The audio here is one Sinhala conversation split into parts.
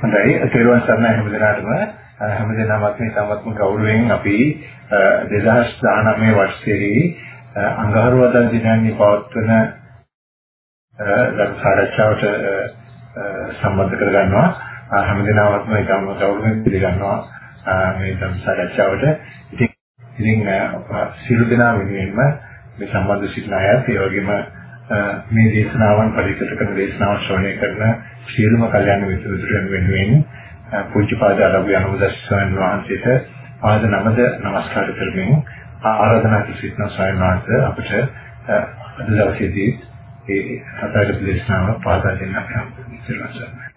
හොඳයි. තෙරුවන් සරණයි හැමදෙනාටම හැමදෙනාමත් මේ සමත්ම ගෞරවයෙන් අපි 2019 වර්ෂයේ අඟහරුවාදා දිනන්නේ පවත්වන ධර්ම සාකච්ඡාවට සම්බන්ධ කරගන්නවා. හැමදෙනාමත්ම ඒකම ගෞරවයෙන් පිළිගන්නවා මේ ධර්ම සාකච්ඡාවට. ඉතින් ඉතින් සියලු දෙනා වෙනුවෙන්ම මේ සම්බන්ධ සිටින අය ඒ වගේම මේ දේශනාවන් පරිචිත කරන දේශනාව ශ්‍රවණය කරන සියලුම කල්යාණ මිත්‍රයන් වෙනුවෙන් පූජ්‍යපාද අලගු යනුදස්සයන් වහන්සේට පාද නමද নমස්කාර කරමින් ආරාධනා කර සිටින ස්වාමීන් වහන්සේ අපිට අද දවසේදී ඒ හතර දේශනාව පාදා දෙන්න අපිට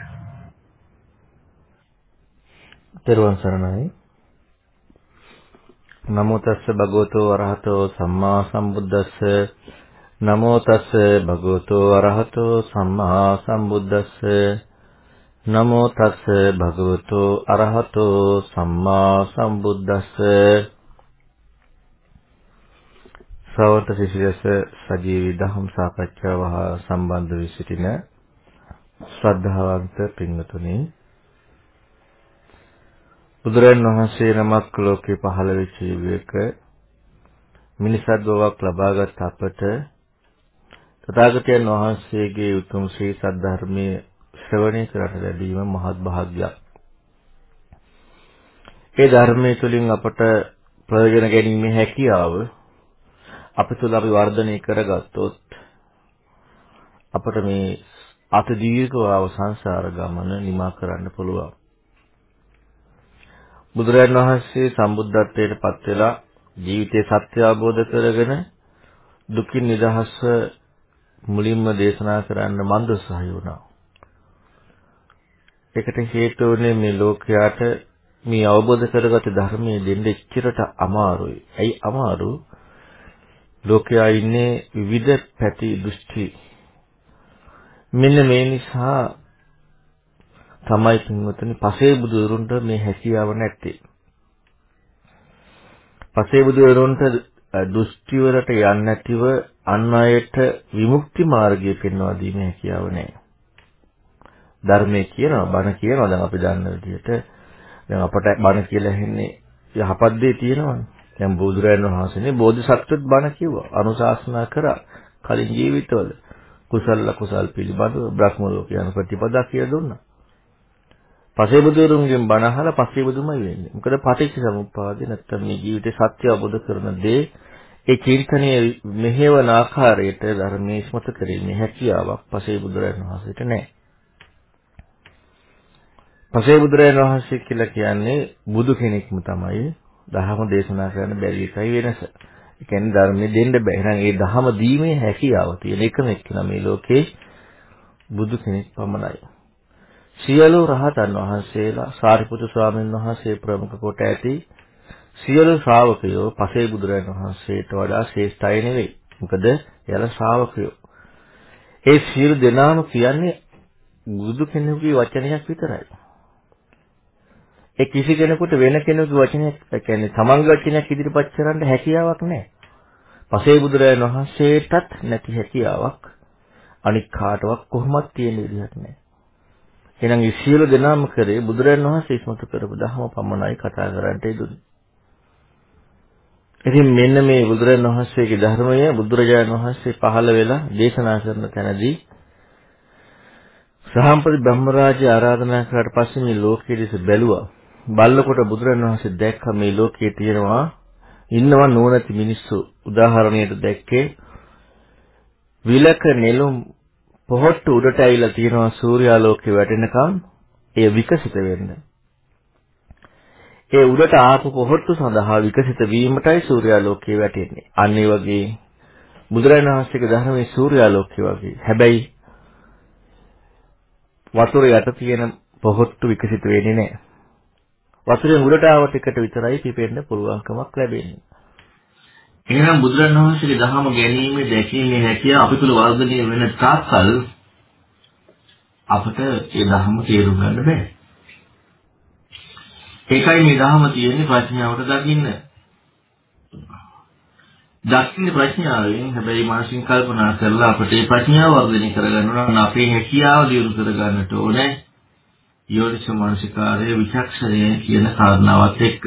තෙරුවන් සරණයි. නමෝ තස්ස භගවතෝ අරහතෝ සම්මා සම්බුද්දස්ස නමෝ තස්ස භගවතෝ අරහතෝ සම්මා සම්බුද්දස්ස. නමෝ තස්ස භගවතෝ අරහතෝ සම්මා සම්බුද්දස්ස. සවත සිසිලස සජීවී දහම් සාකච්ඡාව හා සම්බන්ධ වී සිටින ශ්‍රද්ධාවන්ත පින්වතුනි. බුදුරන් වහන්සේ නමක් ලෝකේ පහළ වෙච්ච යුගයක මිනිසත් බවක් ලබාගත් අපට තථාගතයන් වහන්සේගේ උතුම් ශ්‍රී සද්ධර්මයේ ශ්‍රවණය කරට ලැබීම මහත් භාග්යක්. ඒ ධර්මයේ තුලින් අපට ප්‍රයෝජන ගැනීමේ හැකියාව අපි තුල අපි වර්ධනය කරගත්තොත් අපට මේ අත දීර්ඝව සංසාර ගමන නිමා කරන්න පුළුවන්. බුදුරජාණන් වහන්සේ සම්බුද්ධත්වයට පත් වෙලා ජීවිතයේ සත්‍ය අවබෝධ කරගෙන දුකින් නිදහස්ව මුලින්ම දේශනා කරන්න මන්දසහය වුණා. ඒකට හේතු වුණේ මේ ලෝකයාට මේ අවබෝධ කරගත ධර්මයේ දෙන්න එච්චරට අමාරුයි. ඇයි අමාරු? ලෝකයා ඉන්නේ විවිධ පැති දෘෂ්ටි. මෙන්න මේ නිසා තමයි පින්වතුනි පසේ බුදුරුන්ට මේ හැකියාව නැත්තේ. පසේ බුදුරුන්ට දෘෂ්ටි වලට යන්නේ නැතිව අන් අයට විමුක්ති මාර්ගය පෙන්වා දීමේ හැකියාව නැහැ. ධර්මයේ කියනවා බණ කියනවා දැන් අපි දන්න විදිහට දැන් අපට බණ කියලා ඇහෙන්නේ යහපත් දේ තියෙනවනේ. දැන් බුදුරජාණන් වහන්සේනේ බෝධිසත්වෙත් බණ කිව්වා. අනුශාසනා කරා. කලින් ජීවිතවල කුසල කුසල් පිළිබඳව බ්‍රහ්ම ලෝක යන ප්‍රතිපදා කියලා දුන්නා. පසේබුදුරුන්ගෙන් බණ අහලා පසේබුදුමයි වෙන්නේ. මොකද පටිච්ච සමුප්පාදේ නැත්තම් මේ ජීවිතේ සත්‍ය අවබෝධ කරන දේ ඒ කීර්තනයේ මෙහෙවන ආකාරයට ධර්මයේ ඉස්මතු කිරීමේ හැකියාවක් පසේ බුදුරජාණන් වහන්සේට නැහැ. පසේ බුදුරජාණන් වහන්සේ කියලා කියන්නේ බුදු කෙනෙක්ම තමයි ධර්ම දේශනා කරන්න බැරි එකයි වෙනස. ඒ කියන්නේ ධර්මයේ දෙන්න බෑ. එහෙනම් ඒ ධහම දීමේ හැකියාව තියෙන එකම එක්කෙනා මේ ලෝකේ බුදු කෙනෙක් පමණයි. සියලු රහතන් වහන්සේලා සාරිපුත්‍ර ස්වාමීන් වහන්සේ ප්‍රමුඛ කොට ඇති සියලු ශ්‍රාවකයෝ පසේ බුදුරජාණන් වහන්සේට වඩා ශ්‍රේෂ්ඨයි නෙවෙයි. මොකද එයාලා ශ්‍රාවකයෝ. ඒ සියලු දෙනාම කියන්නේ බුදු කෙනෙකුගේ වචනයක් විතරයි. ඒ කිසි කෙනෙකුට වෙන කෙනෙකුගේ වචනයක් කියන්නේ තමන්ගේ වචනයක් ඉදිරිපත් කරන්න හැකියාවක් නැහැ. පසේ බුදුරජාණන් වහන්සේටත් නැති හැකියාවක් අනික් කාටවත් කොහොමත් තියෙන විදිහක් නැහැ. එහෙනම් මේ සියලු දෙනාම කරේ බුදුරජාණන් වහන්සේ ඉස්මතු කරපු ධර්ම පමණයි කතා කරන්නට යෙදුනේ. ඉතින් මෙන්න මේ බුදුරජාණන් වහන්සේගේ ධර්මය බුදුරජාණන් වහන්සේ පහළ වෙලා දේශනා කරන තැනදී සහම්පති බ්‍රහ්මරාජය ආරාධනා කරාට පස්සේ මේ ලෝකෙ දිස බැලුවා. බල්ලකොට බුදුරජාණන් වහන්සේ දැක්ක මේ ලෝකයේ තියෙනවා ඉන්නවා නුවණැති මිනිස්සු. උදාහරණයට දැක්කේ විලක නෙළුම් පොහොට්ටු උඩට ඇවිල්ලා තියෙනවා සූර්යාලෝකේ වැටෙනකම් ඒ විකසිත වෙන්නේ. ඒ උඩට ආපු පොහොට්ටු සඳහා විකසිත වීමටයි සූර්යාලෝකය වැටෙන්නේ. අන්න ඒ වගේ බුදුරජාණන් වහන්සේගේ ධර්මයේ සූර්යාලෝකය වගේ. හැබැයි වතුර යට තියෙන පොහොට්ටු විකසිත වෙන්නේ නැහැ. වතුරෙන් උඩට ආව ටිකට විතරයි පිපෙන්න පුළුවන්කමක් ලැබෙන්නේ. එහෙනම් බුදුරජාණන් වහන්සේගේ ධර්ම ගැනීමේ දැකීමේ හැකියාව අපි තුල වර්ධනය වෙන තාක්කල් අපට ඒ ධර්ම තේරුම් ගන්න බෑ. ඒකයි මේ ධහම තියෙන්නේ ප්‍රඥාවට දකින්න. දකින්න ප්‍රඥාවෙන් හැබැයි මානසික කල්පනා කරලා අපිට මේ ප්‍රඥාව වර්ධනය කරගන්න නම් අපේ හැකියාව දියුණු කරගන්නට ඕනේ. යෝනිසෝ මනසිකාරයේ විචක්ෂණය කියන කාරණාවත් එක්ක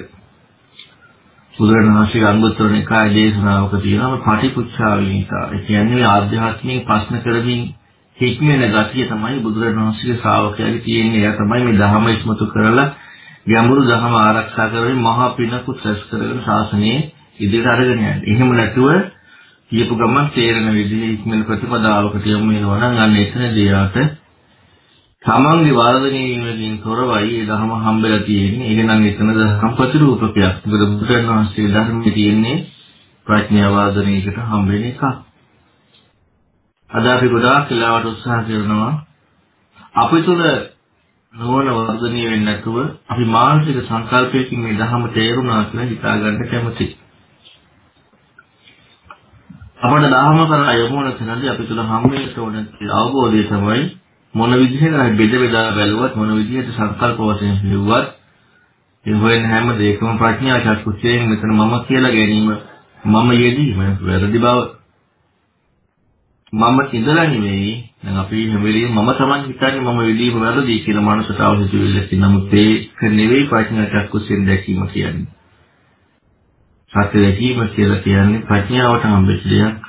බුදුරණවහන්සේගේ අංගුත්තර නිකාය දේශනාවක තියෙනවා පටිපුච්ඡා විනිතා. ඒ කියන්නේ ආධ්‍යාත්මික ප්‍රශ්න කරමින් හික්මෙන ගතිය තමයි බුදුරණවහන්සේගේ ශ්‍රාවකයාගේ තියෙන්නේ. එයා තමයි මේ ධහම ඉස්මතු කරලා ගැඹුරු ධහම ආරක්ෂා කරගෙන මහා පිනකුත් රැස් කරගෙන ශාසනයේ ඉදිරියට අරගෙන යන්නේ. එහෙම නැතුව කියපු ගමන් තේරෙන විදිහේ ඉක්මන ප්‍රතිපදාවකට යොමු වෙනවා නම් අන්න එතනදී යාට තමන්ගේ වර්ධනීයකින් තොරවයි ඒ ධර්ම හම්බෙලා තියෙන්නේ. එහෙනම් එතන ධර්ම ප්‍රතිරූපකයක්. මොකද බුදුන් වහන්සේ ධර්මයේ තියෙන්නේ ප්‍රඥා වර්ධනයකට හම්බෙන එකක්. අද අපි ගොඩාක් වෙලාවට උත්සාහ කරනවා අපි තුල නෝන වර්ධනය වෙන්නේ නැතුව අපි මානසික සංකල්පයකින් මේ ධර්ම තේරුණා කියලා හිතා ගන්න කැමතියි. අපට ධර්ම කරා යොමු වෙන තැනදී අපි තුල හම්බෙන්න ඕන අවබෝධය තමයි මොන විදිහකට බෙද බෙදා බැලුවත් මොන විදිහට සංකල්ප වශයෙන් හෙව්වත් ඒ හොයන හැම දෙයකම ප්‍රඥා චක්කුයෙන් මෙතන මම කියලා ගැනීම මම යෙදීම වැරදි බව මම ඉඳලා නෙවෙයි දැන් අපි හැම වෙලෙම මම තමයි හිතන්නේ මම යෙදීම වැරදි කියලා මනසට අවශ්‍ය වෙලෙක නමුත් ඒක නෙවෙයි ප්‍රඥා චක්කුයෙන් දැකීම කියන්නේ. සත්‍ය දැකීම කියලා කියන්නේ ප්‍රඥාවට හම්බෙච්ච දෙයක්.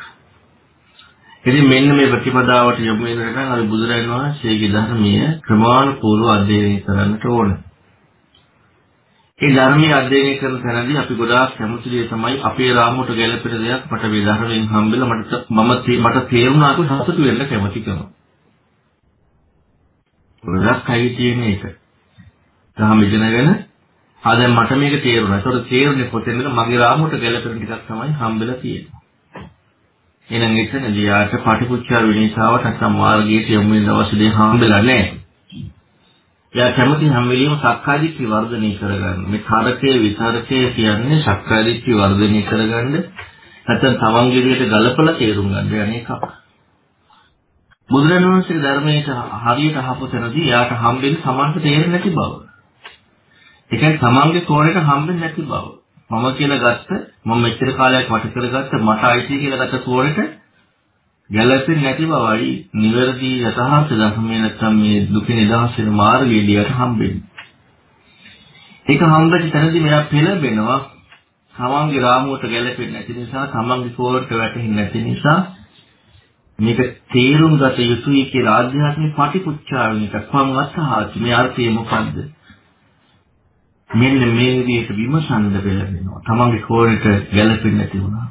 ඉතින් මෙන්න මේ ප්‍රතිපදාවට යොමු වෙනකන් අපි බුදුරජාණන් වහන්සේගේ ධර්මීය ක්‍රමානුකූලව අධ්‍යයනය කරන්නට ඕන. ඒ ධර්මීය අධ්‍යයනය කරන තැනදී අපි ගොඩාක් කැමති දේ තමයි අපේ රාමුවට ගැළපෙන දෙයක් මට මේ ධර්මයෙන් හම්බෙලා මට මම මට තේරුණා කියලා සතුටු වෙන්න කැමතිකම. ගොඩක් අය තියෙන එක. ධර්ම ඉගෙනගෙන ආ දැන් මට මේක තේරුණා. ඒතකොට තේරුනේ පොතෙන්ද මගේ රාමුවට ගැළපෙන ටිකක් තමයි හම්බෙලා තියෙන්නේ. එහෙනම් එතනදී යාට පටිපුච්චාර විනීසාවට නැත්නම් මාර්ගයට යොමු වෙන අවශ්‍ය දේ හම්බෙලා නැහැ. එයා කැමති හැම වෙලෙම සක්කාදිට්ඨි වර්ධනය කරගන්න. මේ තරකයේ විතරකයේ කියන්නේ සක්කාදිට්ඨි වර්ධනය කරගන්න නැත්නම් තමන්ගේ විදිහට ගලපලා තේරුම් ගන්න යන එකක්. බුදුරජාණන් වහන්සේගේ ධර්මයේ හරියට අහපු තැනදී එයාට හම්බෙන්නේ සමන්ත තේරෙන්නේ නැති බව. ඒ කියන්නේ තමන්ගේ කෝණයට හම්බෙන්නේ නැති බව. මම කියලා ගත්ත මම මෙච්චර කාලයක් වට කරගත්ත මට අයිති කියලා ගත්ත සුවරට ගැළපෙන්නේ නැති බවයි නිවැරදි යථාර්ථ ධර්මයේ නැත්තම් මේ දුක නිදහස් වෙන මාර්ගයේදීට හම්බෙන්නේ. ඒක හම්බෙච්ච තැනදී මෙයා පෙළඹෙනවා තමන්ගේ රාමුවට ගැළපෙන්නේ නැති නිසා තමන්ගේ සුවරට වැටෙන්නේ නැති නිසා මේක තේරුම් ගත යුතුයි කියලා ආධ්‍යාත්මික පටිපුච්චාවෙන එක පම් අත්හාති මේ අර්ථය මොකද්ද? මෙන්න මේ විදිහට විමසන්න බැලෙනවා. තමන්ගේ කෝණයට ගැළපෙන්නේ නැති වුණා.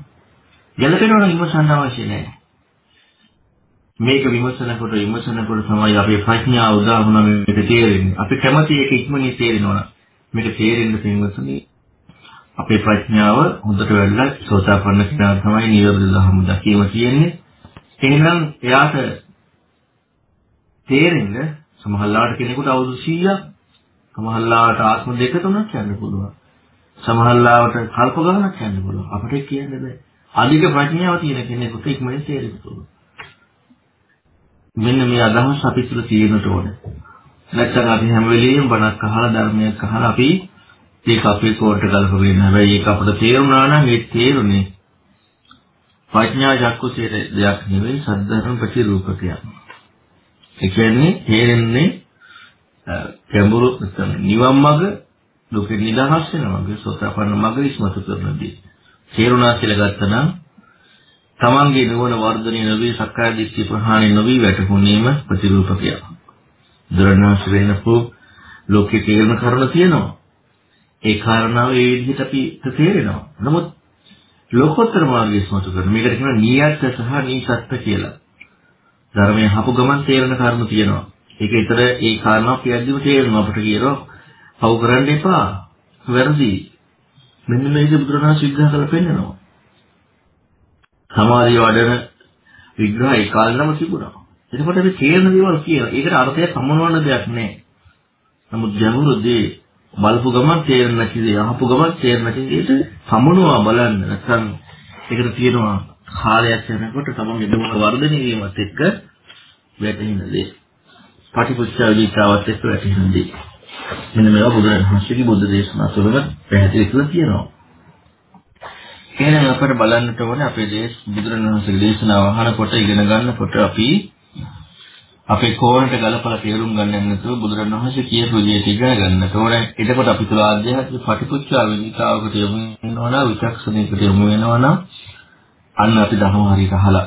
ගැළපෙනවා නම් විමසන්න අවශ්‍ය නැහැ. මේක විමසනකොට විමසනකොට තමයි අපේ ප්‍රඥාව උදා වුණා මේක තේරෙන්නේ. අපි කැමති එක ඉක්මනින් තේරෙනවා. මේක තේරෙන්න පින්වතුනි අපේ ප්‍රඥාව හොඳට වැඩිලා සෝතාපන්න කෙනා තමයි නිවර්ද දහම දකීම තියෙන්නේ. එහෙනම් එයාට තේරෙන්න සමහරවිට කෙනෙකුට අවුරුදු 100ක් සමහරලාවට ආත්ම දෙක තුනක් යන්න පුළුවන්. සමහරලාවට කල්ප ගණනක් යන්න පුළුවන්. අපිට කියන්න බෑ. අධික ප්‍රඥාව තියෙන කෙනෙකුට ඉක්මනින් තේරෙන්න පුළුවන්. මෙන්න මේ අදහස අපි තුළ තියෙන්නට ඕනේ. නැත්නම් අපි හැම වෙලෙම බණක් අහලා ධර්මයක් අහලා අපි ඒක අපේ කෝට්ට ගලපගෙන හැබැයි ඒක අපිට තේරුණා නම් ඒ තේරුනේ ප්‍රඥා චක්කුසේට දෙයක් නෙවෙයි සද්ධර්ම ප්‍රතිරූපකයක්. ඒ කියන්නේ තේරෙන්නේ ගැඹුරු නිවන් මඟ දුක නිදහස් වෙන මඟ සෝතාපන්න මඟ ඉස්මතු කරනදී තේරුණා කියලා ගත්තනම් තමන්ගේ නුවණ වර්ධනය නොවී සක්කාය දිට්ඨිය ප්‍රහාණය නොවී වැටහුණීම ප්‍රතිරූපකයක්. දරණස් වෙනපු ලෝකේ තේරෙන කරුණ තියෙනවා. ඒ කාරණාව ඒ විදිහට අපි තේරෙනවා. නමුත් ලෝකෝත්තර මාර්ගය ඉස්මතු කරන මේකට කියනවා නියත් සහ නීසත්ත්‍ය කියලා. ධර්මයේ හපු ගමන් තේරෙන කරුණු තියෙනවා. ඒක ඊතර ඒ කාරණා කියද්දිම තේරෙනවා අපිට කියනවා පව් කරන්න එපා. වැරදි. මෙන්න මේක බුදුරණාහි විග්‍රහ කරලා පෙන්නනවා. සමාධිය වඩන විග්‍රහ ඒ කාලෙම තිබුණා. එතකොට අපි තේරෙන දේවල් කියන. ඒකට අර්ථය සම්මනවන දෙයක් නැහැ. නමුත් ගැඹුරුදී බලපු ගමන් තේරෙන්නේ නැති දේ අහපු ගමන් තේරෙන්නේ නැති දේට සමනවා බලන්න. නැත්නම් ඒකට තියෙනවා කාලයක් යනකොට තමන්ගේ දුක වර්ධනය වීමත් එක්ක වැටෙන දේ. පටිපුච්චා විදිතාවත් එක්ක වැටෙනදී. මෙන්න මේවා බුදුරජාණන්සේගේ බුද්ධ දේශනා තුළම පැහැදිලි කරලා තියෙනවා. එහෙනම් අපිට බලන්නට ඕනේ අපේ දේශ බුදුරජාණන්සේගේ දේශනාව අහනකොට ඉගෙන ගන්නකොට අපි අපේ කෝණයට ගලපලා තේරුම් ගන්න නැතුව බුදුරණවහන්සේ කියපු විදිහට ඉගෙන ගන්නට ඕනේ. එතකොට අපි තුල ආධ්‍යාත්මික පටිපුච්චා විනිතාවකට යොමු වෙනවා නම් විචක්ෂණයකට යොමු වෙනවා නම් අන්න අපි ධර්ම හරියට අහලා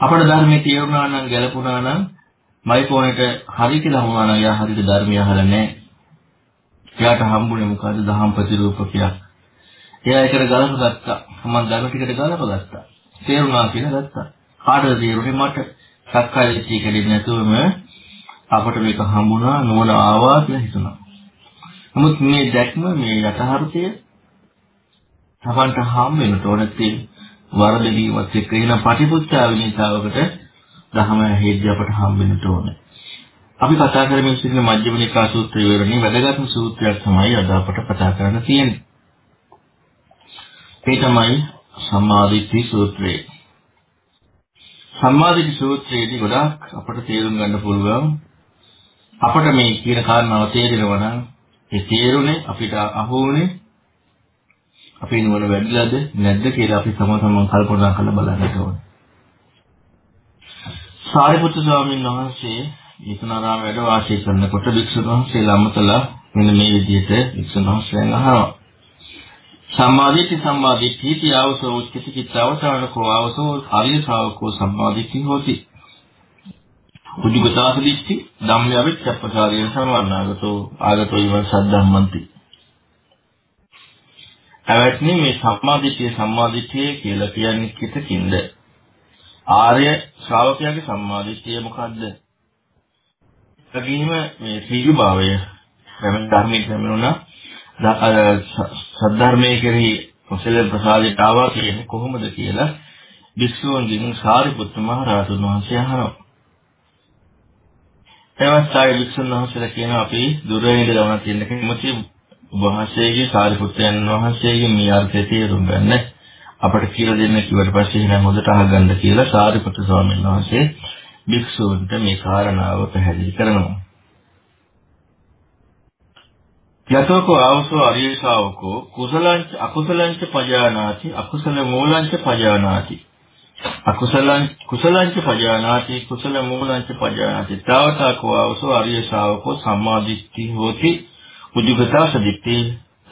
අපේ ධර්මයේ තේරුණා නම් ගැලපුණා නම් මයි කෝණයට හරිය කියලා හමුනා නම් යා හරියට ධර්මය අහලා නැහැ. එයාට හම්බුනේ මොකද්ද දහම් ප්‍රතිරූපකයක්. එයා ඒකට ගලපගත්තා. මම ධර්ම ටිකට ගලපගත්තා. තේරුණා කියලා ගත්තා. කාටද තේරුනේ මට? සක්කාය දිට්ඨිය කැඩෙන්නේ නැතුවම අපට මේක හම්බුණා නෝන ආවා කියලා හිතුණා. නමුත් මේ දැක්ම මේ යථාර්ථය තමන්ට හම් වෙනට ඕනත්තේ වරදීමත් එක්ක එන පටිපුච්චා විනිසාවකට දහම හේද්‍ය අපට හම් වෙනට ඕනේ. අපි කතා කරමින් සිටින මජ්ක්‍ධිම නිකාය සූත්‍රය විවරණේ වැදගත්ම සූත්‍රයක් තමයි අද අපට කතා කරන්න තියෙන්නේ. ඒ තමයි සම්මාදිට්ඨි සූත්‍රය. සම්මාදිට සූත්‍රයේදී ගොඩාක් අපට තේරුම් ගන්න පුළුවන් අපට මේ කියන කාරණාව තේරෙනවා නම් ඒ තේරුනේ අපිට අහුවුනේ අපේ නුවණ වැඩිලාද නැද්ද කියලා අපි තම තමන් කල්පනා කරලා බලන්න ඕනේ. සාරිපුත්‍ර ස්වාමීන් වහන්සේ ඊතනාරාම වැඩ වාසය කරනකොට භික්ෂුන් වහන්සේලා අමතලා මෙන්න මේ විදිහට භික්ෂුන් වහන්සේයන් අහනවා. සම්මාදිට්ඨි සම්මාදිට්ඨි ආවසෝ උච්චති චිත්තවසානකෝ ආවසෝ ආර්ය ශ්‍රාවකෝ සම්මාදිට්ඨි හෝති. උජුගතාස දිට්ඨි ධම්මය විච්ඡප්පකාරී සමවර්ණාගතෝ ආගතෝ ඉව සද්ධම්මන්ති. අවත්නි මේ සම්මාදිට්ඨිය සම්මාදිට්ඨිය කියලා කියන්නේ කිතකින්ද? ආර්ය ශ්‍රාවකයාගේ සම්මාදිට්ඨිය මොකද්ද? එතගීම මේ සීල භාවය හැම ධර්මයක හැමනුණා සද්ධර්මයේ කෙරෙහි කුසල ප්‍රසාදයට ආවා කියන්නේ කොහොමද කියලා වික්ෂුන්ගෙන් සාරිපුත්ත මහ රහතන් වහන්සේ අහනවා. එවස්ථාවේ වික්ෂුන් වහන්සේලා කියනවා අපි දුරින් ඉඳලා වුණා කියන කැමති වහන්සේගේ සාරිපුත්තයන් වහන්සේගේ මේ අර්ථය තේරුම් ගන්න අපට කියලා දෙන්න කිව්වට පස්සේ එහෙනම් හොඳට අහගන්න කියලා සාරිපුත්‍ර ස්වාමීන් වහන්සේ භික්ෂූන්ට මේ කාරණාව පැහැදිලි කරනවා. යතෝකෝ ආවසෝ අරිය ශාවකෝ කුසලංච අකුසලංච පජානාති අකුසල මූලංච පජානාති. අකුසලං කුසලංච පජානාති කුසල මූලංච පජානාති. තාවතාකෝ ආවසෝ අරිය ශාවකෝ සම්මාදිට්ඨි හෝති. උජුගතා සදිට්ඨි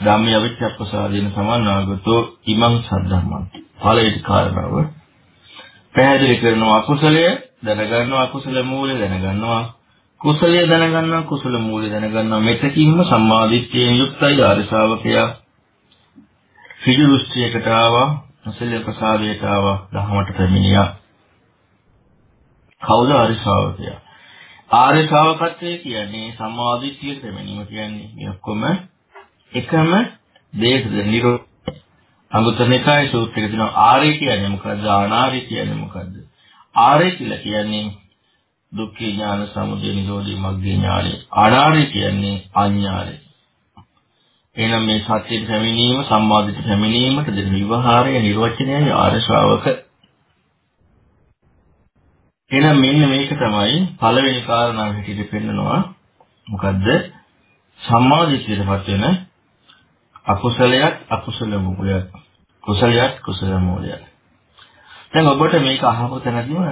ධම්මය අවිච්ඡප්පසාදීන සමන්නාගතෝ ඉමං සද්ධම්මන්ති ඵලයේ කාරණාව. පැහැදිලි කරනවා අකුසලය දැනගන්නවා අකුසල මූලය දැනගන්නවා කුසලය දැනගන්නවා කුසල මූලය දැනගන්නවා මෙතකින්ම සම්මාදිට්ඨියෙන් යුක්තයි ආර්ය ශ්‍රාවකයා. සිජු දෘෂ්ටියකට ආවා කුසල ප්‍රසාදයට ආවා ධහමට පැමිණියා. කවුද ආර්ය ශ්‍රාවකයා? ආර්ය ශ්‍රාවකත්වය කියන්නේ සම්මාදිට්ඨියට පැමිණීම කියන්නේ. මේ ඔක්කොම එකම දේශද නිරෝධ. අඟුත්තර නිකායේ සූත්‍රයක තියෙනවා ආර්ය කියන්නේ මොකද්ද? අනාර්ය කියන්නේ මොකද්ද? ආර්ය කියලා කියන්නේ දුක්ඛ ඥාන සමුදය නිරෝධී මග්ගේ ඥානෙ. අනාරි කියන්නේ අඥානෙ. එහෙනම් මේ සත්‍යයට පැමිණීම සම්මාදිට පැමිණීමට දෙන විවහාරය නිර්වචනයයි ආර්ය ශ්‍රාවක. එහෙනම් මෙන්න මේක තමයි පළවෙනි කාරණාව හැටියට පෙන්නනවා. මොකද්ද? සම්මාදිට්ඨියටපත් වෙන අකුසලයක් අකුසල මූලයක්. කුසලයක් කුසල මූලයක්. දැන් ඔබට මේක අහපු තැනදීම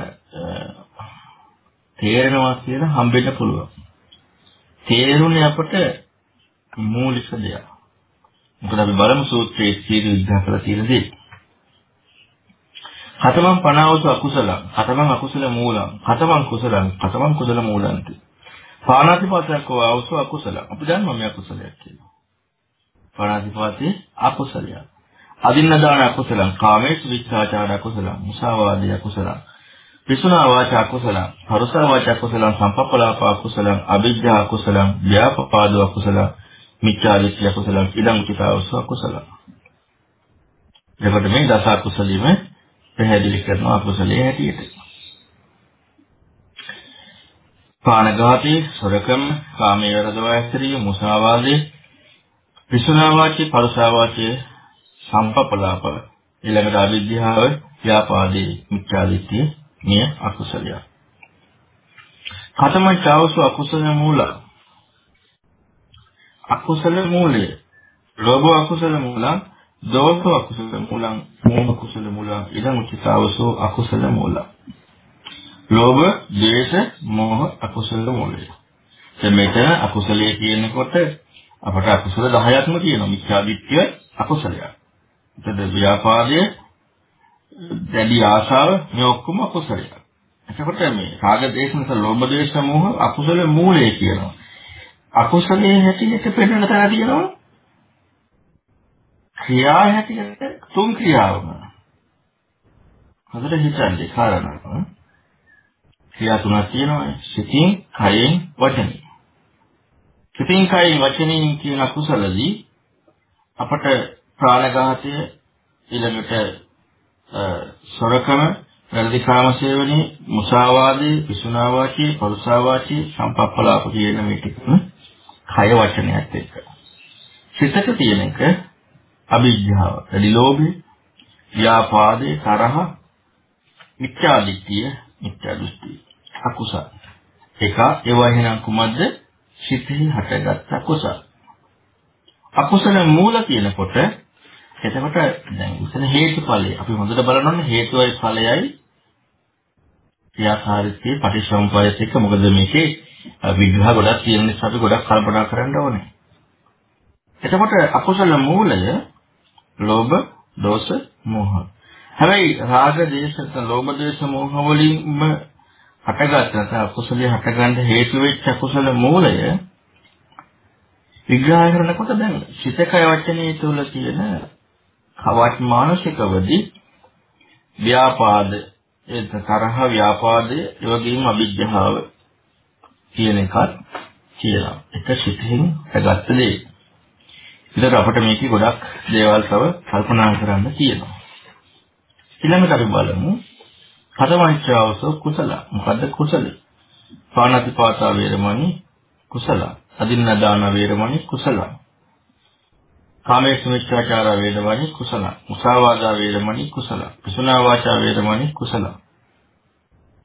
තේරෙනවා කියලා හම්බෙන්න පුළුවන්. තේරුනේ අපට මූලික දෙයක්. මොකද අපි බලමු සූත්‍රයේ සීල විග්‍රහ කරලා තියෙන දේ. හතමන් පනවස අකුසල, හතමන් අකුසල මූලං, හතමන් කුසලං, හතමන් කුසල මූලන්ති. පාණාතිපාතයක් වවස අකුසල. අපි දන්නවා මේ අකුසලයක් කියලා. පාණාතිපාතේ අකුසලයක්. අදින්නදාන අකුසලං, කාමේසු විච්ඡාචාර අකුසලං, මුසාවාදී අකුසලං. පිසුනා වාචා කුසලං පරුසා වාචා කුසලං සම්පප්පලාපා කුසලං අවිජ්ජා කුසලං ව්‍යාපපාදෝ කුසලං මිච්ඡාදිට්ඨිය කුසලං ඉදං උචිතාවස කුසලං. එතකොට මේ දස කුසලීම පැහැදිලි කරනවා කුසලයේ හැටියට. පානඝාතී සොරකම් කාමයේ වරදවා ඇස්තරිය මුසාවාදේ පිසුනා වාචේ පරුසා වාචේ සම්පප්පලාප ඊළඟට අවිද්‍යාව ව්‍යාපාදේ මිච්ඡාදිට්ඨිය මෙය අකුසලයක්. කතම චවසු අකුසල මූල. අකුසල මූලය. ලෝභ අකුසල මූල, දෝෂ අකුසල මූල, මෝහ අකුසල මූල, ඉදං උචිතවසු අකුසල මූල. ලෝභ, ද්වේෂ, මෝහ අකුසල මූලය. දැන් මෙතන අකුසලයේ කියනකොට අපට අකුසල 10ක්ම තියෙනවා. මිත්‍යාදිත්‍ය අකුසලයක්. එතද ව්‍යාපාදය, දැඩි ආශාව මේ ඔක්කොම අකුසලයක්. එතකොට මේ රාග දේශ නිසා ලෝභ දේශ මොහ අකුසල මූලය කියනවා. අකුසලයේ හැටියට පෙන්වන තැන තියෙනවා. ක්‍රියා හැටියට තුන් ක්‍රියාවම. හොඳට හිතන්නේ කාරණා. ක්‍රියා තුනක් තියෙනවා. සිතින්, කයෙන්, වචනෙන්. සිතින්, කයෙන්, වචනෙන් කියන අකුසලදී අපට ප්‍රාණඝාතය ඊළඟට සොරකම වැරදි කාම සේවනයේ මුසාවාදයේ පිසුනා වාචී පරුසා වාචී සම්පප්පලාප කියන මේ ටික කය වචනයත් එක්ක. සිතක තියෙන එක අවිජ්ජාව එදි ලෝභය ව්‍යාපාදේ තරහ මිත්‍යාදිත්‍ය මිත්‍යා දෘෂ්ටි අකුසල. එක ඒවා එහෙනම් කුමද්ද සිතෙහි හටගත් අකුසල. අකුසල මූල කියනකොට එතකොට දැන් ඉතන හේතුඵලයි අපි හොඳට බලනොත් හේතුවයි ඵලයයි ක්‍රියාකාරීත්වයේ පටිච්චසමුප්පාදයට එක්ක මොකද මේකේ විග්‍රහ ගොඩක් තියෙන නිසා අපි ගොඩක් කල්පනා කරන්න ඕනේ. එතකොට අකුසල මූලය ලෝභ, දෝෂ, මෝහ. හැබැයි රාග, දේශ, ලෝභ, දේශ, මෝහ වලින්ම හටගත් නැත්නම් අකුසලයේ හටගන්න හේතු වෙච්ච අකුසල මූලය විග්‍රහ කරනකොට දැන් සිතකය වචනේ තුල තියෙන කවත් මානසිකවදී ව්‍යාපාද ඒ තරහ ව්‍යාපාදය ඒ වගේම අවිජ්ජාව කියන එකත් කියලා. එක සිතෙන් හදගත්ත දේ. ඉතින් අපිට මේකේ ගොඩක් දේවල් තව කල්පනා කරන්න තියෙනවා. ඊළඟට අපි බලමු පදමංචාවසෝ කුසල. මොකද්ද කුසල? පාණාතිපාතා වේරමණී කුසල. අදින්නදාන වේරමණී කුසල. කාමේශ මිච්ඡාචාර වේදමණි කුසල. මුසාවාදා වේදමණි කුසල. පිසුනා වාචා වේදමණි කුසල.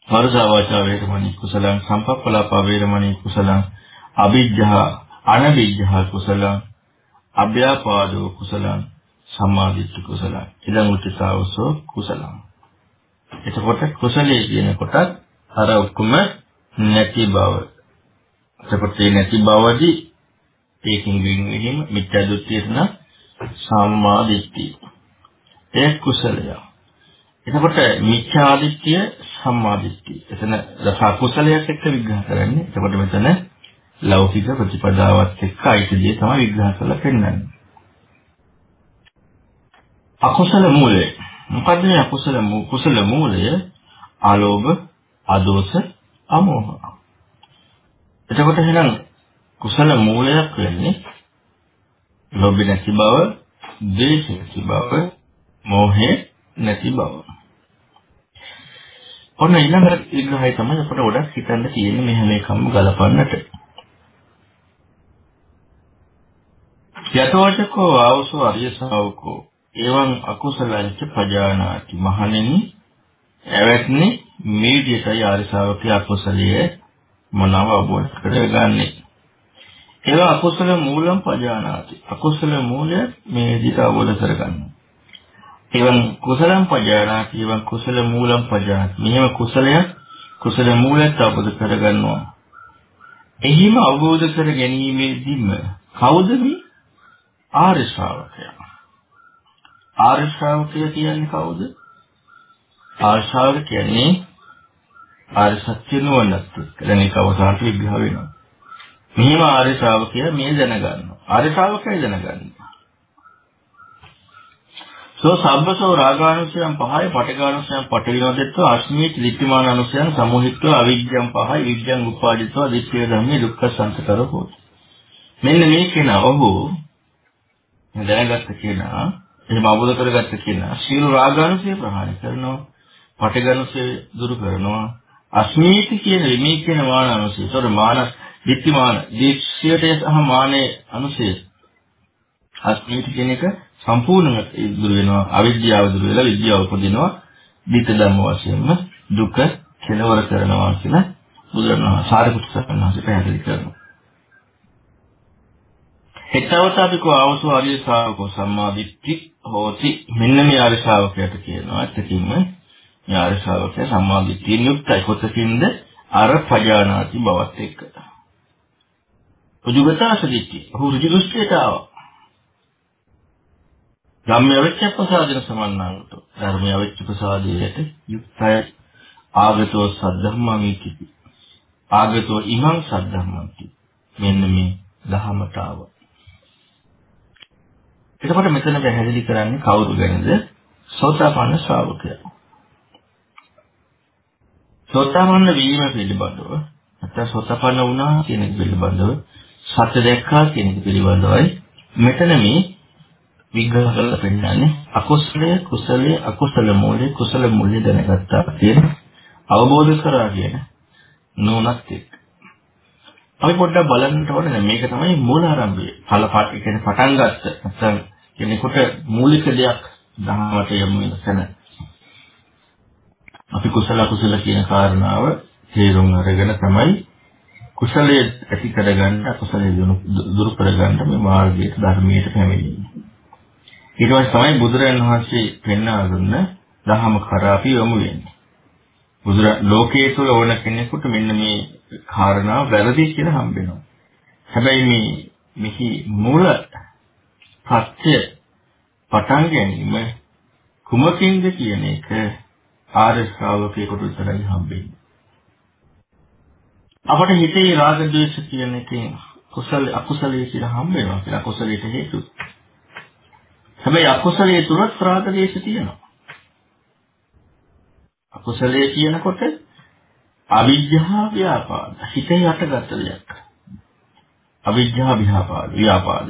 වරදා වාචා වේදමණි කුසලං. සම්පප්පලාප වේදමණි කුසලං. අවිජ්ජා අනවිජ්ජා කුසලං. අභ්‍යාපාදෝ කුසලං. සම්මාදිට්ඨි කුසලං. ඉදං උච්චසාවසෝ කුසලං. එතකොට කුසලයේ කියන කොටත් අර ඔක්කොම නැති බව. එතකොට මේ නැති බවදී ඒකින් වෙන වීම මිත්‍යා දෘෂ්ටියට නම් සම්මා දිට්ඨිය. ඒ කුසලය. එතකොට මිත්‍යා දිට්ඨිය සම්මා දිට්ඨිය. එතන දස කුසලයක් එක්ක විග්‍රහ කරන්නේ. එතකොට මෙතන ලෞකික ප්‍රතිපදාවත් එක්ක අයිතිදී තමයි විග්‍රහ කරලා පෙන්නන්නේ. අකුසල මූලය. මොකද්ද මේ අකුසල කුසල මූලය? ආලෝභ, අදෝස, අමෝහ. එතකොට එහෙනම් කුසල මූලයක් වෙන්නේ ලෝභ නැති බව, ද්වේෂ නැති බව, මෝහය නැති බව. ඔන්න ඊළඟ විග්‍රහය තමයි අපිට ගොඩක් හිතන්න තියෙන්නේ මේ හැම එකම ගලපන්නට. යතෝචකෝ ආවසෝ අරිය ශාවකෝ එවං අකුසලංච පජානාති මහණෙනි එවත්නි මේ විදිහටයි ආර්ය ශාවකයා අකුසලයේ මනව අවබෝධ කරගන්නේ ඒවා අකුසල මූලම් පජානාති. අකුසල මූලය මේ විදිහට අවබෝධ කරගන්න. එවන් කුසලම් පජානාති, එවන් කුසල මූලම් පජානාති. මෙහෙම කුසලයක් කුසල මූලයක් අවබෝධ කරගන්නවා. එහිම අවබෝධ කර ගැනීමේදීම කවුද මේ ආර්ය ශ්‍රාවකයා? ආර්ය ශ්‍රාවකය කියන්නේ කවුද? ආර්ය ශ්‍රාවක කියන්නේ ආර්ය සත්‍ය නුවණත්. දැන් ඒක අවසානට විග්‍රහ වෙනවා. මෙහිම ආර්ය ශ්‍රාවකයා මේ දැනගන්නවා. ආර්ය ශ්‍රාවකයා දැනගන්නවා. සෝ සබ්බසෝ රාගානුසයන් පහයි පටිඝානුසයන් පටිවිනෝදෙත්ව අස්මීත් දිට්ඨිමාන අනුසයන් සමෝහිත්ව අවිජ්ජං පහයි විජ්ජං උපාදිතව දිට්ඨිය ධම්මේ දුක්ඛ සංකතර හොත්. මෙන්න මේ කෙනා ඔහු දැනගත්ත කෙනා එහෙම අවබෝධ කරගත්ත කෙනා සීල රාගානුසය ප්‍රහාණය කරනවා පටිඝානුසය දුරු කරනවා අස්මීති කියන මේ කියන මාන අනුසය. ඒතකොට මාන දිට්ඨිමාන දීක්ෂයට සහ මානයේ අනුසය අස්මිත කියන එක සම්පූර්ණයෙන්ම දුර වෙනවා අවිද්‍යාව දුර වෙලා විද්‍යාව උපදිනවා. දිට ධම්ම වශයෙන්ම දුක කෙලවර කරනවා කියලා බුදුරණවහන්සේ සාරිපුත්‍ර සම්මානසේ පැහැදිලි කරනවා. හෙටවතාවිකෝ ආවසෝ ආර්ය ශාවකෝ සම්මා දිට්ඨි හෝති. මෙන්න මේ ආර්ය ශාවකයට කියනවා ඇත්තකින්ම ඥාන ශ්‍රාවකය සම්මාදිට්ඨියෙන් යුක්තයි. කොතකින්ද? අර පජානාති බවත් එක්ක. උජුගතාසදිට්ඨිය. ඔහු ඍජු දෘෂ්ටියට ආවා. ධම්ම අවිච්ඡ ප්‍රසාදන සමන්නාගතෝ. ධර්ම අවිච්ඡ ප්‍රසාදයට යුක්තය. ආගතෝ සද්ධම්මං ඉති ආගතෝ ඉමං සද්ධම්මං මෙන්න මේ දහමට ආවා. එතකොට මෙතන පැහැදිලි කරන්නේ කවුරු ගැනද? සෝතාපන්න ශ්‍රාවකයා. සෝතාපන්න වීම පිළිබඳව නැත්නම් සෝතාපන්න වුණා කියන එක පිළිබඳව සත්‍ය දැක්කා කියන එක පිළිබඳවයි මෙතන මේ විග්‍රහ කරලා පෙන්නන්නේ අකුසලයේ කුසලයේ අකුසල මූලයේ කුසල මූලය දැනගත්තා කියන අවබෝධ කරා කියන නෝනත් එක්ක. අපි පොඩ්ඩක් බලන්න ඕනේ මේක තමයි මූල ආරම්භය. ඵලපාට කියන්නේ පටන් ගත්ත නැත්නම් කෙනෙකුට මූලික දෙයක් දහමට යමු වෙන තැන. අපි කුසල අකුසල කියන කාරණාව තේරුම් අරගෙන තමයි කුසලයේ ඇති කරගන්න අකුසලයේ දුරු කරගන්න මේ මාර්ගයේ ධර්මයට පැමිණෙන්නේ. ඊට පස්සේ තමයි බුදුරජාණන් වහන්සේ පෙන්වා දුන්න දහම කරා අපි යමු වෙන්නේ. බුදුර ලෝකයේ තුල ඕන කෙනෙකුට මෙන්න මේ කාරණාව වැරදි කියලා හම්බ වෙනවා. හැබැයි මේ මෙහි මූල සත්‍ය පටන් ගැනීම කුමකින්ද කියන එක ආර්ය ශ්‍රාවකයෙකුට විතරයි හම්බෙන්නේ. අපට හිතේ රාග ද්වේෂ කියන එකෙන් කුසල අකුසලයේ කියලා හම්බ වෙනවා කියලා කුසලයට හේතු. හැබැයි අකුසලයේ තුරත් රාග දේශ තියෙනවා. අකුසලයේ කියනකොට අවිජ්ජා ව්‍යාපාද හිතේ යටගත් දෙයක්. අවිජ්ජා ව්‍යාපාද ව්‍යාපාද.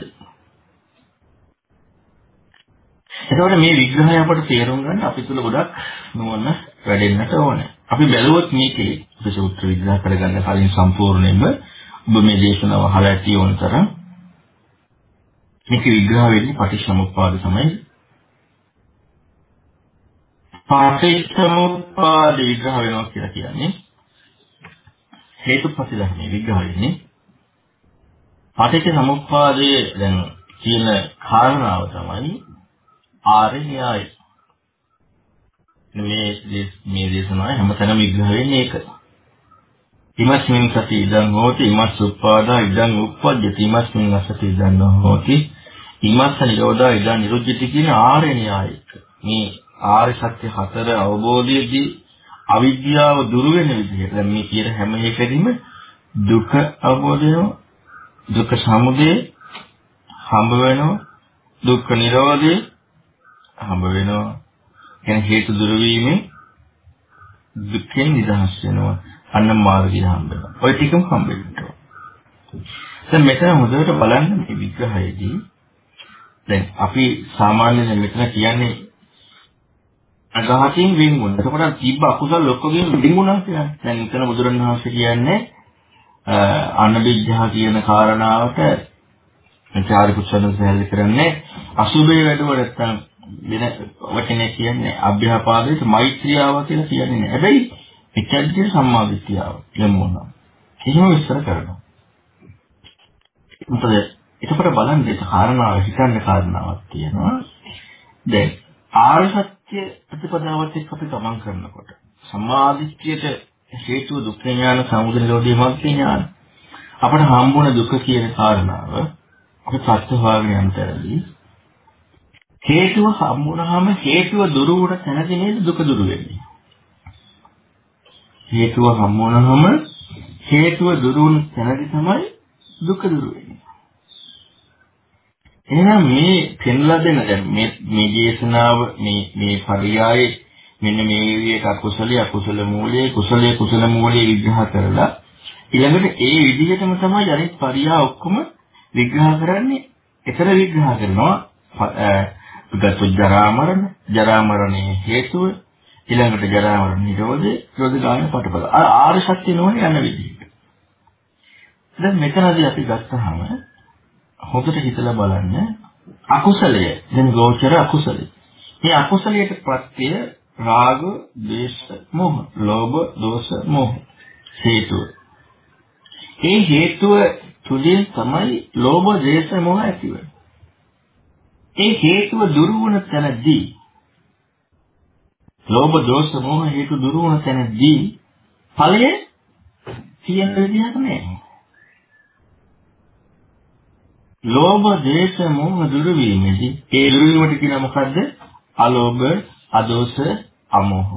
එතකොට මේ විග්‍රහය අපට තේරුම් ගන්න අපි තුල ගොඩක් නුවණ වැඩෙන්නට ඕනේ. අපි බැලුවොත් මේකේ සූත්‍ර විග්‍රහ කරගන්න කලින් සම්පූර්ණයෙන්ම ඔබ මේ දේශනාව අහලා ඇති ඕන තරම් මේක විග්‍රහ වෙන්නේ පටිච්චසමුප්පාද තමයි. පටිච්චසමුප්පාද විග්‍රහ වෙනවා කියලා කියන්නේ හේතුප්‍රති ධර්මයේ විග්‍රහ වෙන්නේ පටිච්චසමුප්පාදයේ දැන් කියන කාරණාව තමයි ආර්ය න්‍යාය. මේ මේ දේශනාවේ හැමතැනම විග්‍රහ වෙන්නේ ඒක. ඉමස්මින් සති ඉදං හෝති ඉමස් උප්පාදා ඉදං උප්පජ්ජති ඉමස්මින් අසති ඉදං හෝති. ඉමස්ස නිරෝධා ඉදා නිරුද්ධති කියන ආර්ය න්‍යායක මේ ආර්ය සත්‍ය හතර අවබෝධයේදී අවිද්‍යාව දුරු වෙන විදිහට දැන් මේ කියන හැම එකෙදිම දුක අවබෝධ වෙනවා දුක සමුදය හම්බ වෙනවා දුක්ඛ නිරෝධය හම්බ වෙනවා. කියන හේතු දුරු වීමෙන් දුක්ඛෙන් නිදහස් වෙනවා අන්න මාර්ගය හම්බ වෙනවා ඔය ටිකම හම්බ වෙනවා දැන් මෙතන හොඳට බලන්න මේ විග්‍රහයේදී දැන් අපි සාමාන්‍යයෙන් මෙතන කියන්නේ අගහකින් වෙන්ගුණ. එතකොට තිබ්බ අකුසල ඔක්කොගෙම වෙන්ගුණා කියලා. දැන් මෙතන බුදුරණවහන්සේ කියන්නේ අනබිජ්ජා කියන කාරණාවට චාරි පුත්‍රයන් සැලලි කරන්නේ අසුබේ වැඩුව නැත්තම් වෙන වචනේ කියන්නේ අභ්‍යාපාදයට මෛත්‍රියාව කියලා කියන්නේ නෑ. හැබැයි එච්චරදී සම්මාදිට්ඨියාව ලැබුණා. එහෙම විස්තර කරනවා. මොකද එතකොට බලන්න ඒක කාරණාව හිතන්න කාරණාවක් තියෙනවා. දැන් ආර්ය සත්‍ය ප්‍රතිපදාවත් එක්ක අපි ගමන් කරනකොට සමාධිත්‍යයට හේතුව දුක්ඛ ඥාන සමුදය නිරෝධී මාර්ග ඥාන අපට හම්බුණ දුක කියන කාරණාව අපි සත්‍ය හොයාගෙන යනතරදී හේතුව හම්බුනහම හේතුව දුරු වුණ තැනදී නේද දුක දුරු වෙන්නේ හේතුව හම්බුනහම හේතුව දුරු වුණ තැනදී තමයි දුක දුරු වෙන්නේ එහෙනම් මේ පෙන්ලා දෙන දැන් මේ මේ දේශනාව මේ මේ පරියායේ මෙන්න මේ විදිහට අකුසලයේ අකුසල මූලයේ කුසලයේ කුසල මූලයේ විග්‍රහ කරලා ඊළඟට ඒ විදිහටම තමයි අනිත් පරියා ඔක්කොම විග්‍රහ කරන්නේ. ඒතර විග්‍රහ කරනවා ගත ජරා මරණ, ජරා මරණයේ හේතුව, ඊළඟට ජරා මරණ නිරෝධය, නිරෝධ ගාමී පටබල. ආර්ය සත්‍ය නෝනේ යන විදිහට. දැන් මෙතනදී අපි ගත්තාම හොඳට හිතලා බලන්න අකුසලය දැන් ගෝචර අකුසලය. මේ අකුසලයට ප්‍රත්‍ය රාග, ද්වේෂ, මෝහ, ලෝභ, දෝෂ, මෝහ හේතුව. ඒ හේතුව තුලින් තමයි ලෝභ, ද්වේෂ, මෝහ ඇතිවෙන්නේ. ඒ හේතුව දුරු වුණ තැනදී ලෝභ දෝෂ මොහ හේතු දුරු වුණ තැනදී ඵලයේ තියෙන විදිහක් නෑ. ලෝභ දේශ මොහ දුරු වීමේදී ඒ දුරු වීමට කියන මොකද්ද? අලෝභ, අදෝෂ, අමෝහ.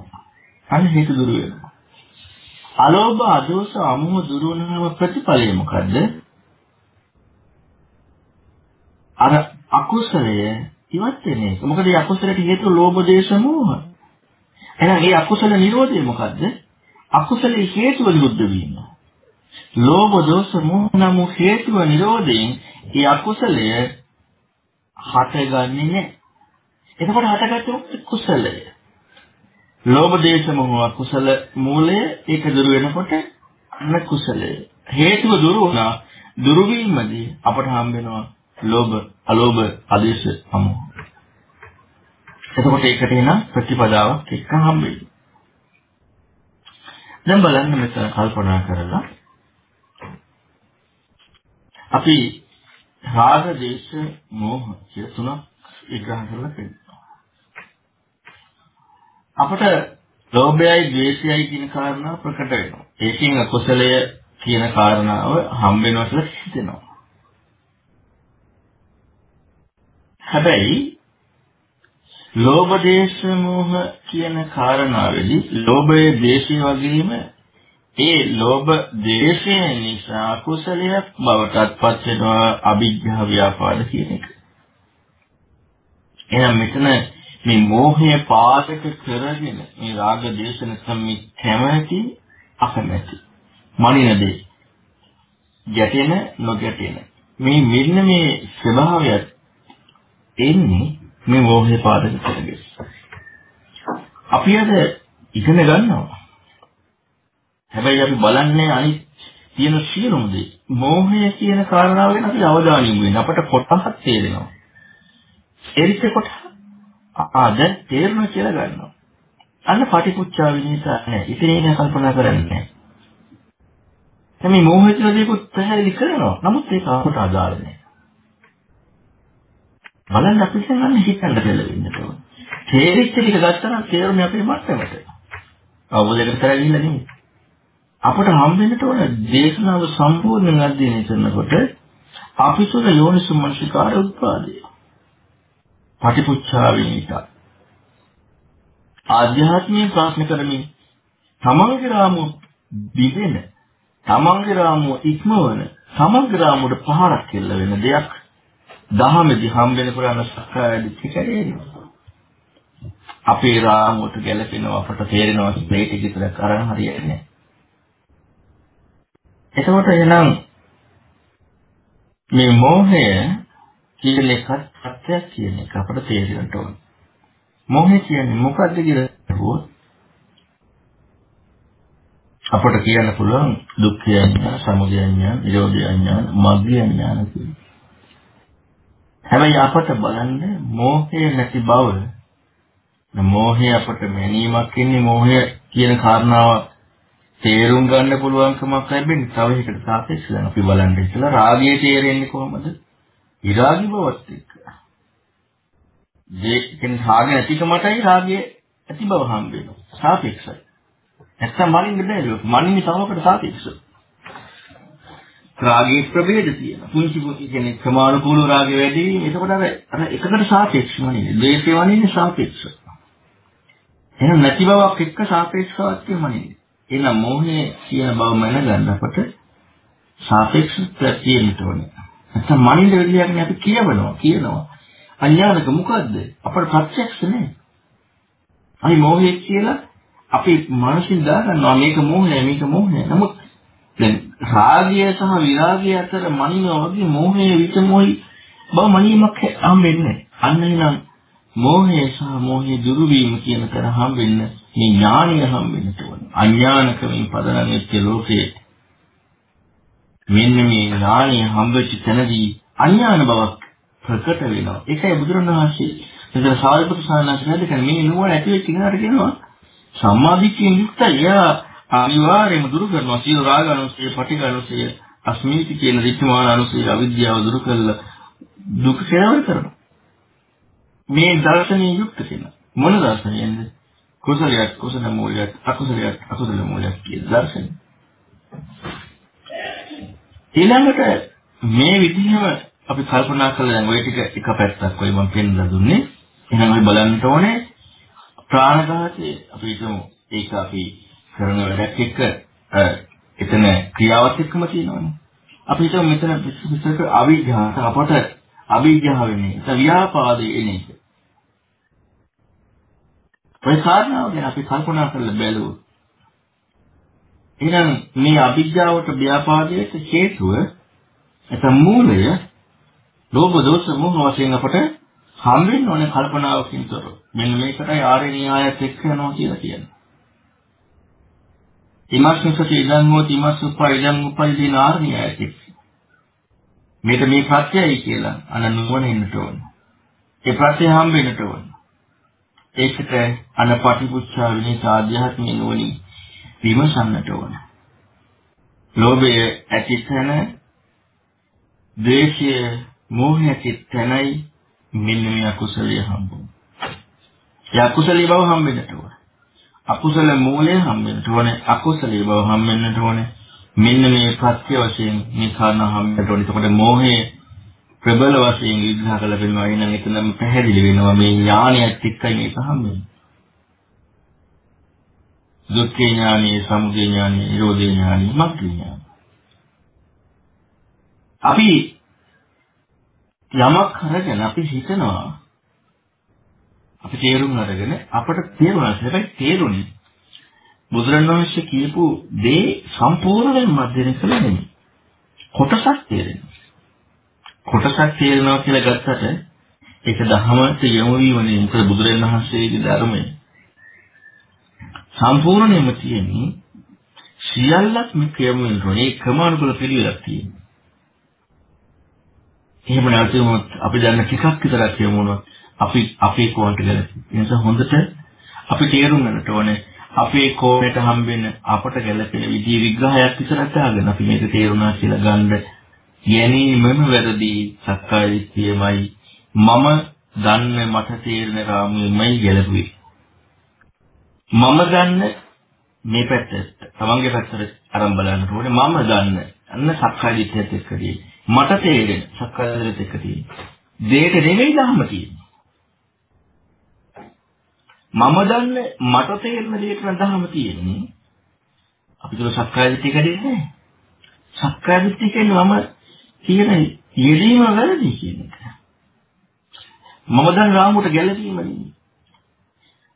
අන්න හේතු දුරු වෙනවා. අලෝභ, අදෝෂ, අමෝහ දුරු වුණාම ප්‍රතිඵලය මොකද්ද? අර අකුසලය ඉවත් වෙන එක. මොකද මේ අකුසලට හේතුව ලෝභ දේශ මොහ. එහෙනම් මේ අකුසල නිරෝධය මොකද්ද? අකුසලයේ හේතුව නිරුද්ධ වීම. ලෝභ දෝෂ මොහ නම් හේතුව නිරෝධයෙන් ඒ අකුසලය හටගන්නේ නැහැ. එතකොට හටගත්තොත් කුසලය. ලෝභ දේශ මොහ අකුසල මූලය ඒක දුරු වෙනකොට අන්න කුසලය. හේතුව දුරු වුණා. දුරු වීමදී අපට හම් වෙනවා ලෝභ, අලෝභ, අදේශ, අමෝහ. එතකොට ඒකට එන ප්‍රතිපදාවක් එක්ක හම් වෙයි. දැන් බලන්න මෙතන කල්පනා කරලා අපි රාග දේශ මොහ කිය තුනක් විග්‍රහ කරලා පෙන්නනවා. අපට ලෝභයයි ද්වේෂයයි කියන කාරණා ප්‍රකට වෙනවා. ඒකෙන් අකුසලය කියන කාරණාව හම් වෙනවා කියලා හිතෙනවා. හැබැයි ලෝභ දේශ මොහ කියන කාරණාවේදී ලෝභය දේශය වගේම ඒ ලෝභ දේශය නිසා කුසලයක් බවටත් පත් වෙනවා අභිජ්ජා ව්‍යාපාද කියන එක. එහෙනම් මෙතන මේ මෝහය පාදක කරගෙන මේ රාග දේශ නැත්නම් මේ කැමැති අකමැති මනින දේ ගැටෙන නොගැටෙන මේ මෙන්න මේ ස්වභාවයත් එන්නේ මේ මෝහය පාදක කරගෙන. අපි අද ඉගෙන ගන්නවා. හැබැයි අපි බලන්නේ අනිත් තියෙන සියලුම දේ. මෝහය කියන කාරණාව ගැන අපි අවධානය යොමු වෙන අපට කොටහක් තේරෙනවා. එරිට කොටහ ආ දැන් තේරෙනවා කියලා ගන්නවා. අන්න පටිපුච්චා විනිසා නැහැ. ඉතින් ඒක කල්පනා කරන්නේ නැහැ. දැන් මේ මෝහය කියලා දෙයක්ත් පැහැදිලි කරනවා. නමුත් ඒක අපට අදාළ නැහැ. බලන්න අපි දැන් හිතන්න දෙලෙන්න ඕන. තේරිච්ච ටික ගත්තා නම් තේරුනේ අපේ මට්ටමට. අවබෝධයකට කරලා ගිහිල්ලා නෙමෙයි. අපට හම්බෙන්නට ඕන දේශනාව සම්පූර්ණයෙන් අධ්‍යයනය කරනකොට අපි තුළ යෝනිසු මනසිකාර උත්පාදය. පටිපුච්ඡා විනිත. ආධ්‍යාත්මීය ප්‍රශ්න කරමින් තමන්ගේ රාමුව බිඳෙන තමන්ගේ රාමුව ඉක්මවන තමන්ගේ රාමුවට පහරක් කෙල්ල වෙන දෙයක් දහමේදී හම්බෙන පුරාණ සක්කාය දිට්ඨිය කැඩෙනවා. අපේ රාමුවට ගැලපෙනවා අපට තේරෙනවා මේක විතරක් අරන් හරියන්නේ නැහැ. එතකොට එහෙනම් මේ මෝහය කියන එකත් සත්‍යයක් කියන එක අපට තේරෙන්න ඕන. මෝහය කියන්නේ මොකද්ද කියලා අහුවොත් අපට කියන්න පුළුවන් දුක්ඛය ඥාන, සමුදය ඥාන, නිරෝධය ඥාන, මග්ගය ඥාන කියලා. හැබැයි අපට බලන්න මෝහය නැති බව මෝහය අපට මැනීමක් ඉන්නේ මෝහය කියන කාරණාව තේරුම් ගන්න පුළුවන්කමක් ලැබෙන්නේ තව එකකට සාපේක්ෂව දැන් අපි බලන්න ඉස්සලා රාගය තේරෙන්නේ කොහොමද? විරාගී බවත් එක්ක. මේ කියන්නේ රාගය නැතිකමටයි රාගය ඇති බව හම්බ වෙනවා. සාපේක්ෂයි. නැත්තම් මනින්න බෑ. මනින්නේ තවකට සාපේක්ෂව. රාගයේ ප්‍රභේද තියෙනවා. පුංචි පුංචි කියන්නේ ක්‍රමානුකූලව රාගය වැඩි වීම. එතකොට අර අර එකකට සාපේක්ෂව නෙවෙයි. ද්වේෂය වනින්නේ සාපේක්ෂව. එහෙනම් නැති බවක් එක්ක සාපේක්ෂවත් කියමනේ. එහෙනම් මෝහය කියන බව මනගන්න අපට සාපේක්ෂත්වය තියෙන්න ඕනේ. නැත්නම් මනින්න වෙලියන්නේ අපි කියවනවා කියනවා. අඥානක මොකද්ද? අපට ප්‍රත්‍යක්ෂ නැහැ. අයි මෝහය කියලා අපි මානසින් දාගන්නවා මේක මෝහය මේක මෝහය. නමුත් දැන් රාගය සහ විරාගය අතර මනිනවා වගේ මෝහයේ විතමෝහි බව මනීමක් හම්බෙන්නේ. අන්න එනම් මෝහය සහ මෝහයේ දුරු වීම කියන තර හම්බෙන්න මේ ඥානීය හම්බෙන්න ඕන. අඥානකමින් පදනම් වෙච්ච ලෝකයේ මෙන්න මේ ඥානීය හම්බෙච්ච තැනදී අඥාන බවක් ප්‍රකට වෙනවා. ඒකයි බුදුරණවහන්සේ මෙතන සාරිපුත්‍ර සාරණාචාර්ය කියන්නේ මේ නුවණ ඇති වෙච්ච කෙනාට කියනවා සම්මාදිට්ඨියෙන් යුක්තයි. එයා අනිවාර්යයෙන්ම දුරු කරනවා සීල රාග අනුසය, පටිඝ අනුසය, අස්මීති කියන දිට්ඨිමාන අනුසය අවිද්‍යාව දුරු කරලා දුක කෙලවර කරනවා. මේ දර්ශනීය යුක්ත කෙනා මොන දර්ශනයෙන්ද? කුසලයක් කුසල මූලයක් අකුසලයක් අකුසල මූලයක් කියන දර්ශනය. ඊළඟට මේ විදිහම අපි කල්පනා කළා දැන් ওই ටික එක පැත්තක් ඔය මම පෙන්නලා දුන්නේ. එහෙනම් අපි බලන්න ඕනේ ප්‍රාණඝාතය අපි හිතමු ඒක අපි කරන වැඩක් එක්ක එතන ක්‍රියාවත් එක්කම තියෙනවනේ. අපි හිතමු මෙතන විශේෂක අවිද්‍යාවට අපට අවිද්‍යාව වෙන්නේ. ඒක ව්‍යාපාදයේ එන එක. ඔය කාරණාව ගැන අපි කල්පනා කරලා බැලුවොත් එහෙනම් මේ අවිද්‍යාවට ව්‍යාපාදයට හේතුව නැත්නම් මූලය ලෝභ දෝෂ මොහ වශයෙන් අපට හම්බෙන්න ඕනේ කල්පනාවකින් තොරව. මෙන්න මේකටයි ආර්ය න්‍යායත් එක්ක යනවා කියලා කියන්නේ. ඉමස්සසති ඉදන් හෝ තිමස්සුප්පා ඉදන් උපයිදින ආර්ය න්‍යායත් එක්ක. මේක මේ ප්‍රත්‍යයයි කියලා අන නුවණ එන්නට ඕන. ඒ ප්‍රත්‍යය හම්බෙන්නට ඕන. ඒකට අනපටිපුච්ඡා විනීත ආධ්‍යාත්මික නුවණින් විමසන්නට ඕන. ලෝභය ඇති තැන, ද්වේෂය, මෝහය ඇති තැනයි මෙන්න මේ අකුසලයේ හම්බුනේ. ඒ අකුසලයේ බව හම්බෙන්නට ඕන. අකුසල මූලය හම්බෙන්නට ඕනේ. අකුසලයේ බව හම්බෙන්නට ඕනේ. මෙන්න මේ ප්‍රත්‍ය වශයෙන් මේ කාරණා හම්බෙන්නට ඕනේ. එතකොට මෝහය ප්‍රබල වශයෙන් විග්‍රහ කළ පෙන්වනවා. එහෙනම් එතනම පැහැදිලි වෙනවා මේ ඥානයත් එක්කයි මේක හම්බෙන්නේ. දුක්ඛ ඥානෙ, සමුදය ඥානෙ, නිරෝධ ඥානෙ, මග්ග ඥානෙ. අපි යමක් අරගෙන අපි හිතනවා අපි තේරුම් අරගෙන අපට තේරුණා හැබැයි තේරුණේ බුදුරණවහන්සේ කියපු දේ සම්පූර්ණයෙන්ම අධ්‍යයනය කළා නෙමෙයි. කොටසක් තේරෙනවා. කොටසක් තේරෙනවා කියලා ගත්තට ඒක දහමට යොමු වීම නෙමෙයි. මොකද බුදුරණවහන්සේගේ ධර්මයේ සම්පූර්ණයෙන්ම තියෙන්නේ සියල්ලක් මේ කියමු වෙනෝනේ ක්‍රමානුකූල පිළිවෙලක් තියෙනවා. එහෙම නැත්නම් අපි දන්න ටිකක් විතරක් කියමුනොත් අපි අපේ කෝණයට ගැලපෙන. ඒ නිසා හොඳට අපි තේරුම් ගන්නට ඕනේ අපේ කෝණයට හම්බෙන අපට ගැලපෙන විදිහ විග්‍රහයක් විතරක් දාගෙන අපි මේක තේරුණා කියලා ගන්න ගැනීමම වැරදි. සක්කාය දිට්ඨියමයි මම දන්න මට තේරෙන රාමුවෙමයි ගැලපුවේ. මම දන්න මේ පැත්තට තමන්ගේ පැත්තට අරන් බලන්න ඕනේ. මම දන්න අන්න සක්කාය දිට්ඨියත් එක්කදී මට තේරෙන සක්කාය දිට්ඨියත් එක්ක තියෙන දෙයට නෙමෙයි ධර්ම තියෙන්නේ. මම දන්න මට තේරෙන දෙයට නම් ධර්ම තියෙන්නේ අපි තුල සක්කාය දිට්ඨිය කැඩෙන්නේ නැහැ සක්කාය දිට්ඨිය කියන්නේ මම කියන යෙදීම වැරදි කියන එක මම දැන් රාමුවට ගැළපීම නෙමෙයි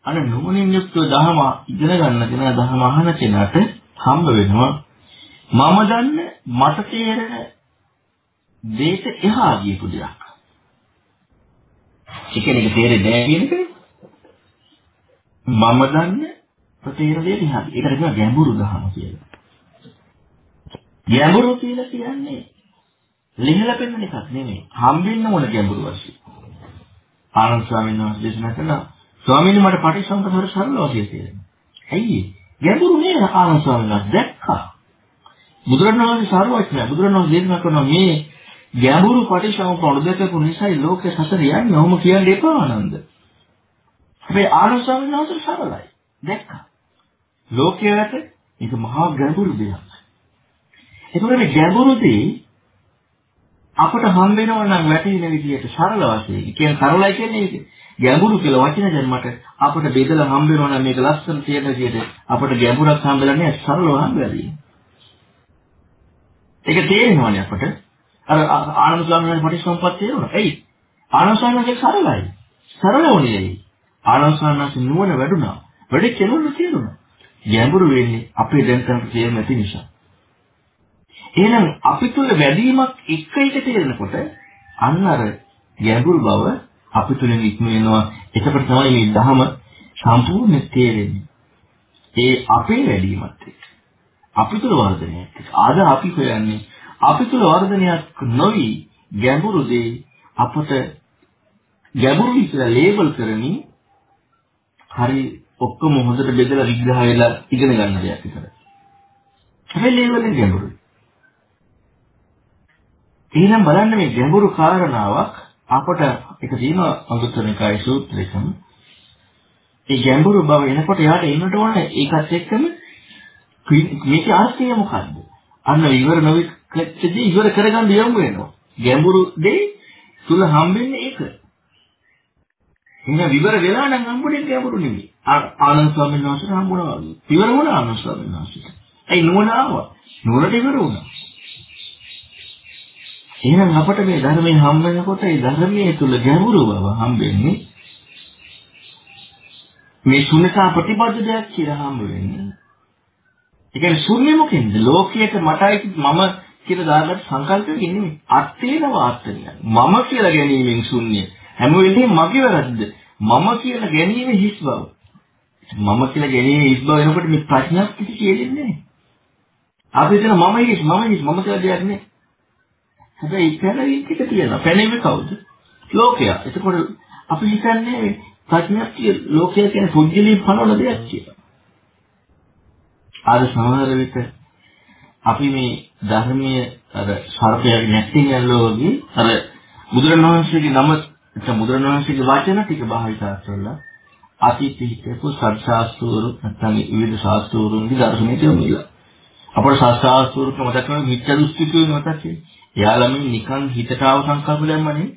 අර නුවණින් යුක්ත දහම ඉගෙන ගන්න කෙනා දහම අහන කෙනාට හම්බ වෙනවා මම දන්න මට තේරෙන දෙයට එහා ගියපු දෙයක්. ඒ කියන්නේ තේරෙන්නේ නැහැ කියන එකනේ. මම දන්න ප්‍රතේර දෙයට එහා. ඒකට කියනවා ගැඹුරු දහම කියලා. ගැඹුරු කියලා කියන්නේ ලිහලා පෙන්වන එකක් නෙමෙයි. හම්බෙන්න ඕන ගැඹුරු වශයෙන්. ආනන්ද ස්වාමීන් වහන්සේ දේශනා කළා ස්වාමීනි මට පටිසම්පදාර සරලව කියලා. ඇයි? ගැඹුරු නේ ආනන්ද ස්වාමීන් වහන්සේ දැක්කා. බුදුරණවහන්සේ සාරවත්නය බුදුරණවහන්සේ දේශනා කරන මේ ගැඹුරු පටිසම්පදාන දෙකපු නිසායි ලෝකේ සතර යන්නේ. ඔහොම කියන්න එපා ආනන්ද. හැබැයි ආනන්ද ස්වාමීන් වහන්සේ සරලයි. දැක්කා. ලෝකයට මේක මහා ගැඹුරු දෙයක්. ඒකෝනේ මේ ගැඹුරුදී අපට හම් වෙනවා නම් වැටෙන විදිහට සරල වශයෙන්. කියන්නේ සරලයි කියන්නේ ගැඹුරු කියලා වචන දැන් මට අපිට බෙදලා හම්බ වෙනවා නම් මේක ලස්සන තියෙන විදිහට අපිට ගැඹුරක් හම්බෙලා නැහැ සරලව හම්බෙලා තියෙන්නේ. ඒක තේරෙනවනේ අපට. අර ආනන්ද ස්වාමීන් වහන්සේ පටිච්චසමුප්පාද තේරුණා. එයි ආනන්ද ස්වාමීන් වහන්සේ සරලයි. සරල වුණේ එයි. ආනන්ද ස්වාමීන් වහන්සේ නුවණ වැඩුණා. වැඩිච්ච නුවණ තේරුණා. ගැඹුරු වෙන්නේ අපේ දැන් තනට තේරෙන්නේ නැති නිසා. එහෙනම් අපි තුල වැඩිමක් එක එක තේරෙනකොට අන්න අර ගැඹුරු බව අපි තුලින් ඉක්ම වෙනවා. එතකොට තමයි මේ ධහම සම්පූර්ණ තේරෙන්නේ. ඒ අපේ වැඩිමත් එක්ක. අපි තුල වර්ධනයක් එක්ක. ආද අපි හොයන්නේ අපි තුල වර්ධනයක් නොවි ගැඹුරු දේ අපට ගැඹුරුයි කියලා ලේබල් කරමින් හරි ඔක්කොම හොඳට බෙදලා විග්‍රහ වෙලා ඉගෙන ගන්න දෙයක් විතරයි. හැබැයි ලේබලෙන් ගැඹුරුයි. එහෙනම් බලන්න මේ ගැඹුරු කාරණාවක් අපට එක තියෙනවා අඟුත්තර නිකායේ සූත්‍රයකම ඒ ගැඹුරු බව එනකොට එයාට එන්නට ඕන ඒකත් එක්කම මේකේ අර්ථය මොකද්ද? අන්න ඉවර නොවිච්චදී ඉවර කරගන්න යමු වෙනවා. ගැඹුරු දෙය තුල හම්බෙන්නේ ඒක. එහෙනම් විවර වෙලා නම් හම්බුනේ ගැඹුරු නෙමෙයි. ආනන්ද ස්වාමීන් වහන්සේට හම්බුණා වගේ. ඉවර වුණා ආනන්ද ස්වාමීන් වහන්සේට. ඒ නුවණ ආවා. නුවණට ඉවර වුණා. එහෙනම් අපට මේ ධර්මයේ හම් වෙනකොට ඒ ධර්මයේ තුල ගැඹුරු බව හම්බෙන්නේ මේ ශුන්‍යතා ප්‍රතිබද්ධ දෙයක් කියලා හම්බ වෙන්නේ. ඒ කියන්නේ ශුන්‍ය මොකෙන්ද? ලෝකයට මටයි මම කියලා දාගත් සංකල්පයකින් නෙමෙයි. අත්ේන වාර්තනය. මම කියලා ගැනීමෙන් ශුන්‍ය. හැම වෙලේම මගේ වැරද්ද. මම කියලා ගැනීම හිස් බව. මම කියලා ගැනීම හිස් බව වෙනකොට මේ ප්‍රඥාවක් කිසි කියන්නේ නැහැ. අපි හිතන මම හිස් මම හිස් මම කියලා දෙයක් නැහැ. හැබැයි පැනවින් ටික තියෙනවා. පැනෙන්නේ කවුද? ලෝකයා. එතකොට අපි හිතන්නේ ප්‍රඥප්තිය ලෝකයා කියන්නේ පුද්ගලී පනවන දෙයක් කියලා. ආද සමහර විට අපි මේ ධර්මයේ අර සර්පයාගේ නැත්නම් යල්ලෝගේ අර බුදුරණවහන්සේගේ නම බුදුරණවහන්සේගේ වචන ටික භාවිතා කරලා අතීත හිතපු සත්‍යාස්තුරු නැත්නම් විවිධ ශාස්ත්‍රවරුන්ගේ දර්ශනයට යොමුලා. අපේ ශාස්ත්‍රාස්තුරුක මතක කරගන්න මිත්‍යා දෘෂ්ටිකේ මතක් කියන්නේ. එයාලම නිකන් හිතට ආව සංකල්ප දැම්මනේ.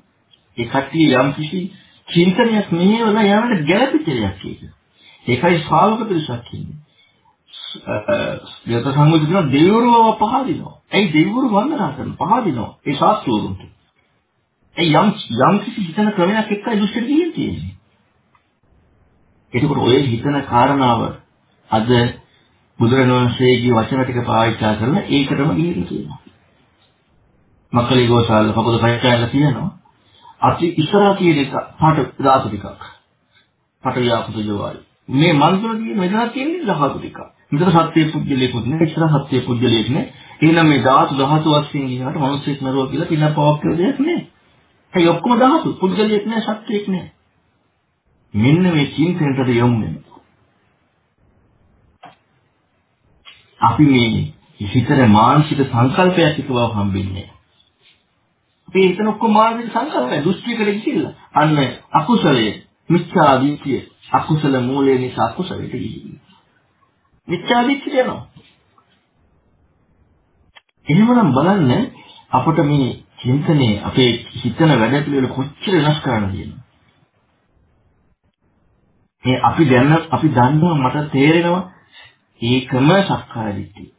ඒ කට්ටිය යම් කිසි චින්තනයක් මෙහෙවලා යනට ගැළපෙච්ච දෙයක් ඒක. ඒකයි ශ්‍රාවක පිරිසක් කියන්නේ. යත සංගුණ කියන දෙවිවරු පහදිනවා. ඒ දෙවිවරු වන්දනා කරන පහදිනවා. ඒ ශාස්ත්‍රවරුන්ට. ඒ යම් යම් කිසි හිතන ක්‍රමයක් එක්කයි දුෂ්කර කියන්නේ. එතකොට ඔය හිතන කාරණාව අද බුදුරණවහන්සේගේ වචන ටික පාවිච්චි කරලා ඒකටම ගිහින් කියනවා. මක්කලි ගෝසාල කපුද පයකයලා තියෙනවා. අති ඉස්සරහා කියන එක පාට ධාතු ටිකක්. පට ව්‍යාපෘත ජෝවායි. මේ මන්ත්‍ර කියන මෙතන තියෙන්නේ ධාතු ටිකක්. මෙතන සත්‍ය පුද්ගලයෙකුත් නෑ ඉස්සරහ සත්‍ය පුද්ගලයෙක් නෑ. එහෙනම් මේ ධාතු ධාතු වශයෙන් කියනකට මිනිස්සෙක් නරුවා කියලා පින්න පවක් කියලා දෙයක් නෑ. ඒ ඔක්කොම ධාතු පුද්ගලයෙක් නෑ සත්‍යයක් නෑ. මෙන්න මේ චින්තනයට යොමු වෙනවා. අපි මේ හිතේ මානසික සංකල්පයක් එක බව හම්බෙන්නේ. අපි හිතන ඔක්කොම මානසික සංකල්පය දෘෂ්ටියකට ගිහිල්ලා අන්න අකුසලයේ මිච්ඡා දිට්ඨිය අකුසල මූලය නිසා අකුසලයට ගිහිල්ලා මිච්ඡා දිට්ඨිය යනවා එහෙමනම් බලන්න අපට මේ චින්තනයේ අපේ හිතන වැඩ පිළිවෙල කොච්චර වෙනස් කරන්න තියෙනවද මේ අපි දැන අපි දන්නවා මට තේරෙනවා ඒකම සක්කාය දිට්ඨිය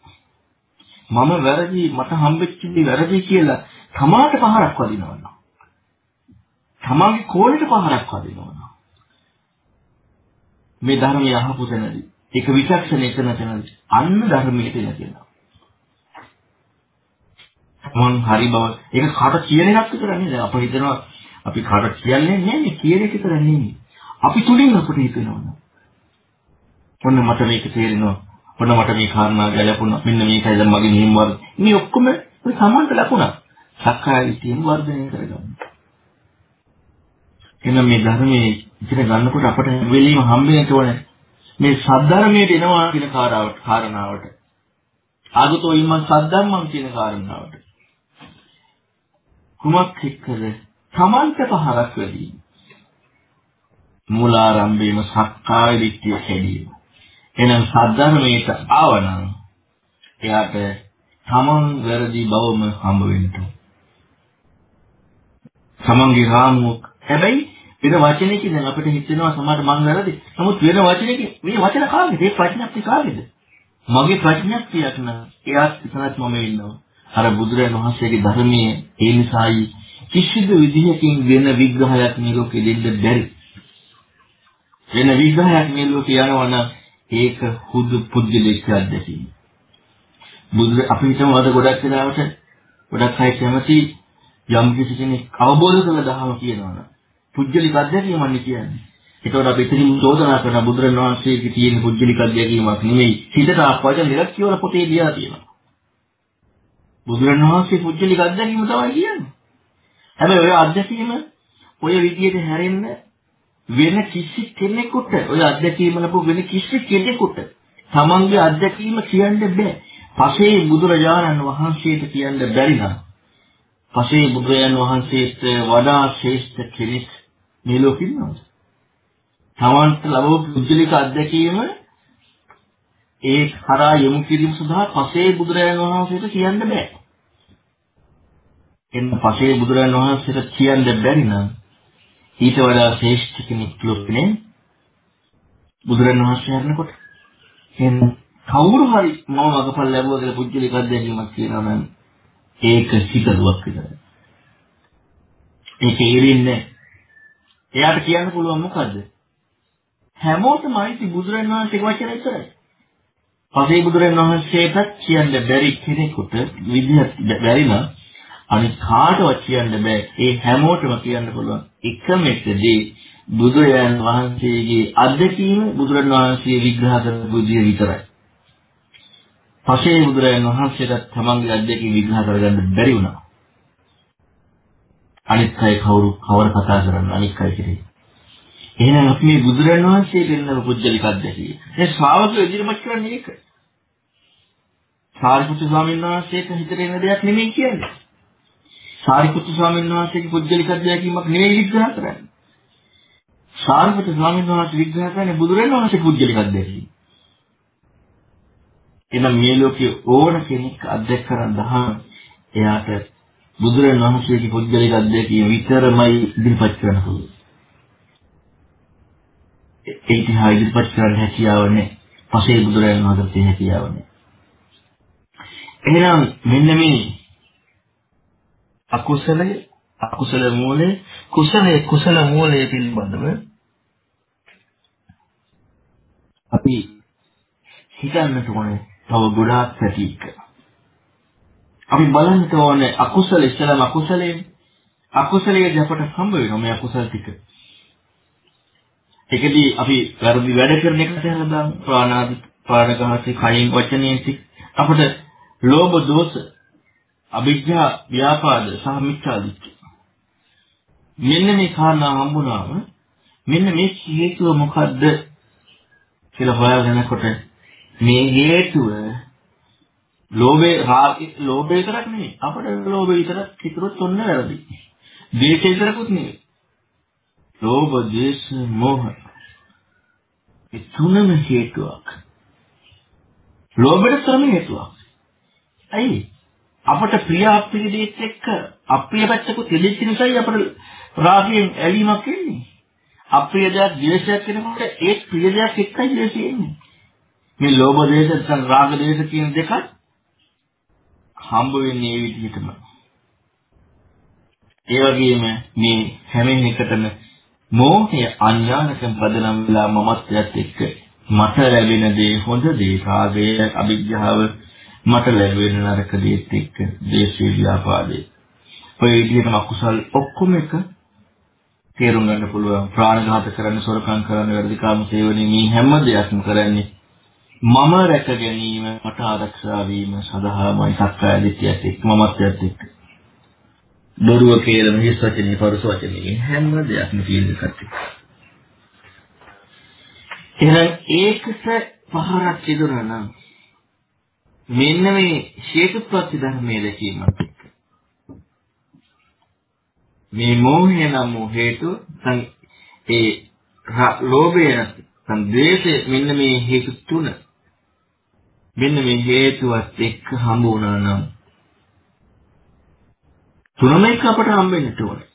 මම වැරදි මට හම්බෙච්ච දේ වැරදි කියලා තමාට පහරක් වදිනවා. තමාගේ කෝලෙට පහරක් වදිනවා. මේ ධර්මය අහපු තැනදී ඒක විචක්ෂණය කරන තැනදී අන්න ධර්මයේ තියෙන කියනවා. මං හරි බව ඒක කාට කියන එකක් විතරනේ දැන් අප හිතනවා අපි කාට කියන්නේ නැහැ කියන එක විතර නෙමෙයි. අපි තුලින් අපිට හිතෙනවා. ඔන්න මට මේක තේරෙනවා. ඔන්න මට මේ කාරණා ගැලපුණා. මෙන්න මේකයි දැන් මගේ නියම වර්ග. මේ ඔක්කොම සමාන්ත ලකුණක්. සක්කාය දිට්ඨියෙන් වර්ධනය කරගන්න. එහෙනම් මේ ධර්මයේ ඉතින් ගන්නකොට අපට වෙලීම හම්බෙන්න ඕනේ මේ සද්ධර්මයට එනවා කියන කාරණාවට කාරණාවට. ආගතෝ ඉම්මන් සද්ධම්මන් කියන කාරණාවට. කුමක් එක්කද? තමන්ට පහරක් වෙදී. මූලාරම්භයේම සක්කාය දිට්ඨිය හැදීම. එහෙනම් සද්ධර්මයට ආවනම් එයාට තමන් වැරදි බවම හම්බ වෙන්න තමන්ගේ රාමුවක්. හැබැයි වෙන වචනයකින් දැන් අපිට හිතෙනවා සමහර මං වැරදි. නමුත් වෙන වචනයකින් මේ වචන කාගේද? ඒ ප්‍රඥප්තිය කාගේද? මගේ ප්‍රඥප්තියක් නෑ. එයාත් එතනත් මම ඉන්නවා. අර බුදුරජාණන් වහන්සේගේ ධර්මයේ ඒ නිසායි කිසිදු විදිහකින් වෙන විග්‍රහයක් මේ ලෝකෙ දෙන්න බැරි. වෙන විග්‍රහයක් මේ ලෝකේ යනවා නම් ඒක හුදු පුද්ගලික අත්දැකීම. බුදු අපි හිතමු අද ගොඩක් වෙලාවට ගොඩක් අය කැමති යම් කිසි කෙනෙක් අවබෝධ කරලා දහම කියනවනම් පුජ්‍යලික අධ්‍යක්ීමන්නේ කියන්නේ. ඒකෝට අපි ඉතින් චෝදනා කරන බුදුරණවහන්සේගේ තියෙන පුජ්‍යලික අධ්‍යක්ීමක් නෙමෙයි. හිතට ආපවචන දෙකක් කියවල පොතේ ලියලා තියෙනවා. බුදුරණවහන්සේ පුජ්‍යලික අධ්‍යක්ීම තමයි කියන්නේ. හැබැයි ඔය අධ්‍යක්ීම ඔය විදිහට හැරෙන්න වෙන කිසි කෙනෙකුට ඔය අධ්‍යක්ීම ලැබු වෙන කිසි කෙනෙකුට තමන්ගේ අධ්‍යක්ීම කියන්න බෑ. පසේ බුදුරජාණන් වහන්සේට කියන්න බැරි නම් පසේ බුදුරජාන් වහන්සේට වඩා ශ්‍රේෂ්ඨ කෙනෙක් මේ ලෝකෙ ඉන්නවද? තමන්ට ලැබූ පුද්ගලික අත්දැකීම ඒ කරා යොමු කිරීම සඳහා පසේ බුදුරජාණන් වහන්සේට කියන්න බෑ. එන්න පසේ බුදුරජාණන් වහන්සේට කියන්න බැරි නම් ඊට වඩා ශ්‍රේෂ්ඨ කෙනෙක් ලෝකෙනේ බුදුරජාණන් වහන්සේ හරනකොට එන්න කවුරු හරි මම මගපල් ලැබුවා කියලා පුද්ගලික අත්දැකීමක් කියනවා නම් ඒක සිතරුවක් විතරයි. ඒක ඉරින්නේ එයාට කියන්න පුළුවන් මොකද්ද? හැමෝටම අයිති බුදුරජාණන් වහන්සේගේ වචන විතරයි. පසේ බුදුරජාණන් වහන්සේට කියන්න බැරි කෙනෙකුට විදිහක් බැරි නම් අනිත් කාටවත් කියන්න බෑ. ඒ හැමෝටම කියන්න පුළුවන් එකම එකදී බුදුරජාණන් වහන්සේගේ අත්දැකීම බුදුරජාණන් වහන්සේ විග්‍රහ කරපු විදිහ විතරයි. පසේ බුදුරජාණන් වහන්සේට තමන්ගේ අත්දැකීම් විග්‍රහ කරගන්න බැරි වුණා. අනිත් අය කවුරු කවර කතා කරන්න අනිත් අය කෙරේ. එහෙනම් අපි මේ බුදුරජාණන් වහන්සේ දෙන්නම පුජ්‍යලික අධ්‍යක්ෂය. ඒ ශ්‍රාවකයෝ ඉදිරිපත් කරන්නේ ඒක. සාරිපුත්තු ස්වාමීන් වහන්සේට හිතට එන දෙයක් නෙමෙයි කියන්නේ. සාරිපුත්තු ස්වාමීන් වහන්සේගේ පුජ්‍යලික අධ්‍යක්ෂීමක් නෙමෙයි විග්‍රහ කරන්නේ. සාරිපුත්තු ස්වාමීන් වහන්සේ විග්‍රහ කරන්නේ බුදුරජාණන් වහන්සේ පුජ්‍යලික අධ්‍යක්ෂී. එහෙනම් මේ ලෝකයේ ඕන කෙනෙක් අධ්‍යක්ෂ කරන් දහම එයාට බුදුරජාණන් වහන්සේගේ පුජ්‍යලික අධ්‍යක්ෂීම විතරමයි ඉදිරිපත් කරන්න පුළුවන්. ඒ දිහා ඉදිරිපත් කරන්න හැකියාව නැහැ. පසේ බුදුරජාණන් වහන්සේ හැකියාව නැහැ. එහෙනම් මෙන්න මේ අකුසලයේ අකුසල මූලයේ කුසලයේ කුසල මූලයේ පිළිබඳව අපි හිතන්නට ඕනේ තව ගොඩාක් පැතික. අපි බලන්නට ඕනේ අකුසල ඉස්සලම අකුසලයේ අකුසලයේ අපට හම්බ වෙනවා මේ අකුසල ටික. ඒකදී අපි වැරදි වැඩ කරන එකට හැලා දාමු. ප්‍රාණාදි පාරගහසි කයින් වචනයෙන් අපට ලෝභ දෝෂ අවිජ්ජා ව්‍යාපාද සහ මිච්ඡාදිත්‍ය. මෙන්න මේ කාරණා හම්බුනාම මෙන්න මේ හේතුව මොකද්ද කියලා හොයාගෙනකොට මේ හේතුව ලෝභේ රාග ලෝභය විතරක් නෙවෙයි අපිට ලෝභය විතරක් හිතුවොත් ඔන්න වැරදි. ද්වේෂය විතරකුත් නෙවෙයි. ලෝභ, ද්වේෂ, මෝහ. ඒ තුනම හේතුවක්. ලෝභයට තරම හේතුවක්. ඇයි? අපට ප්‍රිය අප්‍රිය දෙයක් එක්ක අප්‍රිය පැත්තකුත් දෙදෙච්ච නිසායි අපට රාගයෙන් ඇලීමක් එන්නේ. අප්‍රිය දෙයක් ද්වේෂයක් වෙනකොට ඒ ප්‍රිය දෙයක් එක්කයි ද්වේෂය එන්නේ. මේ ලෝභ දේශ නැත්නම් රාග දේශ කියන දෙකත් හම්බ වෙන්නේ මේ විදිහටම. ඒ වගේම මේ හැම එකටම මෝහය අඥානකම් පදනම් වෙලා මමත්වයට එක්ක මට ලැබෙන දේ හොඳ දේ රාගය අවිජ්ජාව මට ලැබෙන නරක දේත් එක්ක දේශේ ව්‍යාපාදේ. ඔය විදිහටම අකුසල් ඔක්කොම එක තේරුම් ගන්න පුළුවන්. ප්‍රාණඝාත කරන්න සොරකම් කරන්න වැඩිකාම සේවනයේ මේ හැම දෙයක්ම කරන්නේ මම රැක ගැනීම මට ආරක්ෂා වීම සඳහාමයි සක්කාය දිට්ඨියත් එක්ක මමත්වයට එක්ක. බොරුව කියලා හිස් වචනේ පරුස වචනේ හැම දෙයක්ම කියන එකත් එහෙනම් ඒකට පහරක් ඉදරන නම් මෙන්න මේ හේතුප්‍රත්‍ය ධර්මයේ දැකීමත් එක්ක මේ මෝහය නම් හේතු සං ඒ ලෝභය නැත්නම් ද්වේෂය මෙන්න මේ හේතු තුන මෙන්න මේ හේතුවත් එක්ක හම්බ වුණා නම් තුනම එක අපට හම්බෙන්නට ඕනේ.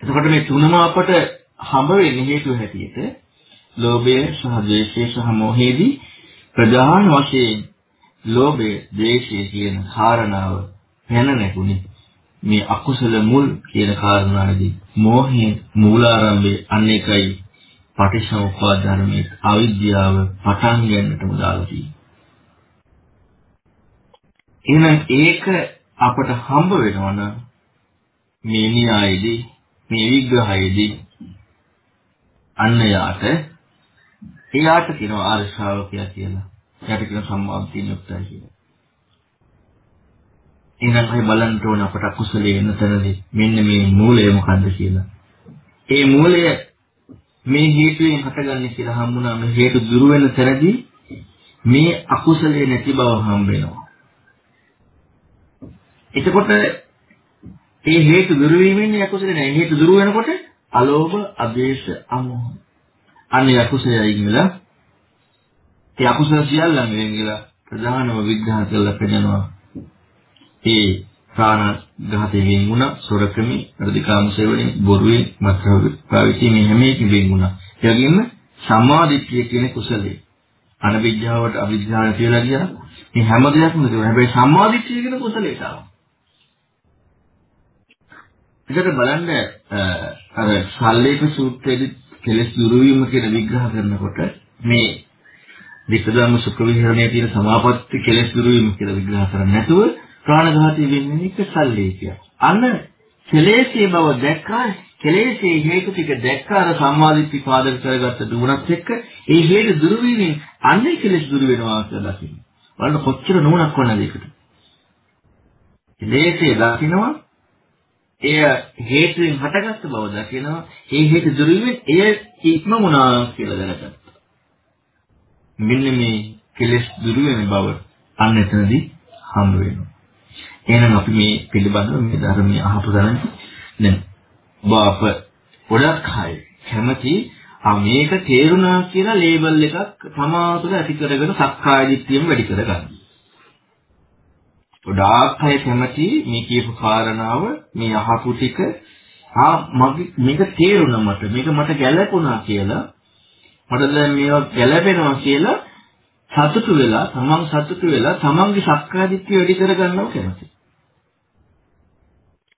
එතකොට මේ තුනම අපට හම්බ වෙන්නේ හේතුව හැටියට ලෝභය සහ ද්වේෂය සහ මොහේදී ප්‍රධාන වශයෙන් ලෝභය, ද්වේෂය කියන කාරණාව පැන නැගුණේ මේ අකුසල මුල් කියන කාරණාවේදී මෝහයේ මූලාරම්භයේ අනේකයි පටිච්චසමුප්පාද ධර්මයේ අවිද්‍යාව පටන් ගන්නටම දාලා තියෙනවා. එහෙනම් ඒක අපට හම්බ වෙනවා නම් මේ න්‍යායේදී මේ විග්‍රහයේදී අන්න යාට එයාට කියනවා ආර්ය ශ්‍රාවකයා කියලා. එයාට කියන සම්මාදිටිය යුක්තයි කියලා. එහෙනම් අපි බලන්න ඕන අපට අකුසලයේ එන තැනදී මෙන්න මේ මූලය මොකද්ද කියලා. ඒ මූලය මේ හේතුයෙන් හටගන්නේ කියලා හම්බුනා මේ හේතු දුරු වෙන තැනදී මේ අකුසලයේ නැති බව හම්බ වෙනවා. එතකොට ඒ හේතු දුරු වීමෙන් අකුසල නැහැ. හේතු දුරු වෙනකොට අලෝභ, අද්වේෂ, අමෝහ අන්නේ අකුසලයි කියලා ඒ අකුසල සියල්ලන් වෙන් කියලා ප්‍රධානම විග්‍රහ කරලා පෙන්නනවා. ඒ ප්‍රාණඝාතයෙන් වෙන් වුණා, සොරකමේ, අධිකාම සේවනයේ, බොරුවේ, මත්ද්‍රව්‍ය පාවිච්චි මේ හැම එකකින් වෙන් වුණා. ඒ වගේම සම්මාදිට්ඨිය කියන කුසලයේ අනවිද්‍යාවට අවිද්‍යාව කියලා ගියා. මේ හැම දෙයක්ම තියෙනවා. හැබැයි සම්මාදිට්ඨිය කියන කුසලයට ආවා. ඒකට බලන්න අර සල්ලේක සූත්‍රයේදී කෙලස් දුරු වීම කියන විග්‍රහ කරනකොට මේ විකදම සුඛ විහරණයේ තියෙන සමාපatti කෙලස් දුරු වීම කියලා විග්‍රහ කරන්නේ නැතුව ප්‍රාණඝාතී වෙන්නේ එක සල්ලේකිය. අන්න කෙලෙසේ බව දැක්කා කෙලෙසේ හේතු ටික දැක්කා අර සම්මාදිට්ඨි පාදක කරගත්ත දුණත් එක්ක ඒ හේතු දුරු වීමෙන් අන්නේ කෙලස් දුරු වෙනවා කියලා දකින්න. බලන්න කොච්චර නුවණක් වුණාද ඒකට. කෙලෙසේ දකින්නවා එය හේතුවෙන් හටගත්ත බව දකිනවා ඒ හේතු දුරු වීමෙන් එය ඉක්ම වුණා කියලා දැනගත්තා. මෙන්න මේ කෙලස් දුරු වෙන බව අන්න එතනදී හම්බ වෙනවා. එහෙනම් අපි මේ පිළිබඳව මේ ධර්මයේ අහපු දැන දැන් බාප ගොඩක් අය කැමති ආ මේක තේරුණා කියලා ලේබල් එකක් සමාතුල ඇති කරගෙන සක්කාය දිට්ඨියම වැඩි කරගන්න. ගොඩාක් අය කැමති මේ කියපු කාරණාව මේ අහපු ටික ආ මගේ මේක තේරුණා මට මේක මට ගැළපුණා කියලා මට දැන් මේවා ගැළපෙනවා කියලා සතුටු වෙලා තමන් සතුටු වෙලා තමන්ගේ සක්කාය දිට්ඨිය වැඩි කරගන්නව කැමති.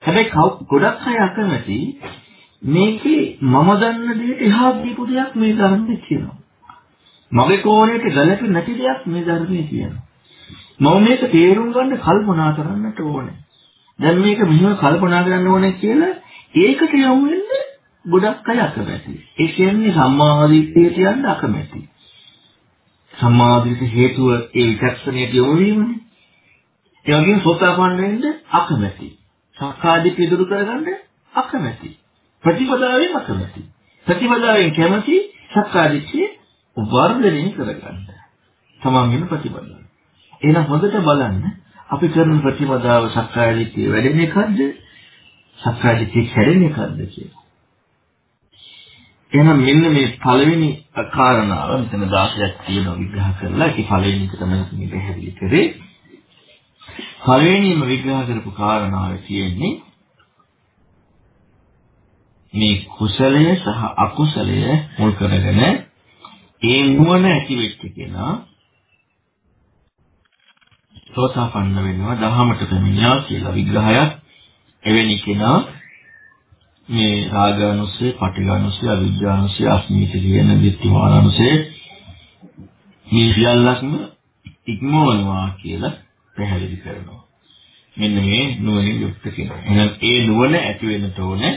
හැබැයි ගොඩක් අය අකමැති මේකේ මම දන්න දෙයට එහා දීපු දෙයක් මේ ධර්මයේ කියනවා. මගේ කෝණයට ගැලපෙන්නේ නැති දෙයක් මේ ධර්මයේ කියනවා. මම මේක තේරුම් ගන්න කල්පනා කරන්නට ඕනේ. දැන් මේක මෙහෙම කල්පනා කරන්න ඕනේ කියලා ඒකට යොමු වෙන්න ගොඩක් අය අකමැති. ඒ කියන්නේ සම්මාදිට්ඨිය කියන්න අකමැති. සම්මාදිට හේතුව ඒ විචක්ෂණයට යොමු වීමනේ. ඒ වගේම සෝතාපන්න වෙන්න අකමැති. සක්කාදිට්ඨිය දුරු කරගන්න අකමැති. ප්‍රතිපදාවෙන් අකමැති. ප්‍රතිපදාවෙන් කැමති සක්කාදිට්ඨිය වර්ධනය කරගන්න. තමන්ගෙන ප්‍රතිපදාව. එහෙනම් හොඳට බලන්න අපි කරන ප්‍රතිපදාව සක්කාදිට්ඨිය වැඩෙන එකක්ද? සක්කාදිට්ඨිය කැඩෙන එකක්ද කියලා. එහෙනම් මෙන්න මේ පළවෙනි කාරණාව මෙතන 16ක් තියෙනවා විග්‍රහ කරලා ඒක පළවෙනි එක තමයි මේ පැහැදිලි කරේ. පළවෙනිම විග්‍රහ කරපු කාරණාව තියෙන්නේ මේ කුසලය සහ අකුසලය මුල් කරගෙන ඒ නුවණ ඇති වෙච්ච කෙනා සෝතාපන්න වෙනවා දහමට පැමිණියා කියලා විග්‍රහයක් එවැනි කෙනා මේ රාගානුසය, පටිඝානුසය, අවිජ්ජානුසය, අස්මිත කියන දිට්ඨිමානුසය මේ සියල්ලක්ම ඉක්මවනවා කියලා පැහැදිලි කරනවා. මෙන්න මේ නුවණින් යුක්ත කෙනා. එහෙනම් ඒ නුවණ ඇති වෙන්නට ඕනේ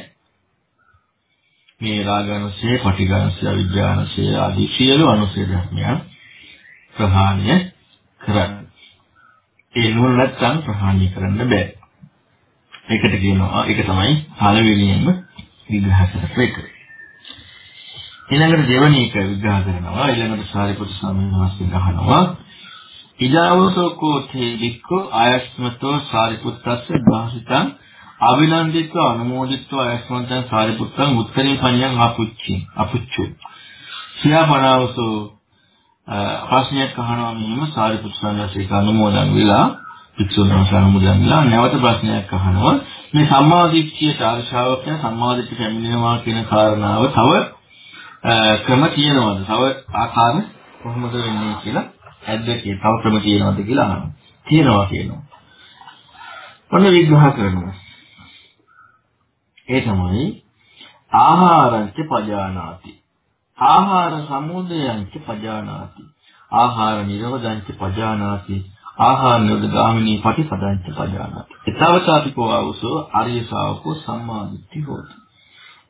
මේ රාගානුසය, පටිඝානුසය, අවිජ්ජානුසය ආදී සියලු අනුසය ධර්මයන් ප්‍රහාණය කරන්න. ඒ නුවණ නැත්නම් ප්‍රහාණය කරන්න බෑ. ඒකට කියනවා ඒක තමයි පළවෙනියෙන්ම විග්‍රහ කරපු එක. ඊළඟට දෙවෙනි එක විග්‍රහ කරනවා ඊළඟට සාරිපුත්‍ර ස්වාමීන් වහන්සේ ගහනවා ඉජාවතෝ කෝතේ වික්ඛෝ ආයස්මතෝ සාරිපුත්තස්ස භාසිතං අවිනන්දිත්ව අනුමෝදිත්ව ආයස්මතං සාරිපුත්තං උත්තරේ පඤ්ඤං අපුච්චි අපුච්චු සියාපනාවසෝ ප්‍රශ්නයක් අහනවා මෙහෙම සාරිපුත්‍ර සංඝසේ අනුමෝදන් වෙලා භික්ෂුන් වහන්සේ අනුමෝදන් වෙලා නැවත ප්‍රශ්නයක් අහනවා මේ සම්මාදිට්ඨියට ආශාවක් යන සම්මාදිට්ඨිය පැමිණෙනවා කියන කාරණාව තව ක්‍රම තියෙනවද? තව ආකාර කොහොමද වෙන්නේ කියලා ඇද්ද කියලා තව ක්‍රම තියෙනවද කියලා අහනවා. තියෙනවා කියනවා. ඔන්න විග්‍රහ කරනවා. ඒ තමයි ආහාරංච පජානාති. ආහාර සමුදයංච පජානාති. ආහාර නිරෝධංච පජානාති. ආහාර නිරෝධ ගාමිනී පටිපදංච පජානාති. ඊතවතාපිකෝ ආවසෝ ආර්ය ශාවකෝ සම්මාදිට්ඨි හොති.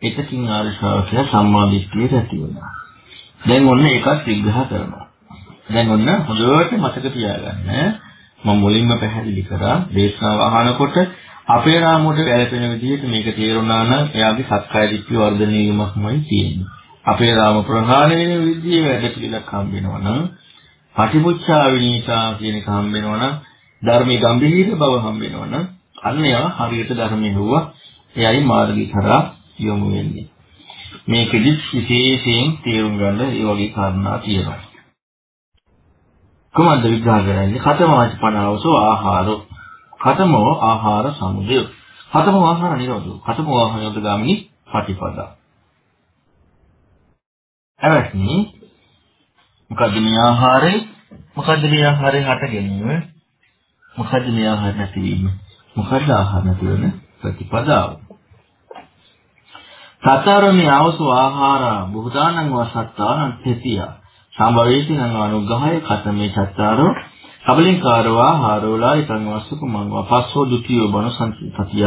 එකකින් ආර්ය ශ්‍රාවකයා සම්මාදිට්ඨිය ඇති වෙනවා. දැන් ඔන්න ඒකත් විග්‍රහ කරනවා. දැන් ඔන්න හොඳට මතක තියාගන්න මම මුලින්ම පැහැදිලි කරා දේශනාව අහනකොට අපේ රාමුවට ගැලපෙන විදිහට මේක තේරුණා නම් එයාගේ සක්කාය දිට්ඨිය වර්ධනය වීමක්මයි තියෙන්නේ. අපේ රාම ප්‍රහාණය වෙන විදිහේ වැඩ පිළිලක් හම්බ වෙනවා නම් පටිපුච්ඡා විනීතා කියන එක හම්බ වෙනවා නම් ධර්මයේ ගැඹීර බව හම්බ වෙනවා නම් අන්න එයා හරියට ධර්මයේ හුවා එයයි මාර්ගී කරා යොමු වෙන්නේ. මේකෙදි විශේෂයෙන් තේරුම් ගන්න ඒ වගේ කාරණා තියෙනවා. කොහොමද විග්‍රහ කරන්නේ? කතමවාච පණවසෝ ආහාරෝ. කතමෝ ආහාර සමුදය. කතමෝ ආහාර නිරෝධෝ. කතමෝ ආහාර නිරෝධ ගාමිනී පටිපදා. එවැනි මොකද්ද මේ ආහාරය? මොකද්ද මේ ආහාරය හට ගැනීම? මොකද්ද මේ ආහාර නැතිවීම? මොකද්ද ආහාර නැති වෙන ප්‍රතිපදාව? සතරමේ අවසු ආහාර බුදානං වසත්තානං තෙතිය සම්භවේසිනං අනුග්‍රහය කතමේ චත්තාරෝ කබලින්කාරෝ ආහාරෝ ලායිකං වස්සුක මං වපස්සෝ ဒ ුතියෝ බනසන්තිතිය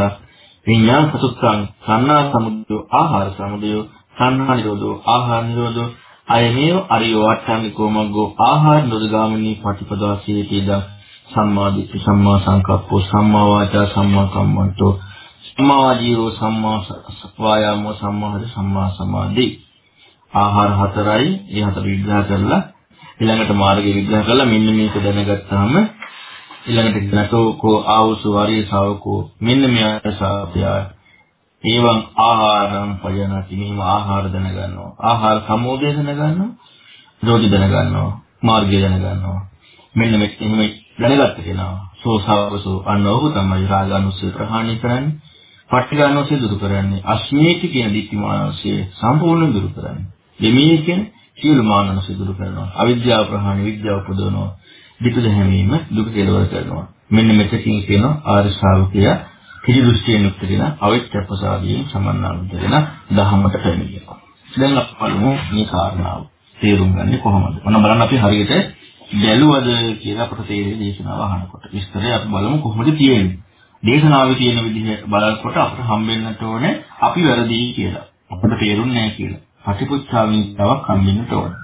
විඤ්ඤාණ සතුත්තං සන්නා සමුදය ආහාර සමුදය සන්නා නිරෝධෝ ආහාර නිරෝධෝ අයමේව අරියෝ අට්ඨාංගිකෝ මග්ගෝ ආහාර නිරෝධගාමිනී පටිපදා සීතිදා සම්මා දිට්ඨි සම්මා සංකප්පෝ සම්මා වාචා සම්මා කම්මන්තෝ සම්මා ජීවෝ සම්මා වායාමෝ සම්මා හද සම්මා සමාධි. ආහාර හතරයි ඒ හතර විග්‍රහ කරලා ඊළඟට මාර්ගය විග්‍රහ කරලා මෙන්න මේක දැනගත්තාම ඊළඟට නැතෝ කෝ ආවුසු වරිය ශාවකෝ මෙන්න මේ ආසාපියා ඒවං ආහාරං පයනති මෙහිම ආහාර දැනගන්නවා. ආහාර සමෝධය දැනගන්නවා රෝගී දැනගන්නවා මාර්ගය දැනගන්නවා. මෙන්න මේක එහෙම දැනගත්ත කෙනා සෝසාවසෝ අන්න ඔහු තමයි රාගානුසය ප්‍රහාණය කරන්නේ පටිඝානුසය දුරු කරන්නේ අස්මීති කියන ditthිමානසය සම්පූර්ණ දුරු කරන්නේ. දෙමී කියන සියලු මානසය දුරු කරනවා. අවිද්‍යාව ප්‍රහාණය විද්‍යාව උපදවනවා. විදුල හැමීම දුක කෙලවර කරනවා. මෙන්න මෙතකින් කියන ආර්ය ශ්‍රාවකයා කිසි දෘෂ්ටියෙන් යුක්ත වෙන අවිත්‍ය ප්‍රසාදියෙන් සමන්නාන්ත වෙන දහමට පැමිණෙනවා දැන් අපි බලමු මේ කාරණාව තේරුම් ගන්නේ කොහොමද ඔන්න බලන්න අපි හරියට බැලුවද කියලා අපට තේරෙන්නේ දේශනාව අහනකොට. විස්තරය අපි බලමු කොහොමද තියෙන්නේ. දේශනාවේ තියෙන විදිහ බලනකොට අපට හම්බෙන්නට ඕනේ අපි වැරදි කියලා. අපට තේරුන්නේ නැහැ කියලා. ප්‍රතිපුච්ඡාවෙන් තවක් හම්බෙන්නට ඕනේ.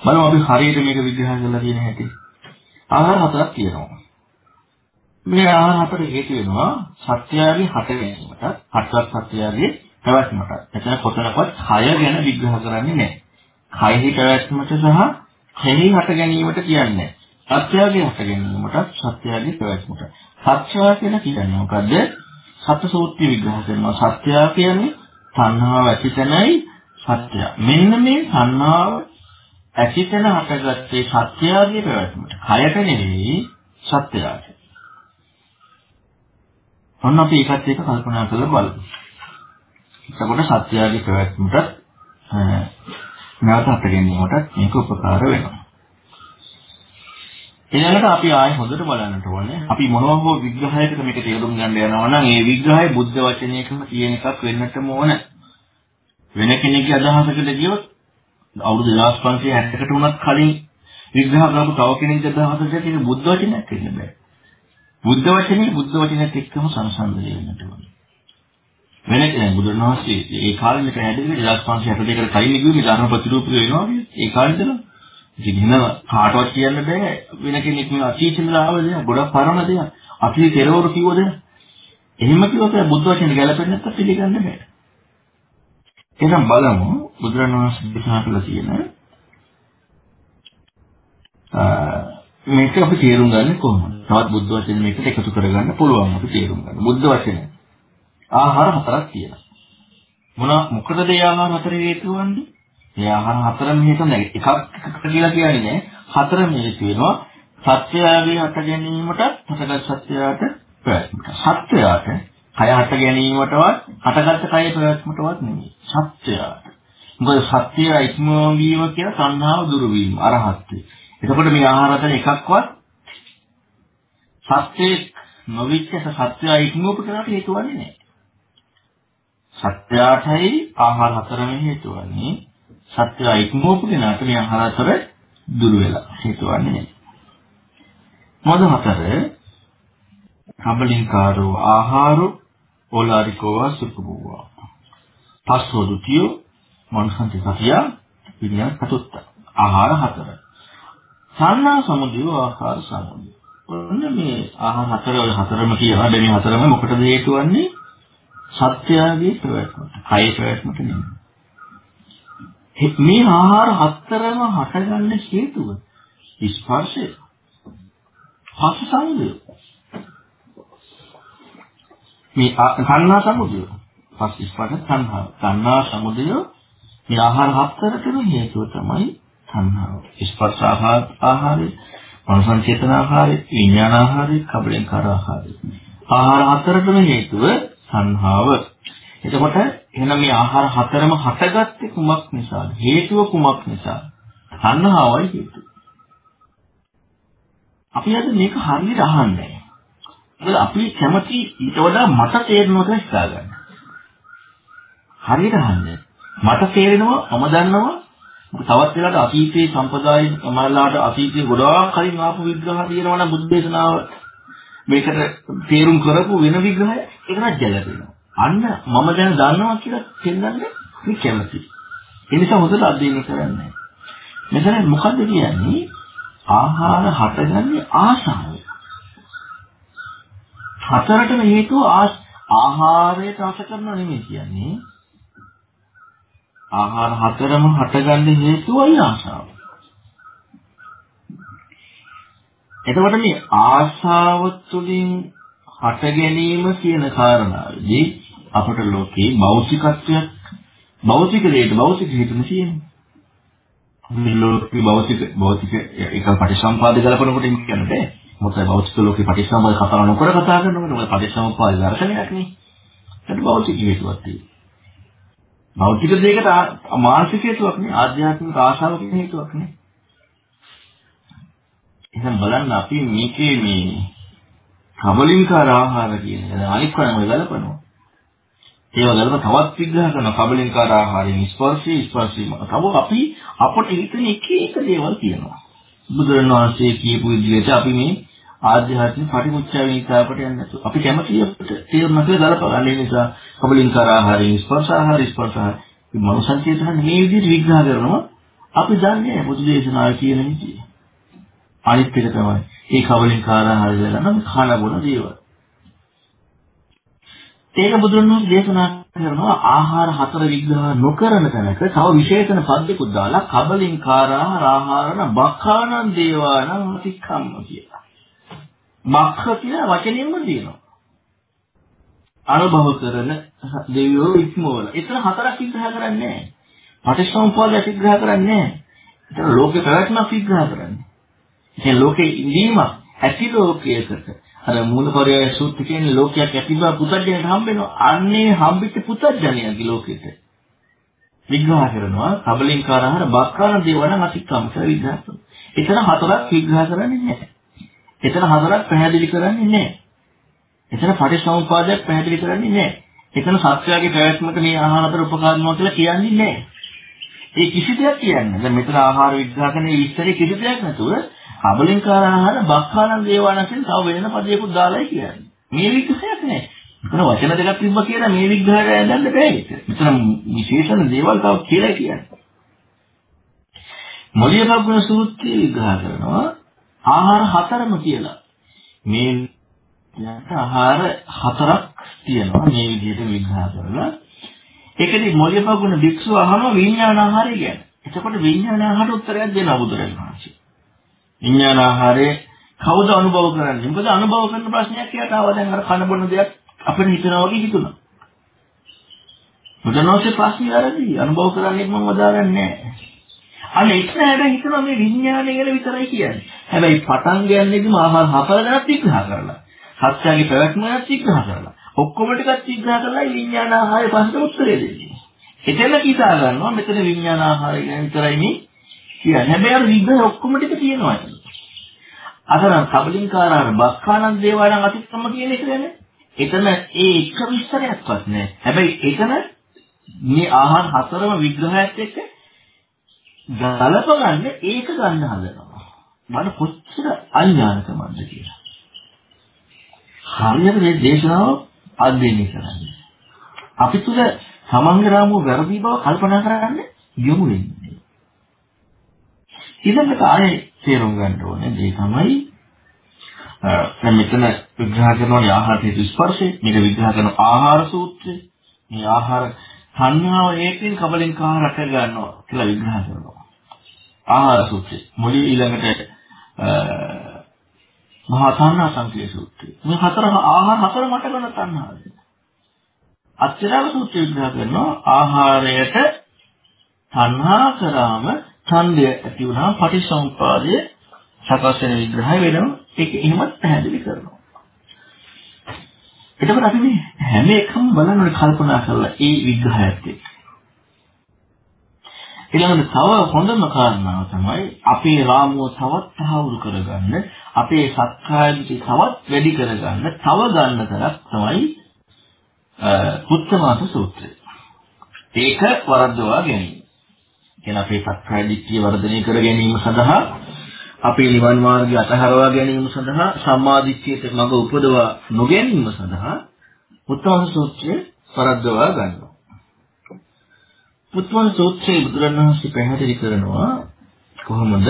බලමු අපි හරියට මේක විග්‍රහ කරලා තියෙන හැටි. ආහාර හතරක් තියෙනවා. මේ ආහාර හතර හේතු වෙනවා සත්‍යයගේ හට ගැනීමට, හටවත් සත්‍යයගේ පැවැත්මට. එතන කොතනකවත් කය ගැන විග්‍රහ කරන්නේ නැහැ. කයෙහි පැවැත්මට සහ කෙරෙහි හට ගැනීමට කියන්නේ. සත්‍යයගේ හට ගැනීමටත් සත්‍යයගේ පැවැත්මට. සත්‍යය කියලා කියන්නේ මොකද්ද? සත්‍ය සූත්‍රය විග්‍රහ කරනවා. සත්‍යය කියන්නේ තණ්හාව ඇතිතැනයි සත්‍යය. මෙන්න මේ තණ්හාව ඇතිතැන හටගත්තේ සත්‍යයගේ පැවැත්මට. කයට නෙවෙයි සත්‍යයට. ඔන්න අපි ඒකත් එක්ක කල්පනා කරලා බලමු. එතකොට සත්‍යයගේ පැවැත්මට නැවත හට ගැනීමට මේක උපකාර වෙනවා. ඊළඟට අපි ආයෙ හොඳට බලන්නට ඕනේ. අපි මොනවා හෝ විග්‍රහයකට මේක තේරුම් ගන්න යනවා නම් ඒ විග්‍රහය බුද්ධ වචනයකම තියෙන එකක් වෙන්නටම ඕන. වෙන කෙනෙක්ගේ අදහසකට ගියොත් අවුරුදු 2560කට උනත් කලින් විග්‍රහ කරපු තව කෙනෙක්ගේ අදහසකට ඒක බුද්ධ වචනයක් වෙන්න බෑ. බුද්ධ වචනේ බුද්ධ වචනයත් එක්කම සංසන්දනය වෙන්නට ඕනේ. වෙන කෙනෙක් බුදුරණවහන්සේ ඒ කාලේ මේක හැදෙන්නේ 2562කට කලින් කිව්වේ මේ ධර්ම ප්‍රතිරූපය වෙනවා කියන්නේ. ඒ කාලේදම ඉතින් එහෙම කාටවත් කියන්න බෑ වෙන කෙනෙක් මේ අතීතෙම ආව දෙයක් ගොඩක් පරණ දෙයක්. අපි කෙරවරු කිව්ව දෙයක්. එහෙම කිව්වොත් බුද්ධ වචනේ ගැලපෙන්නේ නැත්නම් පිළිගන්න බෑ. එහෙනම් බලමු බුදුරණවහන්සේ දේශනා කළ තියෙන මේක අපි තේරුම් ගන්න කොහොමද? තවත් බුද්ධ වචනේ මේකට එකතු කරගන්න පුළුවන් අපි තේරුම් ගන්න. බුද්ධ වචනේ ආහාර හතරක් තියෙනවා. මොන මොකටද ඒ ආහාර හතර හේතු වන්නේ? ඒ ආහාර හතරම හේතු නැහැ. එකක් එකකට කියලා කියන්නේ නැහැ. හතරම හේතු වෙනවා. සත්‍යයගේ හට ගැනීමට හටගත් සත්‍යයට ප්‍රයත්නට. සත්‍යයට කය හට ගැනීමටවත් හටගත් කය ප්‍රයත්නටවත් නෙමෙයි. සත්‍යයට. මොකද සත්‍යය ඉක්මවීම කියන සංහාව දුරු වීම අරහත්ත්වය. එතකොට මේ ආහාර හතර එකක්වත් සත්‍යයේ නොවිච්ච සත්‍යය ඉක්මවපු කරාට හේතු වෙන්නේ නැහැ. සත්‍යයටයි ආහාර හතරම හේතු වන්නේ සත්‍ය ඉක්මවපු කෙනාට මේ ආහාර හතර දුර වෙලා හේතු වන්නේ නැහැ. මොකද හතර කබලින්කාරෝ ආහාරෝ ඕලාරිකෝ සුඛභෝවා. පස්සෝ ဒ ුතියෝ මනසන්ති සතිය විඤ්ඤාණ චතුත්ථ. ආහාර හතර. සන්නා සමුදය ආහාර සමුදය. ඔන්න මේ ආහාර හතර ඔය හතරම කියනවා. දැන් මේ හතරම මොකටද හේතු වන්නේ? සත්‍යයේ ප්‍රවැත්මට, කය ප්‍රවැත්මට නෙමෙයි. මේ ආහාර හතරම හටගන්න හේතුව ස්පර්ශය. පස සංගය. මේ කන්නා සමුදය. පස් ස්පර්ශ සංහා. කන්නා සමුදය මේ ආහාර හතරටම හේතුව තමයි තණ්හාව. ස්පර්ශ ආහාරය, මනසංචේතන ආහාරය, විඥාන ආහාරය, කබලෙන්කාර ආහාරය. ආහාර හතරටම හේතුව තණ්හාව. එතකොට එහෙනම් මේ ආහාර හතරම හටගත්තේ කුමක් නිසාද? හේතුව කුමක් නිසාද? තණ්හාවයි හේතුව. අපි අද මේක හරියට අහන්නේ. මොකද අපි කැමති ඊට වඩා මට තේරෙනවා කියලා හිතාගන්න. හරියට අහන්නේ. මට තේරෙනවා මම දන්නවා තවත් වෙලාවට අතීතයේ සම්ප්‍රදාය මරලාට අතීතයේ ගොඩාක් කලින් ආපු විග්‍රහ තියෙනවා නම් බුද්ධ දේශනාව මේකට තේරුම් කරපු වෙන විග්‍රහය ඒක නම් ජලපෙනවා. අන්න මම දැන් දන්නවා කියලා පෙන්වන්නේ මේ කැමති. ඒ නිසා හොඳට අධ්‍යයනය කරන්න. මෙතන මොකද්ද කියන්නේ? ආහාර හටගන්නේ ආශාව. හතරටම හේතුව ආහාරයට රස කරනව නෙමෙයි කියන්නේ. ආහාර හතරම හටගන්න හේතුවයි ආශාව. එතකොට මේ ආශාව තුළින් හට ගැනීම කියන කාරණාවේදී අපට ලෝකේ භෞතිකත්වයක් භෞතික දෙයට භෞතික හේතුන තියෙනවා. මේ ලෝකේ භෞතික භෞතික එක පටිසම්පාද ගලපනකොට කියන්නේ බෑ. මොකද භෞතික ලෝකේ පටිසම්පාද කතා නොකර කතා කරනකොට මොකද පටිසම්පාද දර්ශනයක් නේ. ඒක භෞතික හේතුවක් තියෙනවා. භෞතික දෙයකට මානසික හේතුවක් නේ ආධ්‍යාත්මික ආශාවක හේතුවක් නේ. එහෙනම් බලන්න අපි මේකේ මේ කබලින්කාර ආහාර කියන එක අනිත් කණම ගලපනවා. ඒව ගලප තවත් විග්‍රහ කරන කබලින්කාර ආහාරයෙන් ස්පර්ශී ස්පර්ශී තව අපි අපට හිතෙන එක එක දේවල් තියෙනවා. බුදුරණවහන්සේ කියපු විදිහට අපි මේ ආධ්‍යාත්මික පටිමුච්චා විනිකාවට යන්නේ නැතුව අපි කැමති අපිට තේරුම් කියලා ගලප ගන්න නිසා කබලින්කාර ආහාරයෙන් ස්පර්ශ ආහාර ස්පර්ශ ආහාර මේ මනසංචේතන මේ විදිහට විග්‍රහ කරනවා අපි දන්නේ බුදු දේශනාවේ කියන විදිහ. අනිත් එක තමයි ඒ කබලින්කාර ආහාර කියලා නම් කන බොන දේවල්. ඒක බුදුරණවහන්සේ දේශනා කරනවා ආහාර හතර විග්‍රහ නොකරන තැනක තව විශේෂණ පද්‍යකුත් දාලා කබලින්කාර ආහාර ආහාරන බක්ඛානං දේවානං අතික්කම්ම කියලා. බක්ඛ කියන වචනයෙන්ම තියෙනවා. අනුභව කරන දෙවියෝ ඉක්මවල. ඒතර හතරක් විග්‍රහ කරන්නේ නැහැ. පටිච්චසමුප්පාදය විග්‍රහ කරන්නේ නැහැ. ඒතර ලෝකේ පැවැත්මක් විග්‍රහ කරන්නේ. ඒ ලෝකේ ඉඳීම ඇති ලෝකයකට අර මූලපරයය සූත්‍ර කියන්නේ ලෝකයක් ඇති බව පුතඥයට හම්බ වෙනවා. අන්නේ හම්බෙච්ච පුතඥයගේ ලෝකෙට විග්‍රහ කරනවා කබලින්කාර ආහාර බක්කාන දේවන අතික්කම කියලා විග්‍රහ කරනවා. එතන හතරක් විග්‍රහ කරන්නේ නැහැ. එතන හතරක් පැහැදිලි කරන්නේ නැහැ. එතන පටිච්චසමුප්පාදයක් පැහැදිලි කරන්නේ නැහැ. එතන සත්‍යයේ පැවැත්මට මේ ආහාර අතර උපකාරනවා කියලා කියන්නේ නැහැ. ඒ කිසි දෙයක් කියන්නේ. දැන් මෙතන ආහාර විග්‍රහ කරන විස්තරේ කිසි දෙයක් නැතුව අබලින්කාර ආහාර බක්කානන් දේවානසෙන් තව වෙන පදයකට දාලායි කියන්නේ. මේ විග්‍රහයක් නැහැ. මෙතන වචන දෙකක් තිබ්බා කියලා මේ විග්‍රහය ගන්න බෑ ඒක. මෙතන විශේෂණ දේවල් තව කියලා කියන්නේ. මොළියපග්ගුණ සූත්‍රය විග්‍රහ කරනවා ආහාර හතරම කියලා. මේ යාට ආහාර හතරක් තියෙනවා මේ විදිහට විග්‍රහ කරලා. ඒකදී මොළියපගුණ භික්ෂුව අහම විඥාන ආහාරය ගැන. එතකොට විඥාන ආහාරට උත්තරයක් දෙනවා බුදුරජාණන් විඥාන ආහාරය කවුද අනුභව කරන්නේ? මොකද අනුභව කරන ප්‍රශ්නයක් එයාට ආවා දැන් අර කන බොන දෙයක් අපිට හිතනවා වගේ හිතුණා. බුදුනෝසේ ප්‍රශ්නේ වැරදි. අනුභව කරන්නේ මම වදාරන්නේ නැහැ. අන්න ඒක හැබැයි හිතනවා මේ විඥානය ගැන විතරයි කියන්නේ. හැබැයි පටන් ගන්නෙදිම ආහාර හතර ගැනත් විග්‍රහ කරලා. සත්‍යයේ පැවැත්මත් විග්‍රහ කරලා. ඔක්කොම ටිකත් විග්‍රහ කරලා විඥාන ආහාරය පස්සට උත්තරේ දෙන්නේ. එතන කීසා ගන්නවා මෙතන විඥාන ආහාරය ගැන විතරයි මේ කියන්නේ. හැබැයි අර විග්‍රහ ඔක්කොම ටික තියෙනවා. අතරම් කබලින්කාරාර බක්ඛානන් දේවාලන් අතික්‍රම කියන එක ගැන එතන ඒ එක විස්තරයක්වත් නැහැ. හැබැයි එතන මේ ආහාර හතරම විග්‍රහයත් එක්ක ගලපගන්න ඒක ගන්න හදනවා. මම කොච්චර අඥානකමක්ද කියලා. හරියට මේ දේශනාව අධ්‍යයනය කරන්නේ. අපි තුල සමංගරාමෝ වැරදි බව කල්පනා කරගන්න යොමු වෙන්නේ. ඊළඟට ආයේ තේරුම් ගන්න ඕනේ දේ තමයි දැන් මෙතන විග්‍රහ කරනවා ආහාර හේතු ස්පර්ශය මේක විග්‍රහ කරන ආහාර සූත්‍රය මේ ආහාර සංඥාව ඒකෙන් කබලෙන් කාහ රට ගන්නවා කියලා විග්‍රහ කරනවා ආහාර සූත්‍රය මුලින් ඊළඟට මහා තණ්හා සංකේය සූත්‍රය මේ හතර ආහාර හතර මට කරන තණ්හාවද අච්චරව සූත්‍රය විග්‍රහ කරනවා ආහාරයට තණ්හා කරාම ඡන්දය ඇති වුණාම පටිසමුපාදය සකස් වෙන විග්‍රහය වෙනවා. ඒක එහෙමත් පැහැදිලි කරනවා. එතකොට අපි මේ හැම එකම බලන්න ඕනේ කල්පනා කරලා ඒ විග්‍රහයත් එක්ක. ඊළඟට තව හොඳම කාරණාව තමයි අපේ රාමුව තවත් තහවුරු කරගන්න, අපේ සත්‍යයන්ති තවත් වැඩි කරගන්න, තව ගන්න තරක් තමයි පුත්තමාස සූත්‍රය. ඒක වරද්දවා ගැනීම. කියන අපේ සත්‍යය දිට්ඨිය වර්ධනය කර ගැනීම සඳහා අපේ නිවන් මාර්ගය අතහරවා ගැනීම සඳහා සම්මාදිට්ඨියට මඟ උපදවා නොගැනීම සඳහා උත්තම සූත්‍රය වරද්දවා ගන්නවා. උත්තම සූත්‍රයේ බුදුරණවහන්සේ පැහැදිලි කරනවා කොහොමද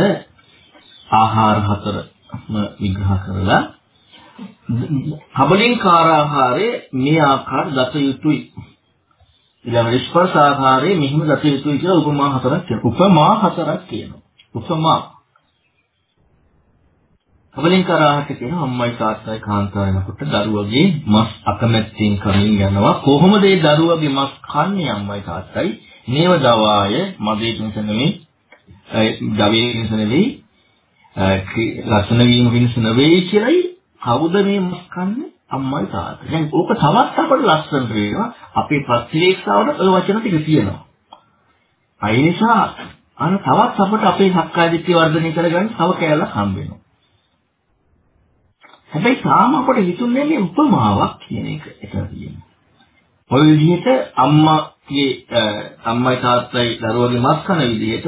ආහාර හතරම විග්‍රහ කරලා කබලින්කාර ආහාරයේ මේ ආකාර දත යුතුයි ඊළඟ ස්පර්ශ ආහාරයේ මෙහිම ගත යුතුයි කියලා උපමා හතරක් කියනවා. උපමා හතරක් කියනවා. උපමා. කවලින් කරාහට කියන අම්මයි තාත්තයි කාන්තාව වෙනකොට දරුවගේ මස් අකමැත්තෙන් කමින් යනවා. කොහොමද ඒ දරුවගේ මස් කන්නේ අම්මයි තාත්තයි? නේව දවාය මදේ පිණිස නෙවෙයි. දවේ පිණිස නෙවෙයි. ලස්සන වීම පිණිස නෙවෙයි කියලායි කවුද මේ මස් කන්නේ? අම්මයි තාත්තයි. දැන් ඕක තවත් අපට ලස්සනට වෙනවා. අපේ ප්‍රතිලේක්ෂාවට ඔය වචන ටික තියෙනවා. ඒ නිසා අර තවත් අපට අපේ සක්කාය දිට්ඨිය වර්ධනය කරගන්න තව කැලලක් හම්බ වෙනවා. හැබැයි තාම අපට හිතුන්නේ මේ උපමාවක් කියන එක එතන තියෙනවා. ඔය විදිහට අම්මාගේ අම්මයි තාත්තයි දරුවගේ මස් කන විදිහට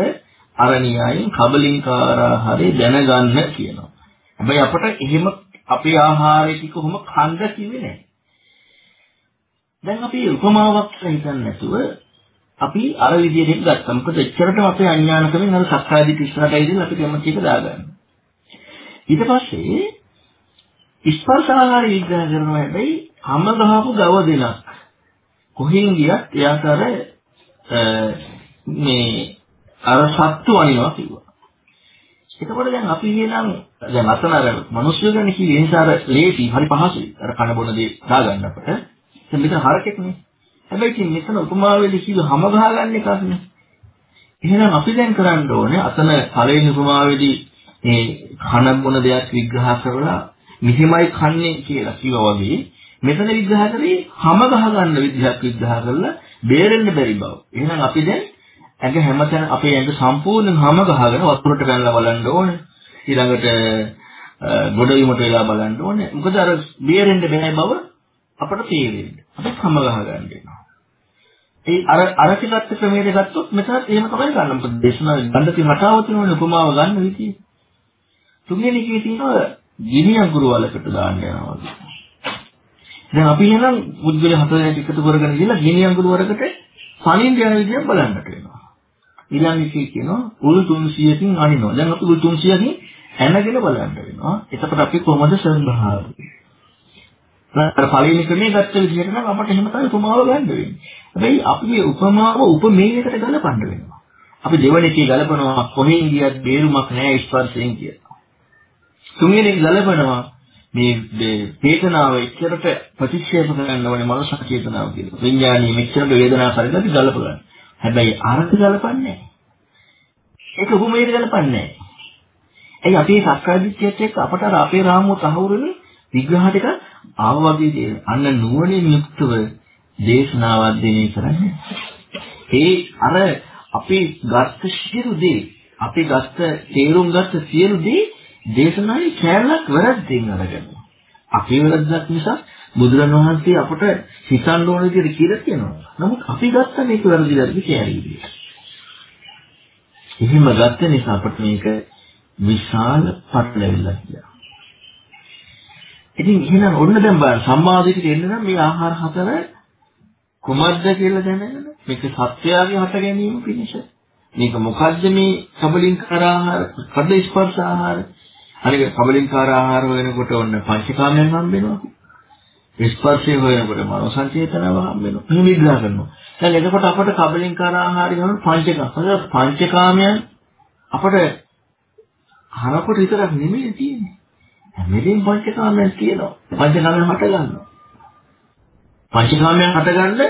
අරණියයින් කබලින්කාරාහාරය දැනගන්න කියනවා. හැබැයි අපට එහෙම අපේ ආහාරය ටික කොහොම කන්ද කිව්වේ නැහැ. දැන් අපි උපමාවක් හිතන්න නැතුව අපි අර විදිහට ගත්තා. මොකද එච්චරටම අපේ අඥානකමෙන් අර සක්කායදිට ඉස්සරහට ඇවිදින්න අපි කැමති එක දාගන්න. ඊට පස්සේ ස්පර්ශ ආහාර විග්‍රහ කරනවා හැබැයි හැම ගහපු ගව දෙනක් කොහෙන් ගියත් එයාට අර මේ අර සත්තු අනිනවා කිව්වා. එතකොට දැන් අපි කියනම් දැන් අතන අර මිනිස්සු ගැන කිව්වේ නිසා අර ලේසි හරි පහසුයි. අර කන බොන දේ දාගන්න අපට. දැන් මෙතන හරකෙක් නේ. හැබැයි ඉතින් මෙතන උපමාවෙදි කිව්ව හැම ගහගන්න එකක් නේ. එහෙනම් අපි දැන් කරන්න ඕනේ අතන පළවෙනි උපමාවේදී මේ කන බොන දෙයක් විග්‍රහ කරලා මෙහිමයි කන්නේ කියලා කිව්වා වගේ මෙතන විග්‍රහ කරේ හැම ගහගන්න විදිහක් විග්‍රහ කරලා බේරෙන්න බැරි බව. එහෙනම් අපි දැන් ඇඟ හැමතැන අපේ ඇඟ සම්පූර්ණයෙන් හැම ගහගෙන වතුරට පැනලා බලන්න ඕනේ. ඊළඟට ගොඩවීමට වෙලා බලන්න ඕනේ. මොකද අර බේරෙන්න බැහැ බව අපට තේරෙන්නේ. අපි හැම ගහ ගන්න වෙනවා. ඒ අර අර ටිකත් ක්‍රමයට ගත්තොත් මෙතනත් එහෙම තමයි ගන්න. මොකද දේශනාවේ ගන්න තියෙන රටාව තියෙනවනේ උපමාව ගන්න විදිය. තුන්වෙනි එකේ තියෙනවා ගිනි අඟුරු වලකට දාන්න යනවා වගේ. දැන් අපි එහෙනම් පුද්ගල හතර දෙනෙක් එකතු කරගෙන ගිහලා ගිනි අඟුරු වලකට පණින්න යන විදිය බලන්නට වෙනවා. ඊළඟ එකේ කියනවා උල් 300කින් අනිනවා. දැන් අපි උල් 300කින් ඇනගෙන බලන්න වෙනවා. එතකොට අපි කොහොමද සම්භාවය? අර පළවෙනි ක්‍රමයේ ගත්ත විදිහට නම් අපිට එහෙම තමයි උපමාව ගන්න වෙන්නේ. හැබැයි අපි මේ උපමාව උපමේයකට ගලපන්න වෙනවා. අපි දෙවෙනි එකේ ගලපනවා කොහෙන් ගියත් බේරුමක් නැහැ ස්පර්ශයෙන් කියලා. තුන්වෙනි එක ගලපනවා මේ වේදනාව එච්චරට ප්‍රතික්ෂේප කරන්න ඕනේ මනස චේතනාව කියලා. විඥානීය මෙච්චර වේදනාව පරිදි ගලප ගන්න. හැබැයි අරක ගලපන්නේ නැහැ. ඒක උපමේයට ගලපන්නේ නැහැ. එයි අපේ සක්කාය දිට්ඨියත් එක්ක අපට අර අපේ රාමුව තහවුරුනේ විග්‍රහ ටික ආව වගේ දේ. අන්න නුවණින් යුක්තව දේශනාවක් දෙන්නේ කරන්නේ. ඒ අර අපි ගත්ත සියලු දේ, අපි ගත්ත තේරුම් ගත්ත සියලු දේ දේශනාවේ කැලලක් වැරද්දෙන් අරගෙන. අපේ වැරද්දක් නිසා බුදුරණවහන්සේ අපට හිතන්න ඕන විදිහට කියලා කියනවා. නමුත් අපි ගත්ත මේක වැරදි වැරදි කියලා. එහෙම ගත්ත නිසා අපට මේක විශාල පටලැවිල්ලක් කියලා. ඉතින් එහෙනම් ඔන්න දැන් බලන්න සම්මාදිට එන්න නම් මේ ආහාර හතර කුමක්ද කියලා දැනගෙන මේක සත්‍යයගේ හට ගැනීම පිණිස මේක මොකද්ද මේ කබලින්කාර ආහාර කඩ ස්පර්ශ ආහාර අනික කබලින්කාර ආහාර වෙනකොට ඔන්න පංචකාමයන් හම්බ වෙනවා ස්පර්ශය හොයනකොට මනෝ සංචේතනාව හම්බ වෙනවා මේ විග්‍රහ කරනවා දැන් එතකොට අපට කබලින්කාර ආහාරය ගන්න පංචකාම පංචකාමයන් අපට හරකොට විතරක් නෙමෙයි තියෙන්නේ හැමදේම පංචකාමයන් තියෙනවා. පංචකාමයන් හට ගන්නවා. පංචකාමයන් හට ගන්න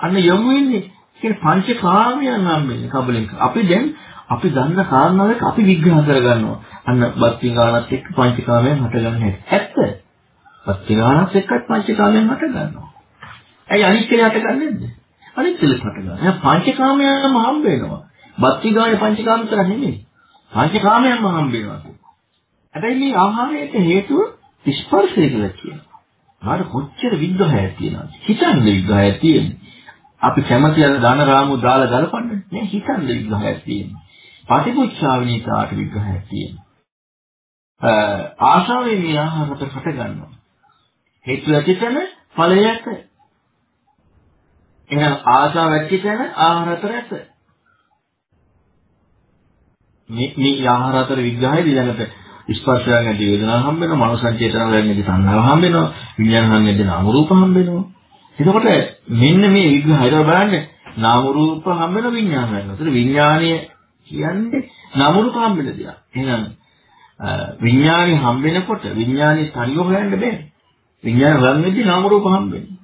අන්න යොමු වෙන්නේ කියන්නේ පංචකාමයන් හම්බෙන්නේ කබලෙන්. අපි දැන් අපි දන්න කාරණාවක අපි විග්‍රහ කරගන්නවා. අන්න බත්ති ගානත් එක්ක පංචකාමයන් හටගන්න හැටි. ඇත්ත. බත්ති ගානත් එක්කත් පංචකාමයන් හටගන්නවා. ඇයි අනිත් කෙනා හටගන්නේ නැද්ද? අනිත් කෙලෙස් හටගන්නවා. එහෙනම් පංචකාමයන්ම හම්බ වෙනවා. බත්ති ගානේ පංචකාම විතර නෙමෙයි. පංචකාමයන්ම හම්බ වෙනවා. හැබැයි මේ ආහාරයට හේතුව ස්පර්ශය කියලා කියනවා. මාර කොච්චර විග්‍රහයක් තියෙනවද? හිතන්න විග්‍රහයක් තියෙන්නේ. අපි කැමති අර ධන රාමු දාලා ගලපන්නේ නේ හිතන්න විග්‍රහයක් තියෙන්නේ. පටිපුච්ඡාවිනීතාට විග්‍රහයක් තියෙනවා. ආශාවෙන් මේ ආහාරයට හට ගන්නවා. හේතු ඇතිතන ඵලය ඇත. එහෙනම් ආශාව ඇතිතන ආහාර අතර ඇත. මේ මේ ආහාර අතර විග්‍රහයේදී ළඟට ස්පර්ශයෙන් ඇති වේදනාව හම්බ වෙනවා, මනෝ සංචේතන වලින් ඇති සංහාව හම්බ වෙනවා, විඥානයෙන් ඇති නාම රූප හම්බ වෙනවා. එතකොට මෙන්න මේ විග්‍රහය බලන්න නාම රූප හම්බ වෙන විඥාන වෙනවා. ඒතර විඥානීය කියන්නේ නාම රූප හම්බ වෙන දෙයක්. එහෙනම් විඥානි හම්බ වෙනකොට විඥානි ස්ථරිය හොයන්න බෑ. විඥාන රන් වෙද්දී නාම රූප හම්බ වෙන්නේ.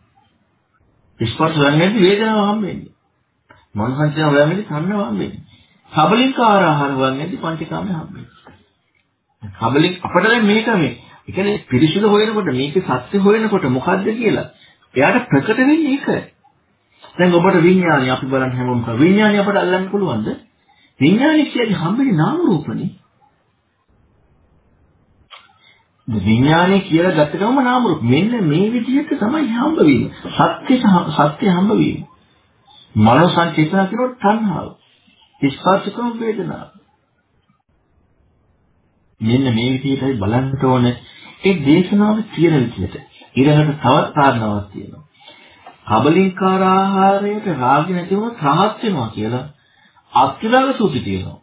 ස්පර්ශ රන් වෙද්දී වේදනාව හම්බ වෙන්නේ. මනෝ සංචේතන රන් වෙද්දී සංනාව හම්බ වෙන්නේ. සබලින්කාර ආහාර රන් වෙද්දී පංචකාමය හම්බ වෙන්නේ. කබලින් අපිට දැන් මේක මේ ඒ කියන්නේ පිරිසිදු හොයනකොට මේකේ සත්‍ය හොයනකොට මොකද්ද කියලා එයාට ප්‍රකට වෙන්නේ ඒක. දැන් ඔබට විඥානය අපි බලන්න හැමෝම කර විඥානය අපට අල්ලන්න පුළුවන්ද? විඥානය කියන්නේ හම්බෙන්නේ නාම රූපනේ. විඥානය කියලා ගත්ත ගමන් නාම රූප. මෙන්න මේ විදිහට තමයි හම්බ වෙන්නේ. සත්‍ය සත්‍ය හම්බ වෙන්නේ. මනෝ සංචේතන කියනොත් තණ්හාව. ස්පර්ශකම වේදනාව. මෙන්න මේ විදිහටයි බලන්න ඕනේ. ඒ දේශනාව කියන විදිහට. ඊළඟට තවත් කාරණාවක් තියෙනවා. කබලින්කාර ආහාරයට රාග නැති වුණොත් රහත් වෙනවා කියලා අත්තිලාග සූත්‍රය තියෙනවා.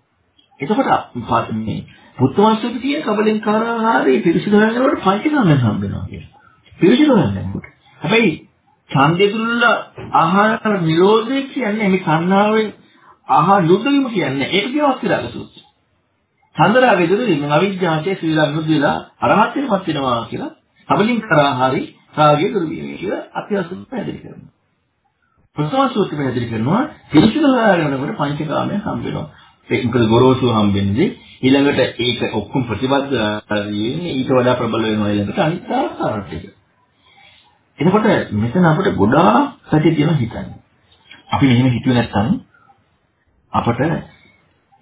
එතකොට මේ පුත්තවංශයේ තියෙන කබලින්කාර ආහාරයේ පිරිසිදු වෙනකොට පංචකාමයන් හම්බ වෙනවා කියලා. පිරිසිදු වෙනකොට. හැබැයි ඡන්දෙදුල්ල ආහාර නිරෝධය කියන්නේ මේ කන්නාවෙන් ආහාර යුද්ධ වීම කියන්නේ ඒක කියවත් අත්තිලාග සූත්‍රය. චන්දරාගේ දුරින් අවිජ්ජාචේ ශ්‍රී ලංකු දිලා අරහත් වෙනපත් වෙනවා කියලා කබලින් කරාහරි රාගය දුරු වීම කියලා අත්‍යවශ්‍යම පැහැදිලි කරනවා. ප්‍රසවාස සූත්‍රය පැහැදිලි කරනවා පිළිසිදු හොයාගෙනකොට පංචකාමය හම්බ වෙනවා. ඒක මොකද ගොරෝසු හම්බෙන්නේ ඊළඟට ඒක ඔක්කොම ප්‍රතිබද්ධ වෙන්නේ ඊට වඩා ප්‍රබල වෙනවා ඊළඟට අනිත් ආකාරات එක. එතකොට මෙතන අපිට ගොඩාක් පැති තියෙන හිතන්නේ. අපි මෙහෙම හිතුවේ නැත්නම් අපට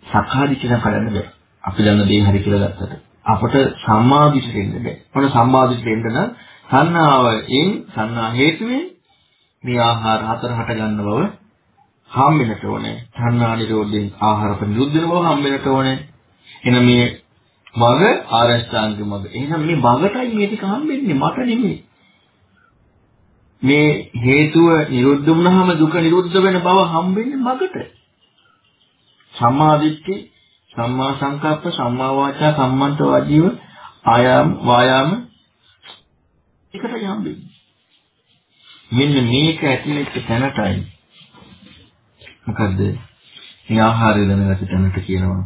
සක්කාදිට්ඨිය කඩන්න බෑ. අපි දන්න දේ හරි කියලා ගත්තට අපට සම්මාදිට වෙන්න බෑ. මොන සම්මාදිට වෙන්න නම් සංනාවෙන් සංනා හේතුවෙන් මේ ආහාර හතර හට ගන්න බව හම්බෙන්නට ඕනේ. සංනා නිරෝධයෙන් ආහාර ප්‍රනිරුද්ධ වෙන බව හම්බෙන්නට ඕනේ. එහෙනම් මේ මග ආරෂ්ඨාංග මග. එහෙනම් මේ මගටයි මේ ටික හම්බෙන්නේ මට නෙමෙයි. මේ හේතුව නිරුද්ධ වුණාම දුක නිරුද්ධ වෙන බව හම්බෙන්නේ මගට. සම්මාදිට්ඨි සම්මා සංකප්ප සම්මා වාචා සම්මන්ත වාජීව ආයාම වායාම එකට යම්බෙන්නේ මෙන්න මේක ඇතුළත තැනටයි මොකද්ද මේ ආහාරය දැනගත තැනට කියනවා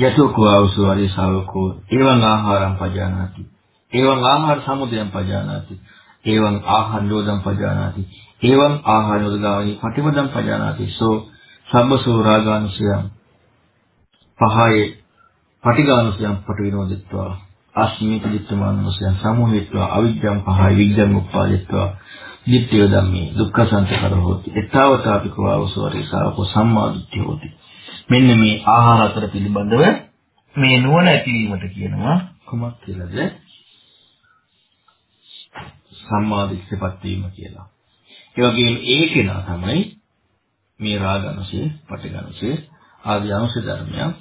යතෝකෝ අවසෝ අරිය ශාවකෝ එවං ආහාරං පජානාති. එවං ආහාර සමුදයං පජානාති. එවං ආහාර නිරෝධං පජානාති. එවං ආහාර නිරෝධගාමී පටිපදං පජානාති. සෝ සම්බසෝ රාගානුසයං පහයේ පටිඝානුසයං පට විනෝදිත්වා අස්මිත දිත්තමානුසයං සමුහිත්වා. අවිජ්ජං පහයි විජ්ජං උප්පාදිත්වා. දිට්ඨිය ධම්මේ. දුක්ඛ සංසකර හොති. ඊතාවතාපිකව අවසෝරේ සාවකෝ. සම්මාදිට්ඨිය හොති. මෙන්න මේ ආහාර අතර පිළිබඳව මේ නුවණ ඇතිවීමට කියනවා කුමක් කියලාද? සම්මාදිට්ඨියපත් වීම කියලා. ඒ වගේම ඒ කෙනා තමයි මේ රාගනුසය, පටිඝනුසය ආදී අනුසය ධර්මයන්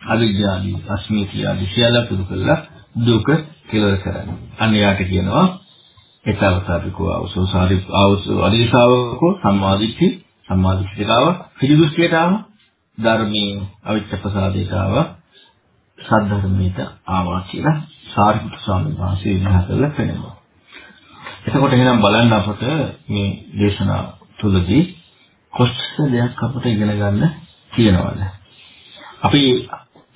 අවිද්‍යාවී අස්මිතිය ආදී සියල්ල පුදු කළා දුක කෙලවර කරන්නේ. අන්න යාට කියනවා ඒතාවතාවිකෝ අවසෝසාරි අවසෝ අදිශාවකෝ සම්මාදිට්ඨි සම්මාදිට්ඨිකාව පිළිදුස්තියට ආව. ධර්මයේ අවිච්ඡප්පසාදයට ආව සද්ධර්මයට ආවා කියලා සාරිපුත්‍ර ස්වාමීන් වහන්සේ විග්‍රහ කරලා පෙන්නනවා. එතකොට එහෙනම් බලන්න අපට මේ දේශනාව තුළදී කොච්චර දෙයක් අපට ඉගෙන ගන්න තියෙනවද? අපි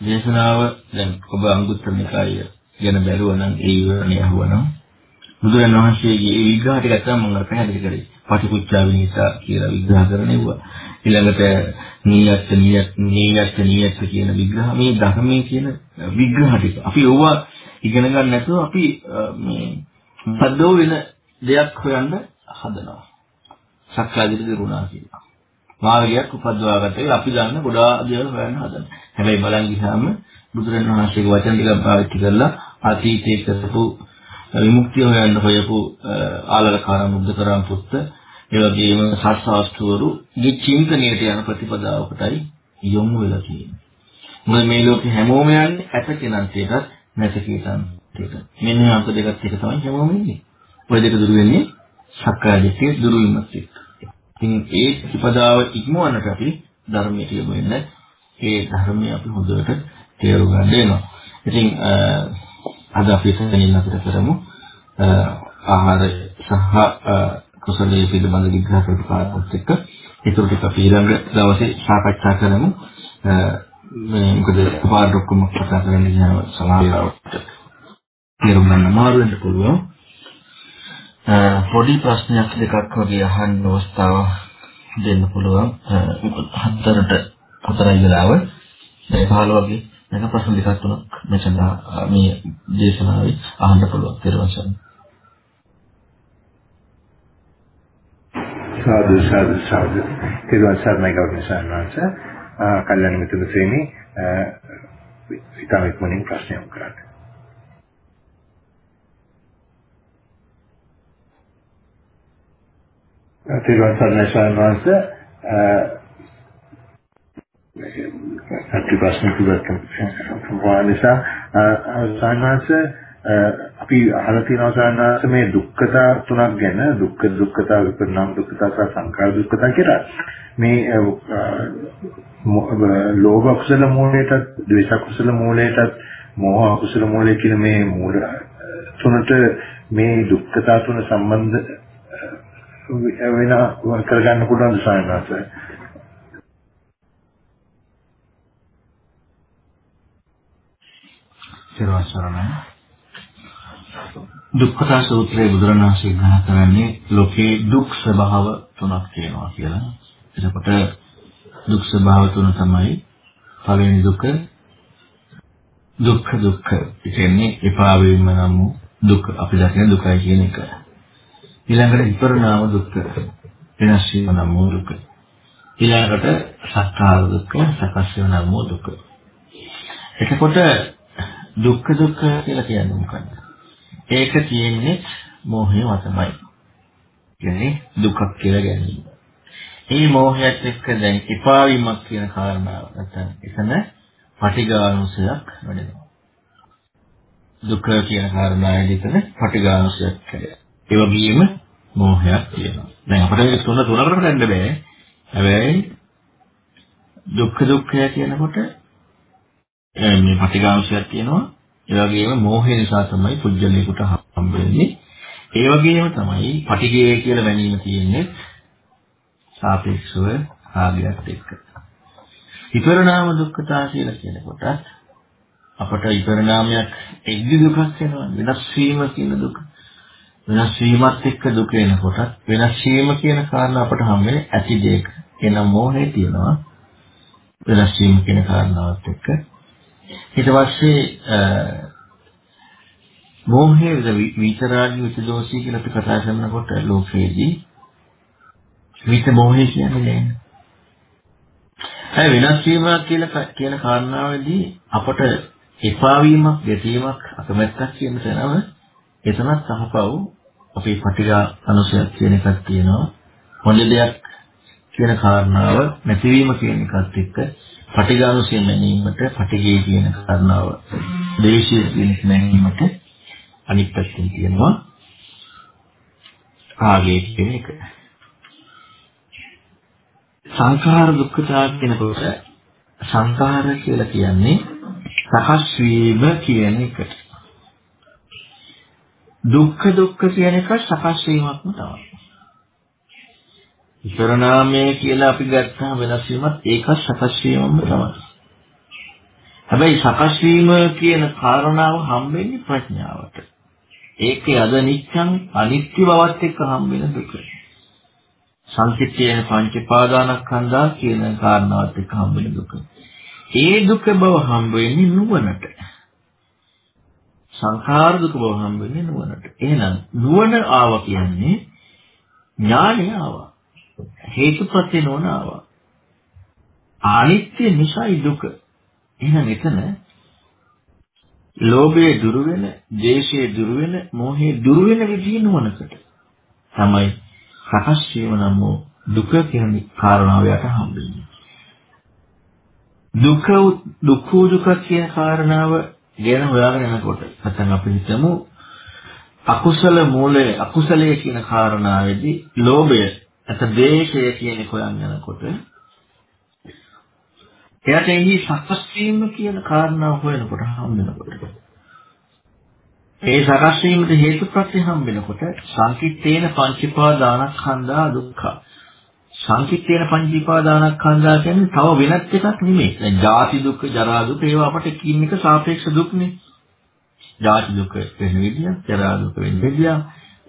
දේශනාව දැන් ඔබ අංගුත්තර නිකාය ගැන බැලුවා නම් ඒ විවරණය අහුවනම් බුදුරජාණන් වහන්සේගේ ඒ විග්‍රහ ටික තමයි මම අර පැහැදිලි කරේ. පටිකුච්චා විනිසා කියලා විග්‍රහ කරනෙවුවා. ඊළඟට නීයත් නීයත් නීයත් නීයත් කියන විග්‍රහ මේ ධර්මයේ කියන විග්‍රහ ටික. අපි ඕවා ඉගෙන ගන්න නැතුව අපි මේ පද්දෝ වෙන දෙයක් හොයන්න හදනවා. සක්කාදිට දිරුණා කියලා. මාර්ගයක් උපදවා ගත්තේ අපි දන්න ගොඩාක් දේවල් හොයන්න හදනවා. හැබැයි බලන් ගියාම බුදුරණවහන්සේගේ වචන ටික පාවිච්චි කරලා අතීතයේ කරපු විමුක්තිය හොයන්න හොයපු ආලලකාරම් බුද්ධකරම් පුත්ත ඒ වගේම සත්‍යාස්තුවරු මේ චින්තනයට යන ප්‍රතිපදාවකටයි යොමු වෙලා තියෙන්නේ. මොකද මේ ලෝකේ හැමෝම යන්නේ ඇත කෙනන්තේට නැත කීතන්තේට. මෙන්න මේ අන්ත දෙකත් එක තමයි හැමෝම ඉන්නේ. ඔය දෙක දුරු වෙන්නේ සක්කාය දිට්ඨිය දුරු වීමත් එක්ක. ඉතින් ඒ ප්‍රතිපදාව ඉක්මවන්නට අපි ධර්මයට යොමු වෙන්න ඒ ධර්මය අපි හොඳට තේරුම් ගන්න වෙනවා. ඉතින් අද අපි එතනින් අපිට කරමු ආහාර සහ කුසලයේ පිළිබඳ විග්‍රහ ප්‍රතිපාදකත් එක්ක ඒකට ටික අපි ඊළඟ දවසේ සාකච්ඡා කරමු. මේ මොකද පාඩ ඔක්කොම කතා කරන්න යන සමාජයට තේරුම් ගන්න අමාරු වෙන්න පුළුවන්. පොඩි ප්‍රශ්නයක් දෙකක් වගේ අහන්න අවස්ථාව දෙන්න පුළුවන්. හතරට හතරයි වෙලාව. ඒ 15 වගේ නැක ප්‍රශ්න දෙකක් තුනක් මෙතන මේ දේශනාවේ අහන්න පුළුවන්. ඊට පස්සේ සාදු සාදු සාදු. තෙරුවන් සරණයි ගෞරවනීය සම්මානස කල්යනා මිතුරු ශ්‍රේණි සිතාමිත් මොනින් ප්‍රශ්නයක් කරන්න. තෙරුවන් සරණයි සම්මානස අත්‍ය ප්‍රශ්න කිව්වත් සම්පූර්ණ සම්මානස අපි අහලා තියෙනවා සාමාන්‍යයෙන් මේ දුක්ඛතා තුනක් ගැන දුක්ඛ දුක්ඛතා විපරිණාම දුක්ඛතා සහ සංඛාර දුක්ඛතා කියලා. මේ ලෝභ කුසල මූලයටත් ද්වේෂ කුසල මූලයටත් මෝහ කුසල මූලය කියන මේ මූල තුනට මේ දුක්ඛතා තුන සම්බන්ධ වෙන කරගන්න පුළුවන් සාමාන්‍යයෙන්. සිරවසරණයි දුක්ඛතා සූත්‍රයේ බුදුරණාහි විග්‍රහ කරන්නේ ලෝකේ දුක් ස්වභාව තුනක් තියෙනවා කියලා. එතකොට දුක් ස්වභාව තුන තමයි පළවෙනි දුක දුක්ඛ දුක්ඛ. කියන්නේ එපා වීම නම් දුක. අපි දකින දුකයි කියන එක. ඊළඟට විපරණාම දුක්ඛ. වෙනස් වීම නම් දුක. ඊළඟට සත්‍තාර දුක්ඛ, සකස් වීම නම් දුක. එතකොට දුක්ඛ දුක්ඛ කියලා කියන්නේ මොකක්ද? ඒක තියෙන්නේ මෝහය මතමයි. කියන්නේ දුකක් කියලා ගැනීම. මේ මෝහයත් එක්ක දැන් එපා වීමක් කියන කාරණාව නැත්නම් එතන පටිඝානුසයක් වැඩෙනවා. දුක කියන කාරණාවේදී එතන පටිඝානුසයක් වැඩෙනවා. ඒ වගේම මෝහයක් තියෙනවා. දැන් අපිට මේ තුන තුනකට ගන්න බෑ. හැබැයි දුක්ඛ දුක්ඛය කියනකොට මේ පටිඝානුසයක් තියෙනවා. ඒ වගේම මෝහය නිසා තමයි පුජ්‍යලයකට හම්බ වෙන්නේ. ඒ වගේම තමයි පටිගය කියලා වැනීම තියෙන්නේ සාපේක්ෂව රාගයත් එක්ක. විපරණාම දුක්ඛතා කියලා කියනකොට අපට විපරණාමයක් එක්දි දුකක් වෙනවා වෙනස් වීම කියන දුක. වෙනස් වීමත් එක්ක දුක එනකොට වෙනස් වීම කියන කාරණා අපට හැමෙන්නේ ඇති දෙයක. එනම් මෝහය තියෙනවා. වෙනස් වීම කියන කාරණාවත් එක්ක ඊට පස්සේ මෝහය විතරාගි විතදෝෂී කියලා අපි කතා කරනකොට ලෝකයේදී විත මෝහය කියන්නේ නෑ. ඒ වෙනස් වීමක් කියලා කියන කාරණාවේදී අපට එපා වීමක්, ගැටීමක්, අකමැත්තක් කියන තැනම එතනත් අහපව් අපේ පටිඝා අනුසයක් කියන එකක් තියෙනවා. හොඳ දෙයක් කියන කාරණාව නැතිවීම කියන එකත් එක්ක පටිඝානුසය මැනීමට පටිඝේ කියන කාරණාව දේශය කියන මැනීමට අනිත් පැත්තෙන් කියනවා. ආගේ කියන එක. සංඛාර දුක්ඛතා කියනකොට සංඛාර කියලා කියන්නේ සකස් වීම කියන එකට දුක්ඛ දුක්ඛ කියන එක සකස් වීමක්ම තමයි. ඉතරනාමය කියලා අපි ගත්තාම වෙනස් වීමත් ඒක සකස් වීමම තමයි. හැබැයි සකස් වීම කියන කාරණාව හම්බෙන්නේ ප්‍රඥාවට. ඒකේ අද නිච්ඡං අනිත්‍ය බවත් එක්ක හම් වෙන දුක. සංකිට්ඨේන පංචපාදානස්කන්ධා කියන කාරණාවත් එක්ක හම් වෙන දුක. ඒ දුක බව හම් වෙන්නේ නුවණට. සංඛාර දුක බව හම් වෙන්නේ නුවණට. එහෙනම් නුවණ ආව කියන්නේ ඥානය ආවා. හේතුප්‍රත්‍ය නොවන ආවා. අනිත්‍ය නිසායි දුක. එහෙනම් එතන ලෝභය දුරු වෙන, ද්වේෂය දුරු වෙන, මෝහය දුරු වෙන විදිහ නුවණකට තමයි සකස් වීම නම් වූ දුක කියන කාරණාව යට හම්බෙන්නේ. දුක දුක්ඛ දුක කියන කාරණාව ගැන හොයාගෙන යනකොට නැත්නම් අපි හිතමු අකුසල මූලය අකුසලයේ කියන කාරණාවේදී ලෝභය නැත්නම් ද්වේෂය කියන එක හොයන් යනකොට එයාට එහි සකස් වීම කියන කාරණාව හොයනකොට හම් වෙනකොට ඒ සකස් වීමට හේතුප්‍රත්‍ය හම් වෙනකොට සංකිට්ඨේන පංචීපාදානස්කන්ධා දුක්ඛ සංකිට්ඨේන පංචීපාදානස්කන්ධා කියන්නේ තව වෙනත් එකක් නෙමෙයි. දැන් ජාති දුක්ඛ, ජරා දුක්ඛ ඒවා අපට එකින් එක සාපේක්ෂ දුක්නේ. ජාති දුක්ඛ වෙන විදිය, ජරා දුක්ඛ වෙන විදිය,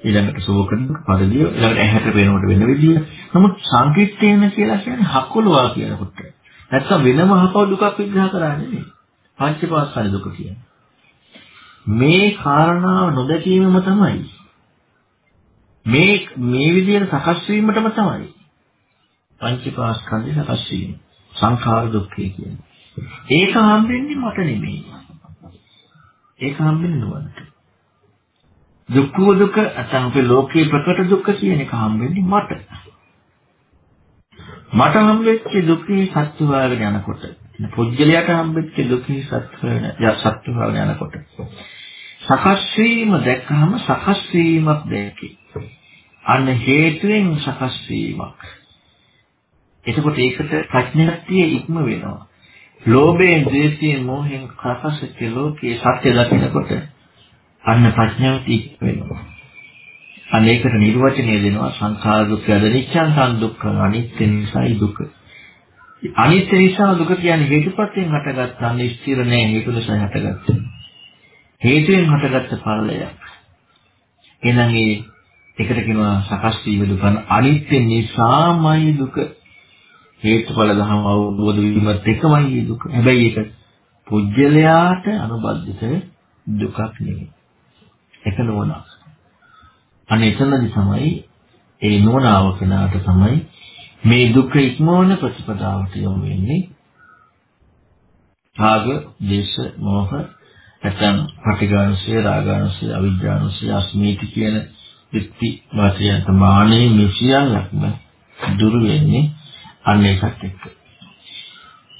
ඊළඟට ශෝක දුක්ඛ, පරිදිය, ඊළඟට ඇහැට පේනකොට වෙන විදිය. නමුත් සංකිට්ඨේන කියලා කියන්නේ හකුලවා කියනකොට නැත්තම් වෙනම අහපව දුකක් විග්‍රහ කරන්නේ නෙමෙයි. පංචපාස්කන්ධ දුක කියන්නේ. මේ කාරණාව නොදැකීමම තමයි. මේ මේ විදිහට සකස් වීමටම තමයි. පංචපාස්කන්ධය සකස් වීම. සංඛාර දුක්ඛය කියන්නේ. ඒක හම්බෙන්නේ මට නෙමෙයි. ඒක හම්බෙන්නේ නුවණට. දුක්ඛ දුක නැත්නම් අපේ ලෝකේ ප්‍රකට දුක්ඛ කියන එක හම්බෙන්නේ මට. මට හම්බෙච්ච දුකේ සත්‍ය හොයාගෙන යනකොට. පුජ්‍යලයට හම්බෙච්ච දුකේ සත්‍ය හොයන සත්‍ය හොයාගෙන යනකොට. සකස් වීම දැක්කම සකස් වීමක් දැකේ. අන්න හේතුවෙන් සකස් වීමක්. එතකොට ඒකට ප්‍රඥාත්තිය ඉක්ම වෙනවා. ලෝභයෙන් ද්වේෂයෙන් මෝහයෙන් කසසච්ච ලෝකයේ සත්‍ය දකිනකොට අන්න ප්‍රඥාත්තිය ඉක්ම වෙනවා අනේකට නිර්වචනය දෙනවා සංඛාර දුක්ඛ අනිච්චං සං දුක්ඛ අනිත්‍ය නිසායි දුක. අනිත්‍ය නිසා දුක කියන්නේ හේතුපත්යෙන් හටගත් අන්න ස්ථිර නැහැ හේතු නිසා හටගත්ත. හේතුයෙන් හටගත්ත ඵලයක්. එහෙනම් ඒ එකට කියනවා සකස් වීම දුක අනිත්‍ය නිසාමයි දුක. හේතුඵල ධර්ම අවබෝධ වීමත් එකමයි දුක. හැබැයි ඒක පුජ්‍යලයාට අනුබද්ධිත දුකක් නෙවෙයි. එක නොවනක්. අනේ එතනදි තමයි ඒ නෝනාව කෙනාට තමයි මේ දුක ඉක්මවන ප්‍රතිපදාවට යොමු වෙන්නේ. රාග, දේශ, මෝහ නැත්නම් පටිඝානුසය, රාගානුසය, අවිජ්ජානුසය, අස්මීති කියන විත්ති වාසියන් තමානේ මේ සියල්ලක්ම දුරු වෙන්නේ අන්න ඒකත් එක්ක.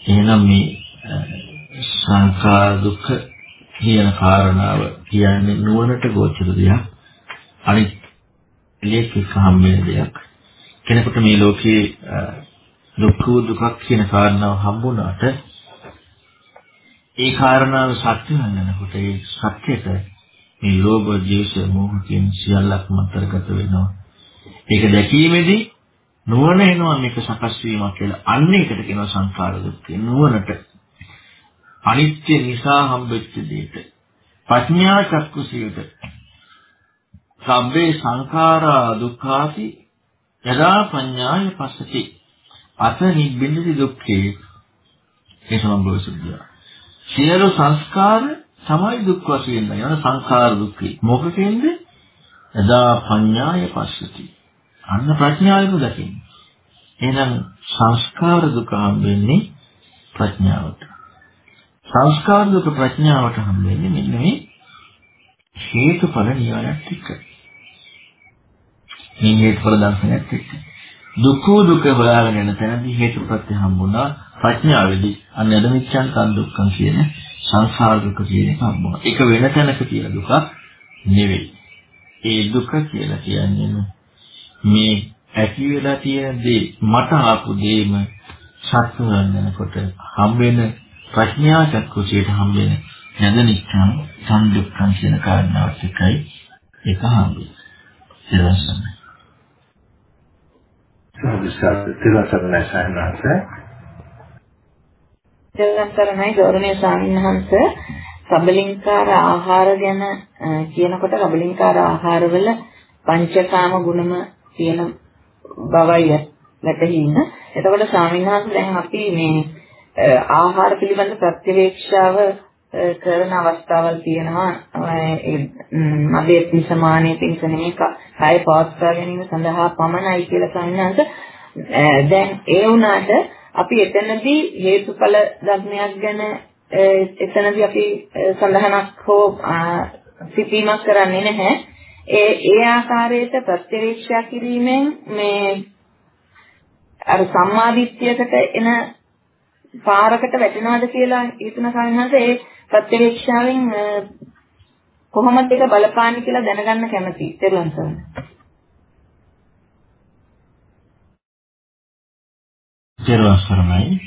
එහෙනම් මේ සංඛාර දුක්ඛ කියන කාරණාව කියන්නේ නුවණට ගෝචර දෙයක්. අනිත් එළියක හම්බෙන දෙයක්. කෙනෙකුට මේ ලෝකේ දුක්ඛ දුකක් කියන කාරණාව හම්බුණාට ඒ කාරණාව සත්‍ය වෙනකොට ඒ සත්‍යයට මේ ලෝභ, ද්වේෂ, මෝහ කියන සියල්ලක්ම අන්තර්ගත වෙනවා. ඒක දැකීමේදී නුවණ එනවා මේක සකස් වීමක් කියලා. අන්න ඒකට කියනවා සංඛාර දුක්ඛ. නුවණට අනිත්‍ය නිසා හම්බෙච්ච දෙයට ප්‍රඥා චක්කුසියට සබ්බේ සංඛාරා දුක්ඛාති යදා පඤ්ඤාය පස්සති අත නිබ්බින්දති දුක්ඛේ ඒ සම්බෝධ සුද්ධිය. සියලු සංස්කාර තමයි දුක් වශයෙන් යන සංඛාර දුක්ඛේ. මොකකෙන්ද? යදා පඤ්ඤාය පස්සති. අන්න ප්‍රඥාවෙන් දකින්නේ. එහෙනම් සංස්කාර දුක හම්බෙන්නේ ප්‍රඥාවට. සංස්කාර දුක ප්‍රඥාවට හම්බෙන්නේ මෙන්න මේ හේතුඵල න්‍යායත් එක්ක. මේ හේතුඵල දර්ශනයත් එක්ක. දුක්ඛ දුක හොයාගෙන යන තැනදී හේතුප්‍රත්‍ය හම්බුණා ප්‍රඥාවේදී අන්න අදමිච්ඡන් කන් දුක්ඛම් කියන සංසාර දුක කියන එක හම්බුණා. ඒක වෙන තැනක තියෙන දුකක් නෙවෙයි. ඒ දුක කියලා කියන්නේ මේ ඇති වෙලා තියෙන දේ මට ආපු දේම සත්‍ය වෙනකොට හම්බෙන ප්‍රඥා චක්කුසියට හම්බෙන නැදනිච්ඡන් සම්දුක්ඛම් කියන කාරණාවත් එකයි ඒක හම්බෙන්නේ. ඊළඟට තිරසරණයි සයන්වහන්සේ. තිරසරණයි ගෞරවනීය ස්වාමීන් වහන්සේ කබලින්කාර ආහාර ගැන කියනකොට කබලින්කාර ආහාරවල පංචකාම ගුණම කියන බවයි වැටහින්න. එතකොට ස්වාමීන් වහන්සේ දැන් අපි මේ ආහාර පිළිබඳ ප්‍රතිවේක්ෂාව කරන අවස්ථාවල් තියෙනවා. මගේ පිසමානයේ පිංස නෙමෙයි කය පවත්වා ගැනීම සඳහා පමණයි කියලා සංඥාන්ත දැන් ඒ වුණාට අපි එතනදී හේතුඵල ධර්මයක් ගැන එතනදී අපි සඳහනක් හෝ සිතීමක් කරන්නේ නැහැ. ඒ ඒ ආකාරයට ප්‍රත්‍යවේක්ෂා කිරීමෙන් මේ අර සම්මාදිට්ඨියකට එන පාරකට වැටෙනවද කියලා හිතන කවනහස ඒ ප්‍රත්‍යවේක්ෂාවෙන් කොහොමද ඒක බලපාන්නේ කියලා දැනගන්න කැමතියි. තෙරුවන් සරණයි. තෙරුවන් සරණයි.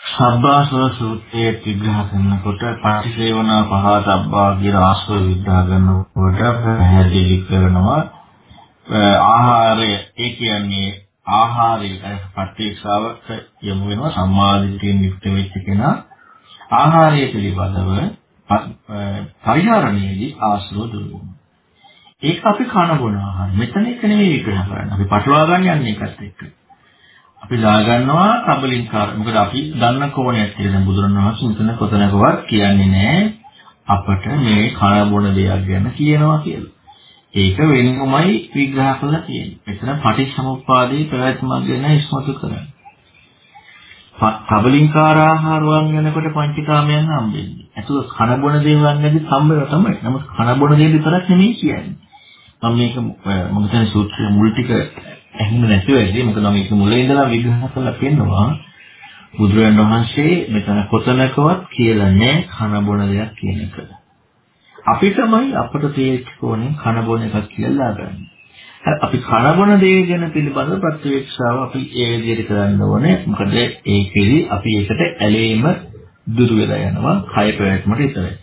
සබ්බාසව සූත්‍රයේ විග්‍රහ කරනකොට පටිසේවනා පහතබ්බා කියන ආශ්‍රව විග්‍රහ කරනකොට පැහැදිලි කරනවා ආහාරය ඒ කියන්නේ ආහාරයේ ප්‍රතික්ෂාවක යොමු වෙනවා සම්මාදිටියෙන් යුක්ත වෙච්ච කෙනා ආහාරය පිළිබඳව පරිහරණයේදී ආශ්‍රව දුරු වෙනවා. ඒක අපි කන බොන ආහාර. මෙතන එක නෙමෙයි විග්‍රහ කරන්නේ. අපි පටලවා ගන්න යන්නේ ඒකත් එක්ක. අපි දාගන්නවා කබලින්කාර. මොකද අපි දන්න කෝණයක් කියලා දැන් බුදුරණවහන්සේ මෙතන කොතනකවත් කියන්නේ නැහැ අපට මේ කන බොන දෙයක් ගැන කියනවා කියලා. ඒක වෙනමයි විග්‍රහ කරලා තියෙන්නේ. මෙතන පටිච්චසමුප්පාදේ පැවැත්මක් ගැන ඉස්මතු කරන්නේ. කබලින්කාර ආහාර වන් වෙනකොට පංචකාමයන් හම්බෙන්නේ. ඒතකොට කන බොන දේවල් නැති සම්බර තමයි. නමුත් කන බොන දේ විතරක් නෙමෙයි කියන්නේ. මම මේක මම හිතන්නේ සූත්‍රයේ මුල් ටික ඇහිම නැතුව ඇදී මොකද මම ඒක මුලින් ඉඳලා විග්‍රහ කරලා පෙන්නනවා. බුදුරජාණන් වහන්සේ මෙතන කොතනකවත් කියලා නැහැ කන බොන දෙයක් කියන එක. අපි තමයි අපට තේරිච්ච කෝණයෙන් කන බොන එකක් කියලා දාගන්නේ. අපි කන බොන දේ ගැන පිළිබඳව ප්‍රතිවේක්ෂාව අපි ඒ විදිහට කරන්න ඕනේ. මොකද ඒකෙදි අපි ඒකට ඇලීම දුරු වෙලා යනවා. කය පැවැත්මට විතරයි.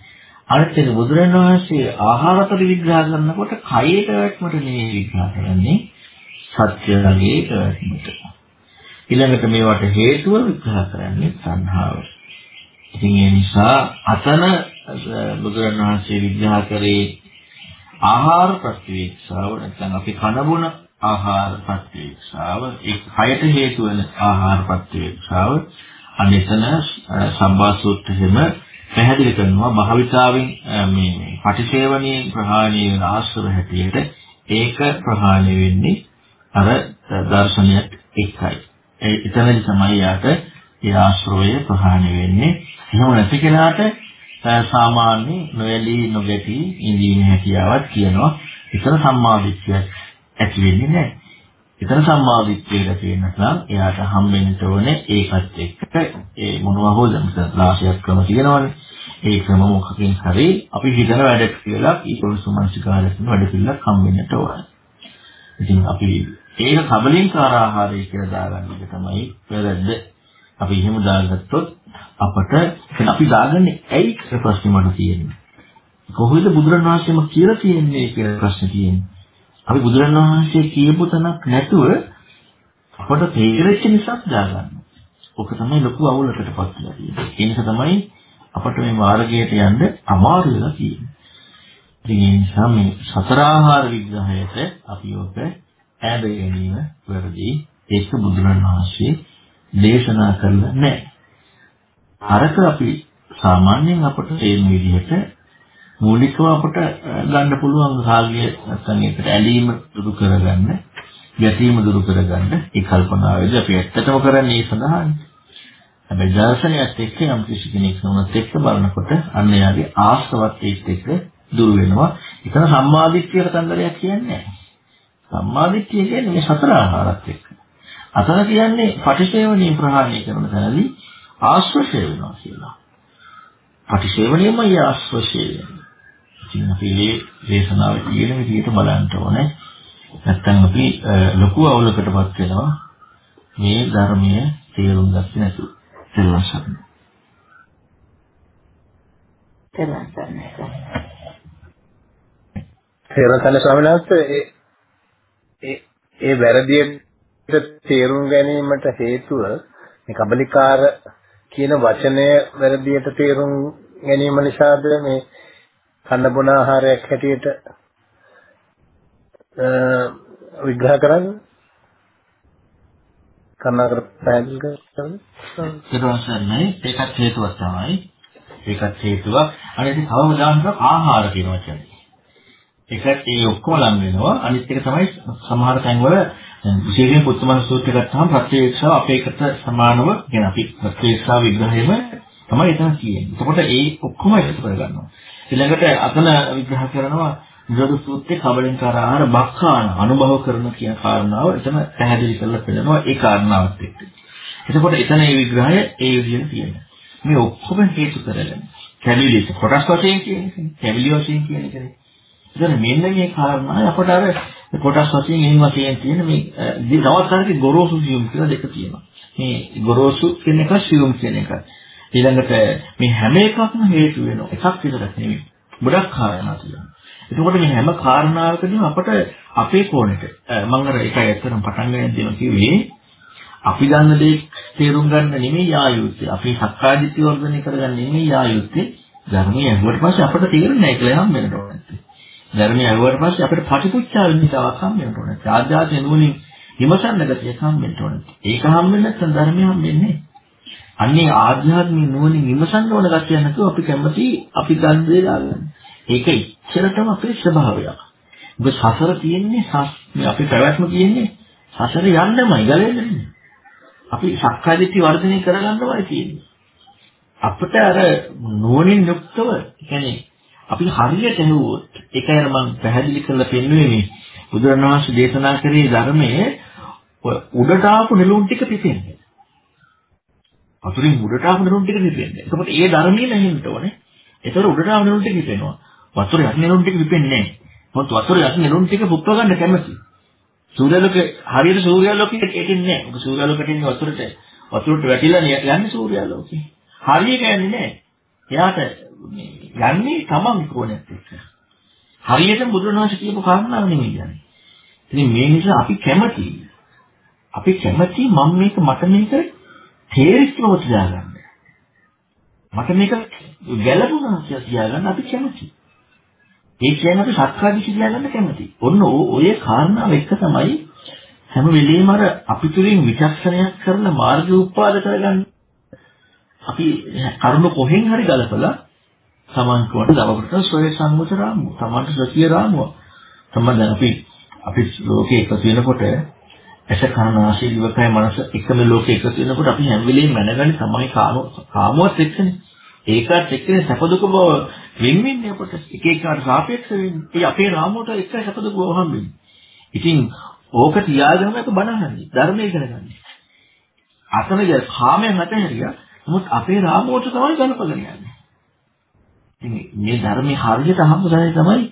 අනිත් එක බුදුරණන් වහන්සේ ආහාරතර විග්‍රහ කරනකොට කයේ පැවැත්මට නෙවෙයි විග්‍රහ කරන්නේ සත්‍යයේ පැවැත්මට. ඊළඟට මේවට හේතුව විග්‍රහ කරන්නේ සංහාව. ඉතින් ඒ නිසා අතන බුදුරණන් වහන්සේ විග්‍රහ කරේ ආහාර ප්‍රතිවේක්ෂාව නැත්නම් අපි කනබුන ආහාර ප්‍රතිවේක්ෂාව ඒ කයට හේතු වෙන ආහාර ප්‍රතිවේක්ෂාව අනිතන සම්බාසූත්‍රෙම පැහැදිලි කරනවා භාවිතාවෙන් මේ පටිසේවණී ප්‍රහාණය වෙන ආශ්‍රව හැටියට ඒක ප්‍රහාණය වෙන්නේ අර දර්ශනයත් එක්කයි. ඒ එතනදි තමයි යාට ඒ ආශ්‍රවය ප්‍රහාණය වෙන්නේ. එහෙම නැති කෙනාට සාමාන්‍ය නොයලී නොගැටි ඉඳීමේ හැකියාවක් කියනවා. ඒතර සම්මාදිට්ඨියක් ඇති වෙන්නේ නැහැ. ඒතර සම්මාදිට්ඨිය ඇති වෙන්න නම් එයාට හම්බෙන්න ඕනේ ඒකත් එක්ක ඒ මොනවා හෝ ලාශයක් ක්‍රම තියෙනවානේ. ඒ ක්‍රම මොකකින් හරි අපි හිතන වැඩක් කියලා ඊකොල්සුමනසිකාරයෙන් වැඩ පිළිලක් හම්බෙන්නට ඕනේ. ඉතින් අපි ඒක කබලින්කාර ආහාරය කියලා දාගන්න එක තමයි වැරද්ද. අපි එහෙම දාගත්තොත් අපට අපි දාගන්නේ ඇයි කියලා ප්‍රශ්නේ මට තියෙන්නේ. කොහොමද බුදුරණවහන්සේම කියලා තියෙන්නේ කියලා ප්‍රශ්නේ තියෙන්නේ. අපි බුදුරණවහන්සේ කියපු තැනක් නැතුව අපට තේරෙච්ච නිසා දාගන්නවා. ඔක තමයි ලොකු අවුලකටපත් වෙලා තියෙන්නේ. ඒ නිසා තමයි අපට මේ මාර්ගයට යන්න අමාරු වෙලා තියෙන්නේ. ඉතින් ඒ නිසා මේ සතර ආහාර විග්‍රහයට අපි ඔබ ඈද ගැනීම වැරදි. ඒක බුදුරණවහන්සේ දේශනා කරලා නැහැ. අරක අපි සාමාන්‍යයෙන් අපට ඒ විදිහට මූලිකව අපට ගන්න පුළුවන් රාගය නැත්නම් ඒකට ඇලීම දුරු කරගන්න, ගැටීම දුරු කරගන්න ඒ කල්පනාවේදී අපි ඇත්තටම කරන්නේ ඒ සඳහානේ. හැබැයි දර්ශනයත් එක්ක යම් කිසි කෙනෙක් වුණත් එක්ක බලනකොට අන්න යාගේ ආශ්‍රවත් ඒත් එක්ක දුර වෙනවා. ඒකන සම්මාදිට්ඨියට කන්දරයක් කියන්නේ නැහැ. සම්මාදිට්ඨිය කියන්නේ මේ සතර ආහාරات එක්ක. අතන කියන්නේ පටිසේවණී ප්‍රහාණය කරන තැනදී ආශ්‍රෂය වෙනවා කියලා. පටිසේවණයමයි ආශ්‍රෂය වෙන්නේ. ඉතින් අපි මේ දේශනාවේ තියෙන විදිහට බලන්න ඕනේ. නැත්තම් අපි ලොකු අවුලකටපත් වෙනවා මේ ධර්මයේ තේරුම් ගත්තේ නැතුව. ගන්න. තේරුම් ගන්න ස්වාමීන් වහන්සේ ඒ ඒ වැරදියට තේරුම් ගැනීමට හේතුව මේ කබලිකාර කියන වචනය වැරදියට තේරුම් ගැනීම නිසාද මේ කන්න බොන ආහාරයක් හැටියට විග්‍රහ කරන්නේ? කර්ණාකර පැහැදිලි කරන්නේ. ඊටවසන්නේ ඒකත් හේතුවක් තමයි. ඒකත් හේතුවක්. අනිත් කවමදාන්ක ආහාර කියන වචනේ. ඒකත් ඒ ඔක්කොම ලං වෙනවා. අනිත් එක තමයි සමහර තැන්වල විශේෂයෙන් පුත්තමන සූත්‍රය ගත්තාම ප්‍රත්‍යක්ෂව අපේකට සමානව කියන අපි ප්‍රත්‍යක්ෂ විග්‍රහයම තමයි එතන කියන්නේ. එතකොට ඒ ඔක්කොම එකතු කරගන්නවා. ඊළඟට අතන විග්‍රහ කරනවා නිරෝධ සූත්‍රයේ කබලින්කාර ආහාර බක්ඛාන අනුභව කරන කියන කාරණාව එතන පැහැදිලි කරලා පෙන්නනවා ඒ කාරණාවත් එක්ක. එතකොට එතන මේ විග්‍රහය ඒ විදිහට තියෙනවා. මේ ඔක්කොම හේතු කරගෙන කැවිලි කොටස් වශයෙන් කියන්නේ කැවිලි වශයෙන් කියන එකනේ. එතන මෙන්න මේ කාරණා අපට අර කොටස් වශයෙන් එහෙම වශයෙන් තියෙන මේ තවත් අරක ගොරෝසු සියුම් කියලා දෙක තියෙනවා. මේ ගොරෝසු කියන එක සියුම් කියන එක. ඊළඟට මේ හැම එකක්ම හේතු වෙනවා. එකක් විතරක් නෙවෙයි. ගොඩක් කාරණා තියෙනවා. එතකොට මේ හැම කාරණාවකදීම අපට අපේ කෝණයට මම අර එකයි ඇත්තටම පටන් ගන්නදීම කිව්වේ අපි දන්න දේ තේරුම් ගන්න නෙමෙයි ආයුත්තේ. අපි සක්කාදිට්ඨිය වර්ධනය කරගන්න නෙමෙයි ආයුත්තේ. ධර්මයේ ඇහුවට පස්සේ අපට තේරෙන්නේ නැහැ කියලා හම් වෙනට ඕනේ. ධර්මයේ ඇහුවට පස්සේ අපිට පටිපුච්චා වෙන්න තවක් හම් වෙනට ඕනේ. ආධ්‍යාත්මික නුවණින් විමසන්න ගතියක් හම් වෙන්න ඕනේ. ඒක හම් වෙන්නේ නැත්නම් ධර්මය හම් වෙන්නේ අන්නේ ආධ්‍යාත්මික නුවණින් විමසන්න ඕන ගැතිය නැතුව අපි කැමති අපි ගන්න දේ දාගන්න. ඒක ඉච්ඡරටම අපේ ස්වභාවයක්. ඔබ සසර තියෙන්නේ මේ අපේ පැවැත්ම තියෙන්නේ සසර යන්නමයි ගලෙන්නේ. අපි සක්කායදිට්ඨි වර්ධනය කරගන්නවයි තියෙන්නේ. අපිට අර නුවණින් යුක්තව කියන්නේ අපි හරියට ඇහුවොත් ඒකයි මම පැහැදිලි කරලා පෙන්වුවේ මේ බුදුරණවහන්සේ දේශනා කරේ ධර්මයේ උඩට ආපු නෙළුම් ටික පිපෙන්නේ. වතුරින් උඩට ආපු නෙළුම් ටික පිපෙන්නේ. එතකොට ඒ ධර්මයේ නැහෙන්න ඕනේ. ඒතර උඩට ආපු නෙළුම් ටික පිපෙනවා. වතුර යට නෙළුම් ටික පිපෙන්නේ නැහැ. මොකද වතුර යට නෙළුම් ටික පුප්ප ගන්න කැමති. සූර්යාලෝකේ හරියට සූර්යාලෝකෙට එන්නේ නැහැ. මොකද සූර්යාලෝකෙට ඉන්නේ වතුරට වතුරට වැටිලා යන්නේ සූර්යාලෝකේ. හරියට යන්නේ නැහැ. එයාට යන්නේ තමන් කෝණයක් එක්ක. හරියටම බුදුරණවහන්සේ කියපු කාරණාව නෙමෙයි යන්නේ. ඉතින් මේ නිසා අපි කැමති අපි කැමති මම මේක මට මේක තේරිස්වව තියාගන්න. මට මේක ගැළපුණා කියලා තියාගන්න අපි කැමති. ඒ කියන්නේ අපි සක්කාදිට්ඨිය තියාගන්න කැමති. ඔන්න ඔය කාරණාව එක තමයි හැම වෙලෙම අර අපි තුලින් විචක්ෂණයක් කරන මාර්ගය උත්පාද කරගන්න. අපි කරුණ කොහෙන් හරි ගලපලා සමන්කවට දවකට සොය සම්මුත රාමුව. තමන්ට සතිය රාමුව. තමයි දැන් අපි අපි ලෝකේ එකතු වෙනකොට ඇස කන නාසය දිවකය මනස එකම ලෝකේ එකතු වෙනකොට අපි හැම වෙලෙම මැනගන්නේ තමයි කාම කාමුවත් එක්කනේ. ඒකත් එක්කනේ සැප දුක බව වෙන් වෙන්නේ අපට. එක එකට සාපේක්ෂ වෙන්නේ. ඒ අපේ රාමුවට එක සැප දුක බව හම්බෙන්නේ. ඉතින් ඕක තියාගෙන අපි බණහන්නේ. ධර්මය ඉගෙන ගන්න. අසනජ කාමයෙන් නැතහැරියා. නමුත් අපේ රාමුවට තමයි ගලපගෙන යන්නේ. ඉතින් මේ ධර්මයේ හරියට හම්බුනේ තමයි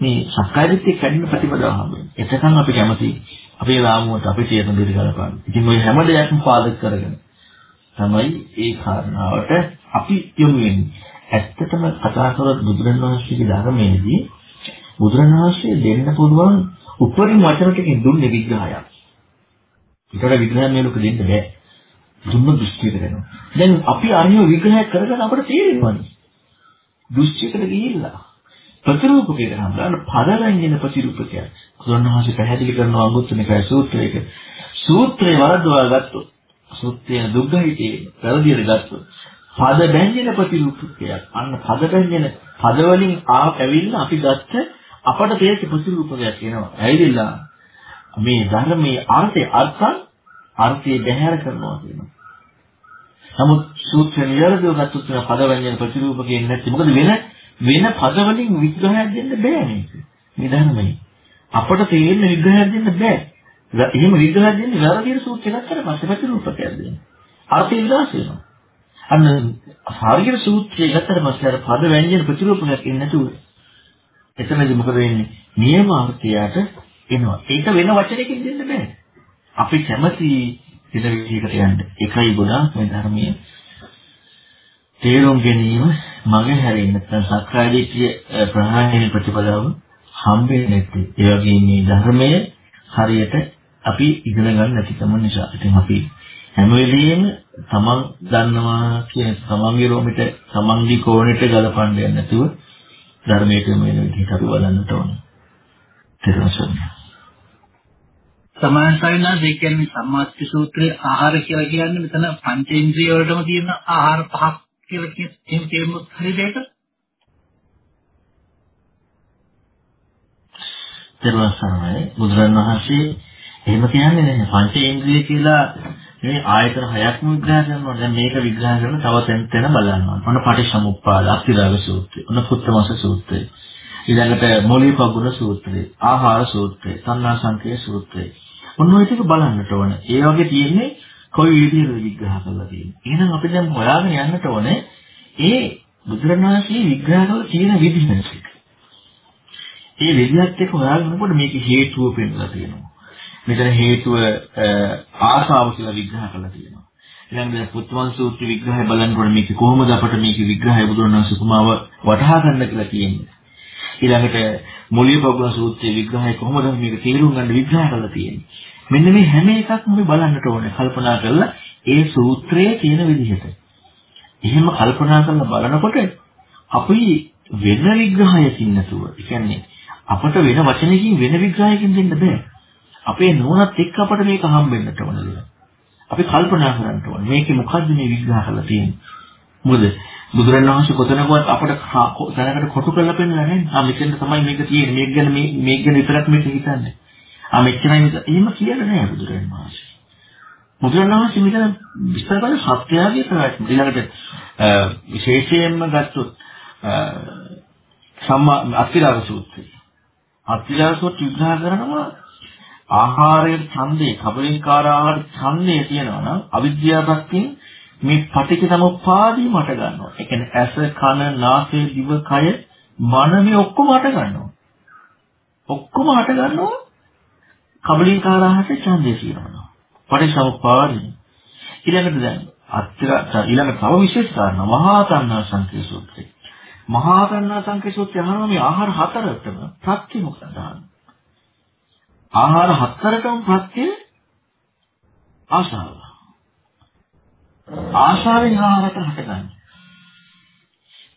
මේ සක්කාය දිට්ඨිය කැඩෙන ප්‍රතිපදාව හම්බෙන්නේ. එතකන් අපි කැමති අපේ රාමුවට අපේ චේතන දෙවි ගලපන්න. ඉතින් ওই හැම දෙයක්ම පාදක කරගෙන තමයි ඒ කාරණාවට අපි යොමු වෙන්නේ. ඇත්තටම කතා කරලා බුදුරණවහන්සේගේ ධර්මයේදී බුදුරණවහන්සේ දෙන්න පුළුවන් උපරිම වචන ටිකෙන් දුන්නේ විග්‍රහයක්. ඒකට විග්‍රහයක් මේ ලෝකෙ දෙන්න බෑ. දුන්න දෘෂ්ටියක දෙනවා. දැන් අපි අනිව විග්‍රහයක් කරගෙන අපිට තේරෙනවානේ. දෘෂ්ටියකට ගිහිල්ලා ප්‍රතිරූපකයකට හම්බුන පදරංජන ප්‍රතිරූපකයක්. කුරණවහන්සේ පැහැදිලි කරනවා අඟුත්තනිකයි සූත්‍රයක. සූත්‍රය වරදවා ගත්තොත් සූත්‍රය දුග්ගහිතේ වැරදියට ගත්තොත් පද බැංජන ප්‍රතිරූපකයක්. අන්න පද බැංජන පද වලින් ආව ඇවිල්ලා අපි ගත්ත අපට තේච්ච ප්‍රතිරූපකයක් එනවා. ඇවිල්ලා මේ ධර්මයේ අර්ථය අර්ථං අර්ථය බැහැර කරනවා කියනවා. නමුත් සූත්‍ර නිරර්ධව ගත්තොත් පද ව්‍යංජන ප්‍රතිරූපකයෙන් නැති. මොකද වෙන වෙන පද වලින් විග්‍රහයක් දෙන්න බෑ මේක. මේ ධර්මයේ. අපට තේරෙන විග්‍රහයක් දෙන්න බෑ. එහෙම විග්‍රහයක් දෙන්නේ වැරදියට සූත්‍රයක් ගත්තට පස්සේ ප්‍රතිරූපකයක් දෙන්නේ. අර්ථය විනාශ වෙනවා. අන්න හරියට සූත්‍රය ගත්තට පස්සේ අර පද ව්‍යංජන ප්‍රතිරූපකයක් ඉන්නේ නැතුව එතනදි මොකද වෙන්නේ? නියම අර්ථයට එනවා. ඒක වෙන වචනයකින් දෙන්න බෑ. අපි කැමති වෙන විදිහකට යන්න. එකයි ගොඩාක් මේ ධර්මයේ තේරුම් ගැනීම මගේ හැරෙන්න නැත්නම් සක්කාය දිට්ඨිය ප්‍රහාණය ප්‍රතිපදාව හම්බෙන්නේ නැති. ඒ වගේම මේ ධර්මය හරියට අපි ඉගෙන ගන්න නැතිකම නිසා. ඉතින් අපි හැම වෙලෙම තමන් දන්නවා කියන තමන්ගේ රෝමිට තමන්ගේ කෝණයට ගලපන්න යන්නේ නැතුව ධර්මයට මෙන්න විදිහට අපි බලන්නට ඕනේ. තේරුණාද? සමානසයිනා දෙක කියන්නේ සම්මාස්ති සූත්‍රයේ ආහාර කියලා කියන්නේ මෙතන පංචේන්ද්‍රිය වලටම තියෙන ආහාර පහක් කියලා කියන තේරුම හරිද ඒක? තේරුණාසනයි බුදුරණවහන්සේ එහෙම කියන්නේ නැහැ පංචේන්ද්‍රිය කියලා මේ ආයතන හයක්ම විග්‍රහ කරනවා. දැන් මේක විග්‍රහ කරන තව තැන් තැන බලනවා. මොන පටිච්චසමුප්පාද, අත්තිරාග සූත්‍රය, මොන පුත්තමස සූත්‍රය. ඊළඟට මූලිකගුණ සූත්‍රය, ආහාර සූත්‍රය, සන්නාසංකේ සූත්‍රය. ඔන්න ඔය ටික බලන්නට ඕන. ඒ වගේ තියෙන්නේ කොයි විදිහට විග්‍රහ කරලා තියෙන්නේ. එහෙනම් අපි දැන් හොයාගෙන යන්නට ඕනේ ඒ බුදුරණාහි විග්‍රහ කරලා තියෙන විදිහ මේක. ඒ විදිහත් එක්ක හොයාගෙනකොට මේක හේතුව පෙන්නලා තියෙනවා. මෙතන හේතුව ආශාව කියලා විග්‍රහ කරලා තියෙනවා. ඊළඟට පුත්මන් සූත්‍ර විග්‍රහය බලනකොට මේක කොහොමද අපට මේක විග්‍රහය බුදුරණාහි සුකුමාව වටහා ගන්න කියලා කියන්නේ. ඊළඟට මුලිය පොගුණ සූත්‍රයේ විග්‍රහය කොහොමද මේක තේරුම් ගන්න විග්‍රහ කරලා තියෙන්නේ. මෙන්න මේ හැම එකක්ම අපි බලන්නට ඕනේ කල්පනා කරලා ඒ සූත්‍රයේ තියෙන විදිහට. එහෙම කල්පනා කරලා බලනකොට අපි වෙන විග්‍රහයකින් නැතුව, ඒ කියන්නේ අපට වෙන වචනකින් වෙන විග්‍රහයකින් දෙන්න බෑ. අපේ නුවණත් එක්ක අපට මේක හම්බෙන්නට ඕනේ. අපි කල්පනා කරන්න ඕනේ මේකේ මොකද්ද මේ විග්‍රහ කරලා තියෙන්නේ. මොකද බුදුරණවහන්සේ කොතනකවත් අපට දැනකට කොටු කරලා පෙන්නලා නැහැ. ආ මෙතෙන් තමයි මේක තියෙන්නේ. මේක ගැන මේ මේක ගැන විතරක් මේක හිතන්නේ. ආ මෙච්චරයි මේක. එහෙම කියලා නැහැ බුදුරණවහන්සේ. බුදුරණවහන්සේ මෙතන විස්තර කරන සත්‍යයගේ ප්‍රවැත්ම. ඊළඟට විශේෂයෙන්ම ගත්තොත් සම්මා අත්තිලාව සූත්‍රය. අත්තිලාව සූත්‍රය විග්‍රහ කරනවා ආහාරයේ ඡන්දේ, කබලින්කාර ආහාර ඡන්දේ තියෙනවා නම් අවිද්‍යාවකින් මේ පටිච්ච සමුප්පාදී මට ගන්නවා. ඒ කියන්නේ ඇස, කන, නාසය, දිව, කය, මන මේ ඔක්කොම හට ගන්නවා. ඔක්කොම හට ගන්නවා කබලින්කාරහට ඡන්දය කියනවා. පටිච්ච සමුප්පාදී. ඊළඟට දැන් අත්‍තර ඊළඟ තව විශේෂ කාරණා මහා තණ්හා සංකේ සූත්‍රය. මහා තණ්හා සංකේ සූත්‍රය අහනවා මේ ආහාර හතරටම ප්‍රත්‍ය මොකක්ද ආහාර හතරටම ප්‍රත්‍ය ආශාව. ආශාවෙන් ආහාරයට හටගන්නේ.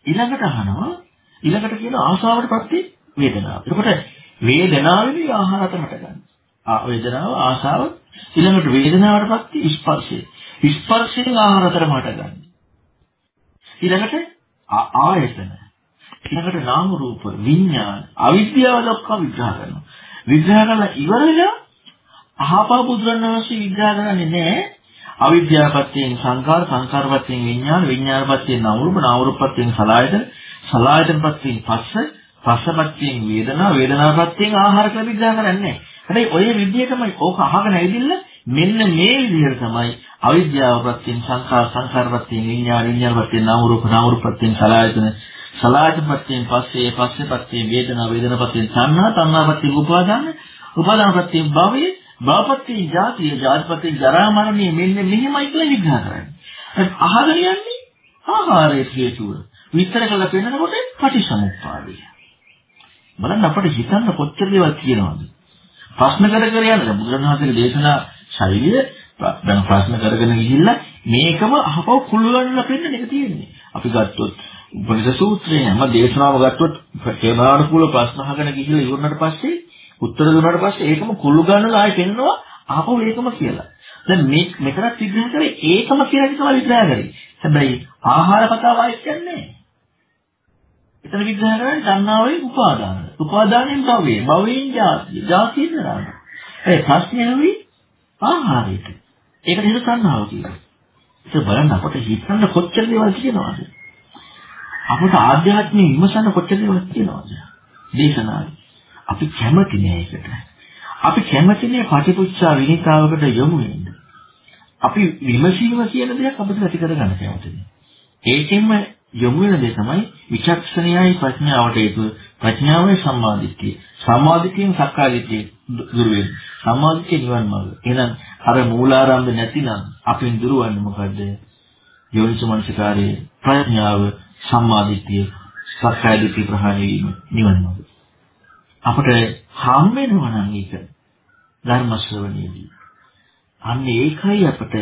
ඊළඟට අහනවා ඊළඟට කියන ආශාවට පස්සේ වේදනාව. එතකොට වේදනාවේදී ආහාරයට හටගන්නේ. ආ වේදනාව ආශාව ඊළඟට වේදනාවට පස්සේ ස්පර්ශය. ස්පර්ශයෙන් ආහාරයට හටගන්නේ. ඊළඟට ආයතන. ඊළඟට නාම රූප විඥාන අවිද්‍යාව දක්වා විග්‍රහ කරනවා. විග්‍රහ කරලා ඉවරලා අහපා බුදුරණවහන්සේ විග්‍රහ කරන්නේ නැහැ අවිද්‍යාවපත්යෙන් සංකාර සංකාරපත්යෙන් විඥාන විඥානපත්යෙන් නාම රූප නාම රූපපත්යෙන් සලආයතන සලආයතනපත්යෙන් පස්ස පස්සපත්යෙන් වේදනා වේදනාපත්යෙන් ආහාර කියලා විග්‍රහ කරන්නේ. හැබැයි ඔය විදිහටම ඕක අහගෙන ඇවිදින්න මෙන්න මේ විදිහට තමයි අවිද්‍යාවපත්යෙන් සංකාර සංකාරපත්යෙන් විඥාන විඥානපත්යෙන් නාම රූප නාම රූපපත්යෙන් සලආයතන සලආයතනපත්යෙන් පස්සේ පස්සපත්යෙන් වේදනා වේදනාපත්යෙන් සංහා සංහාපත්යෙන් උපාදාන උපාදානපත්යෙන් භවය භවපති ජාතිය ජාතිපති ජරා මරණය මෙන්න මෙහෙමයි කියලා විග්‍රහ කරන්නේ. අහගෙන යන්නේ ආහාරයේ හේතුව. විතර කළ පෙන්නකොට පටිසමුප්පාදය. බලන්න අපිට හිතන්න කොච්චර දේවල් කියනවද? ප්‍රශ්න කර කර යනවා. බුදුරණවහන්සේගේ දේශනා ශෛලිය දැන් ප්‍රශ්න කරගෙන ගිහිල්ලා මේකම අහපව කුළුවන්ලා පෙන්නන එක තියෙන්නේ. අපි ගත්තොත් උපනිෂද් සූත්‍රයේ හැම දේශනාවම ගත්තොත් තේමානුකූල ප්‍රශ්න අහගෙන ගිහිල්ලා ඉවරනට පස්සේ උත්තර දුන්නාට පස්සේ ඒකම කුළු ගන්නලා ආයෙ පෙන්නනවා ආපහු ඒකම කියලා. දැන් මේ මෙතනත් විග්‍රහ කරේ ඒකම කියලා තමයි විග්‍රහ කරේ. හැබැයි ආහාර කතාව ආයෙත් කියන්නේ එතන විග්‍රහ කරන්නේ සංනාවේ උපාදාන. උපාදානයෙන් භවය, භවයෙන් ජාතිය, ජාතියෙන් නරක. ඒ ප්‍රශ්නේ නෙවෙයි ආහාරයට. ඒකට හිත සංනාව කියනවා. ඒක බලන්න අපට හිතන්න කොච්චර දේවල් කියනවද? අපට ආධ්‍යාත්මික විමසන්න කොච්චර දේවල් කියනවද? දේශනාවේ. අපි කැමති නෑ ඒකට. අපි කැමති නෑ පටිපුච්චා විනිතාවකට යොමු වෙන්න. අපි විමසීම කියන දෙයක් අපිට ඇති කරගන්න කැමති නෑ. ඒකෙන්ම යොමු වෙන දේ තමයි විචක්ෂණයයි ප්‍රඥාවට හේතුව. ප්‍රඥාවයි සම්මාදිට්ඨිය. සම්මාදිට්ඨියෙන් සක්කායදිට්ඨිය දුර වෙනවා. සම්මාදිට්ඨිය නිවන් මාර්ග. එහෙනම් අර මූලාරම්භ නැතිනම් අපෙන් දුරවන්නේ මොකද්ද? යෝනිසමනසිකාරයේ ප්‍රඥාව සම්මාදිට්ඨිය සක්කායදිට්ඨිය ප්‍රහාණය වීම නිවන් මාර්ග. අපට හම් වෙනවා නම් ඒක ධර්ම ශ්‍රවණයේදී. අන්න ඒකයි අපට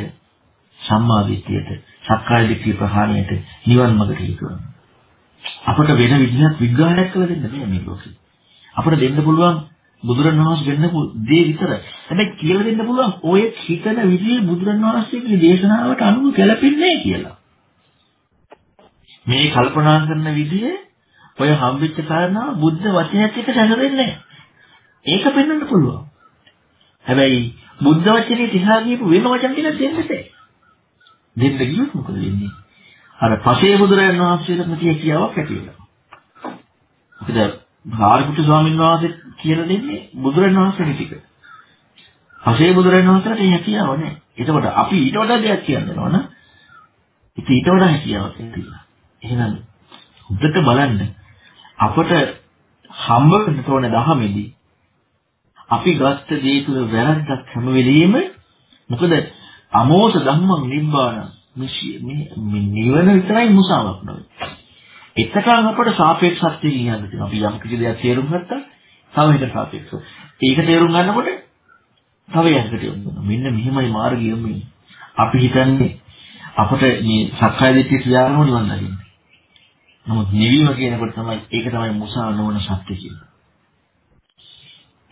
සම්මා දිට්ඨියට, සක්කාය දිට්ඨිය ප්‍රහාණයට, නිවන් මාර්ගට හේතු වෙනවා. අපට වෙන විදිහක් විග්‍රහයක් කළ දෙන්න බෑ මේ ලෝකේ. අපට දෙන්න පුළුවන් බුදුරණවහන්සේ දෙන්නපු දේ විතරයි. හැබැයි කියලා දෙන්න පුළුවන් ඔය හිතන විදිහේ බුදුරණවහන්සේගේ දේශනාවට අනුව ගැලපෙන්නේ කියලා. මේ කල්පනා කරන විදිහේ ඔය හම්බෙච්ච කාරණා බුද්ධ වචනයත් එක්ක සැලෙන්නේ ඒක පෙන්වන්න පුළුවන්. හැබැයි බුද්ධ වචනේ තිහා කියපු වෙන වචන ටිකක් දෙන්න බෑ. දෙන්න ගියොත් මොකද වෙන්නේ? අර පසේ බුදුරජාණන් වහන්සේට කිය කියාවක් ඇති වෙනවා. මොකද භාරපුත්තු ස්වාමීන් වහන්සේ කියලා දෙන්නේ බුදුරජාණන් වහන්සේ ටික. පසේ බුදුරජාණන් වහන්සේට ඒ හැකියාව නැහැ. ඒකෝට අපි ඊට වඩා දෙයක් කියන්නවන. ඉතින් ඊට වඩා හැකියාවක් තියෙනවා. එහෙනම් හොඳට බලන්න අපට හම්බ වෙන්න තෝරන දහමේදී අපි ගත්ත දේ තුල වැරද්දක් හැම වෙලෙම මොකද අමෝස ධම්මං නිබ්බාන මේ නිවන විතරයි මුසාවක් නෙවෙයි. එකටම අපට සාපේක්ෂත්වය කියන්න තියෙනවා. අපි යම් කිසි දෙයක් තේරුම් ගත්තා තව එකට සාපේක්ෂව. ඒක තේරුම් ගන්නකොට තව යකට යොමුනවා. මෙන්න මෙහෙමයි මාර්ගය යොමුනේ. අපි හිතන්නේ අපට මේ සක්කාය දිට්ඨිය තියාගෙන නිවන් දකින්න. නමුත් නිවීම කියනකොට තමයි ඒක තමයි මුසා නොවන සත්‍ය කියන්නේ.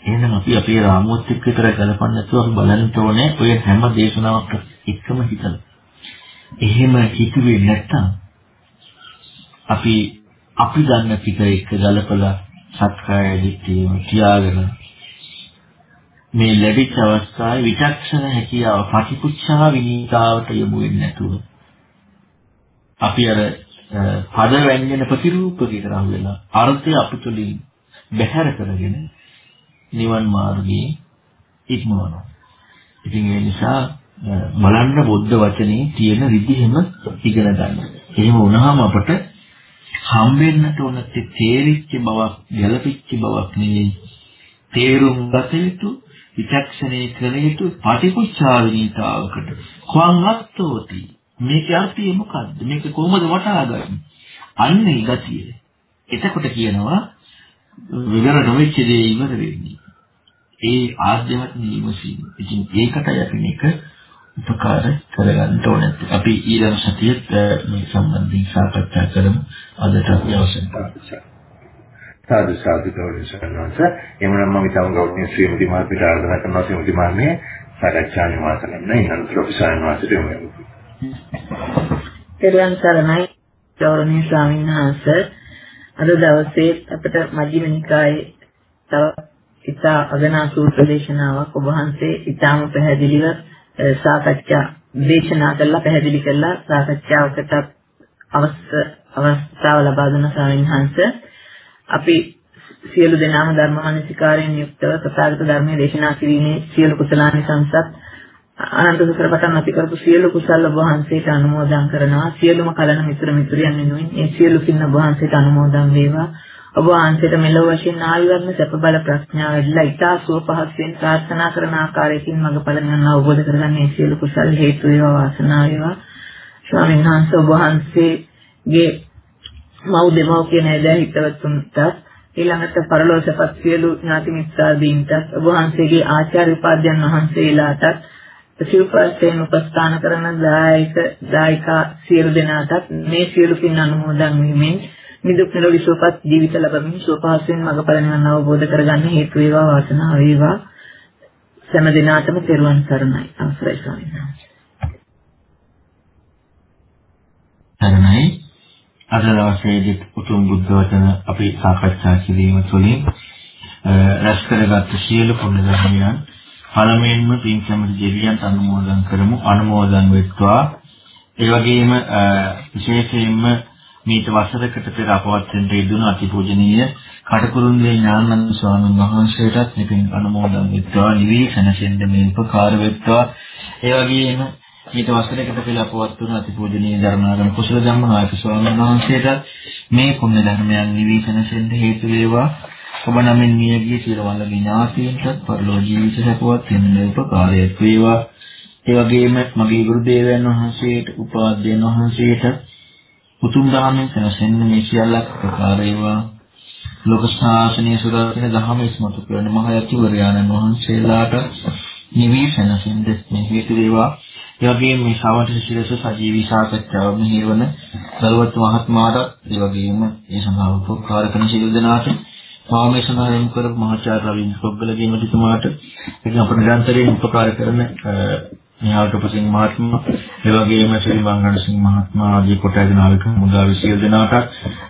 එහෙනම් අපි අපේ රාමුවත් එක්ක විතර ගලපන්න නැතුව අපි බලන්න ඕනේ ඔය හැම දේශනාවක් එක්කම හිතලා. එහෙම හිතුවේ නැත්තම් අපි අපි ගන්න ටික එක ගලපලා සත්‍යය දිට්ඨියම තියාගෙන මේ ලැබිච්ච අවස්ථාවේ විචක්ෂණ හැකියාව ප්‍රතිපුච්ඡා විනීතාවට යොමු වෙන්නේ නැතුව අපි අර පද වැන්‍යන ප්‍රතිරූපකයකට අහු වෙලා අර්ථය අපතුලින් බැහැර කරගෙන නිවන් මාර්ගයේ ඉක්මවනවා. ඉතින් ඒ නිසා බලන්න බුද්ධ වචනේ තියෙන විදිහෙම ඉගෙන ගන්න. එහෙම වුණාම අපට හම්බෙන්නට ඕන තේරිච්ච බවක්, ගැළපිච්ච බවක් නෙවෙයි. තේරුම් ගත යුතු, විචක්ෂණය කළ යුතු පටිපුච්ඡාවිනීතාවකට කොන් අත්තෝති. මේකේ අර්ථය මොකක්ද? මේක කොහොමද වටහා ගන්නේ? අන්නේ ගතිය. එතකොට කියනවා විවර නොවෙච්ච දේ ඉවර වෙන්නේ. ඒ ආධ්‍යාත්මික විමසීම. ඉතින් ඒකටයි අපි මේක උපකාර කරගන්න ඕනේ. අපි ඊළඟ සතියේත් මේ සම්බන්ධයෙන් සාකච්ඡා කරමු. අදට අපි අවසන් කරමු. සාදු සාදු ගෞරවසනස එමනම් මම ඊටම ගෞරවනීය ශ්‍රීමති මාත්‍රිට ආරාධනා කරනවා ශ්‍රීමති මාර්මිය සාකච්ඡා කරන්න ඉන්න ප්‍රොෆෙසර් නිවාසයට යමු. පෙරවන් සරණයි ගෞරවනීය ස්වාමීන් වහන්සේ අද දවසේ අපිට මජ්ක්‍ධිම නිකායේ තව ඉතා අගනා සූත්‍ර දේශනාවක් ඔබ වහන්සේ ඉතාම පැහැදිලිව සාකච්ඡා දේශනා කළා පැහැදිලි කළා සාකච්ඡාවකට අවස්ථාව ලබා දුන්න ස්වාමීන් වහන්සේ. අපි සියලු දෙනාම ධර්මානුශිකාරයෙන් යුක්තව සත්‍යගත ධර්මයේ දේශනා කිරීමේ සියලු කුසලානිසංසත් අනන්ත සතරපතන් අපි කරපු සියලු කුසල වහන්සේට අනුමෝදන් කරනවා. සියලුම කලන මිත්‍ර මිත්‍රයන් වෙනුවෙන් ඒ සියලු පින්න වහන්සේට අනුමෝදන් වේවා. ඔබ වහන්සේට මෙලොව වශයෙන් ආයුර්ණ සැප බල ප්‍රඥාව වැඩිලා ඊටා සුව පහසුවෙන් ප්‍රාර්ථනා කරන ආකාරයකින් මඟපල නිවන් අවබෝධ කරගන්න මේ සියලු කුසල් හේතු වේවා වාසනාව වේවා. ස්වාමීන් වහන්සේ ඔබ වහන්සේගේ මව් දෙමව් කියන ඇදා හිතවතුන්ට ඊළඟට පරලෝකසපත් සියලු ඥාති මිත්‍රාදීන්ට ඔබ වහන්සේගේ ආචාර්ය උපාධ්‍යයන් වහන්සේලාට සිව්පස්යෙන් උපස්ථාන කරන දායක දායිකා සියලු දෙනාටත් මේ සියලු පින් අනුමෝදන් වීමෙන් නිදුක් නිරෝගී සුවපත් ජීවිත ලැබමින් සුවපහසුවෙන් මඟපල නිවන් අවබෝධ කරගන්න හේතු වේවා වාසනාව වේවා. සෑම දිනාටම තෙරුවන් සරණයි. අවසරයි ස්වාමීන් වහන්සේ. සරණයි. අද දවසේදී උතුම් බුද්ධ වචන අපි සාකච්ඡා කිරීම තුළින් රැස් කරගත් සියලු පුණ්‍ය ධර්මයන් පළමුවෙන්ම පින් සම්මත දෙවියන්ට අනුමෝදන් කරමු. අනුමෝදන් වෙත්වා. ඒ වගේම විශේෂයෙන්ම මේත වසරකට පෙර අපවත්ෙන් දෙදුන අතිපූජනීය කටකුරුන්ගේ ඥානන්ද ස්වාමීන් වහන්සේටත් මෙපින් අනුමෝදන් වෙත්වා නිවී සැනසෙන්න මේ උපකාර වෙත්වා. ඒ වගේම මේත වසරකට පෙර අපවත් වුණු අතිපූජනීය ධර්මනාගම කුසල ධම්මනායක ස්වාමීන් වහන්සේටත් මේ කුමන ධර්මයන් නිවී සැනසෙන්න හේතු වේවා. ඔබ නමින් මියගිය සියලුම විඥාතීන්ට පරිලෝක ජීවිත සපවත් වෙන උපකාරයක් වේවා. ඒ වගේම මගේ ගුරු දේවයන් වහන්සේට උපාධ්‍යයන් වහන්සේට උතුම් ධර්මයෙන් සැනසෙන්න මේ සියල්ලක් ප්‍රකාර වේවා. ලෝක ශාසනය සුරකින ධර්ම ඉස්මතු කරන මහ යතිවරයාණන් වහන්සේලාට නිවි සැනසෙන්න මේ හේතු වේවා. ඒ වගේම මේ ශ්‍රවණ ශිරස සජීවී සාකච්ඡාව මෙහෙවන දලවත් මහත්මයාට ඒ වගේම ඒ සඳහා උපකාර කරන සියලු දෙනාට මාමේ සඳහා යොමු කරපු මහාචාර්ය රවීන්ද්‍ර පොග්ගලගේ මැතිතුමාට ඉතින් අප නිරන්තරයෙන් උපකාර කරන නිහාල්ට උපසිංහ මහත්මයා ඒ වගේම ශ්‍රී මංගණසිංහ මහත්මයා ආදී කොටගෙන ආවික මුදා විසියල් දෙනාට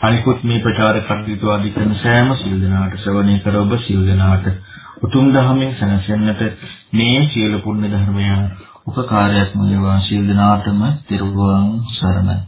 අනිකුත් මේ ප්‍රචාර කටයුතු ආදී කරන සෑම සියලු දෙනාට ශ්‍රවණය කර ඔබ සියලු දෙනාට උතුම් දහමෙන් සැනසෙන්නට මේ සියලු පුණ්‍ය ධර්මයන් උපකාරයක් වේවා සියලු දෙනාටම තිරුවන් සරණයි.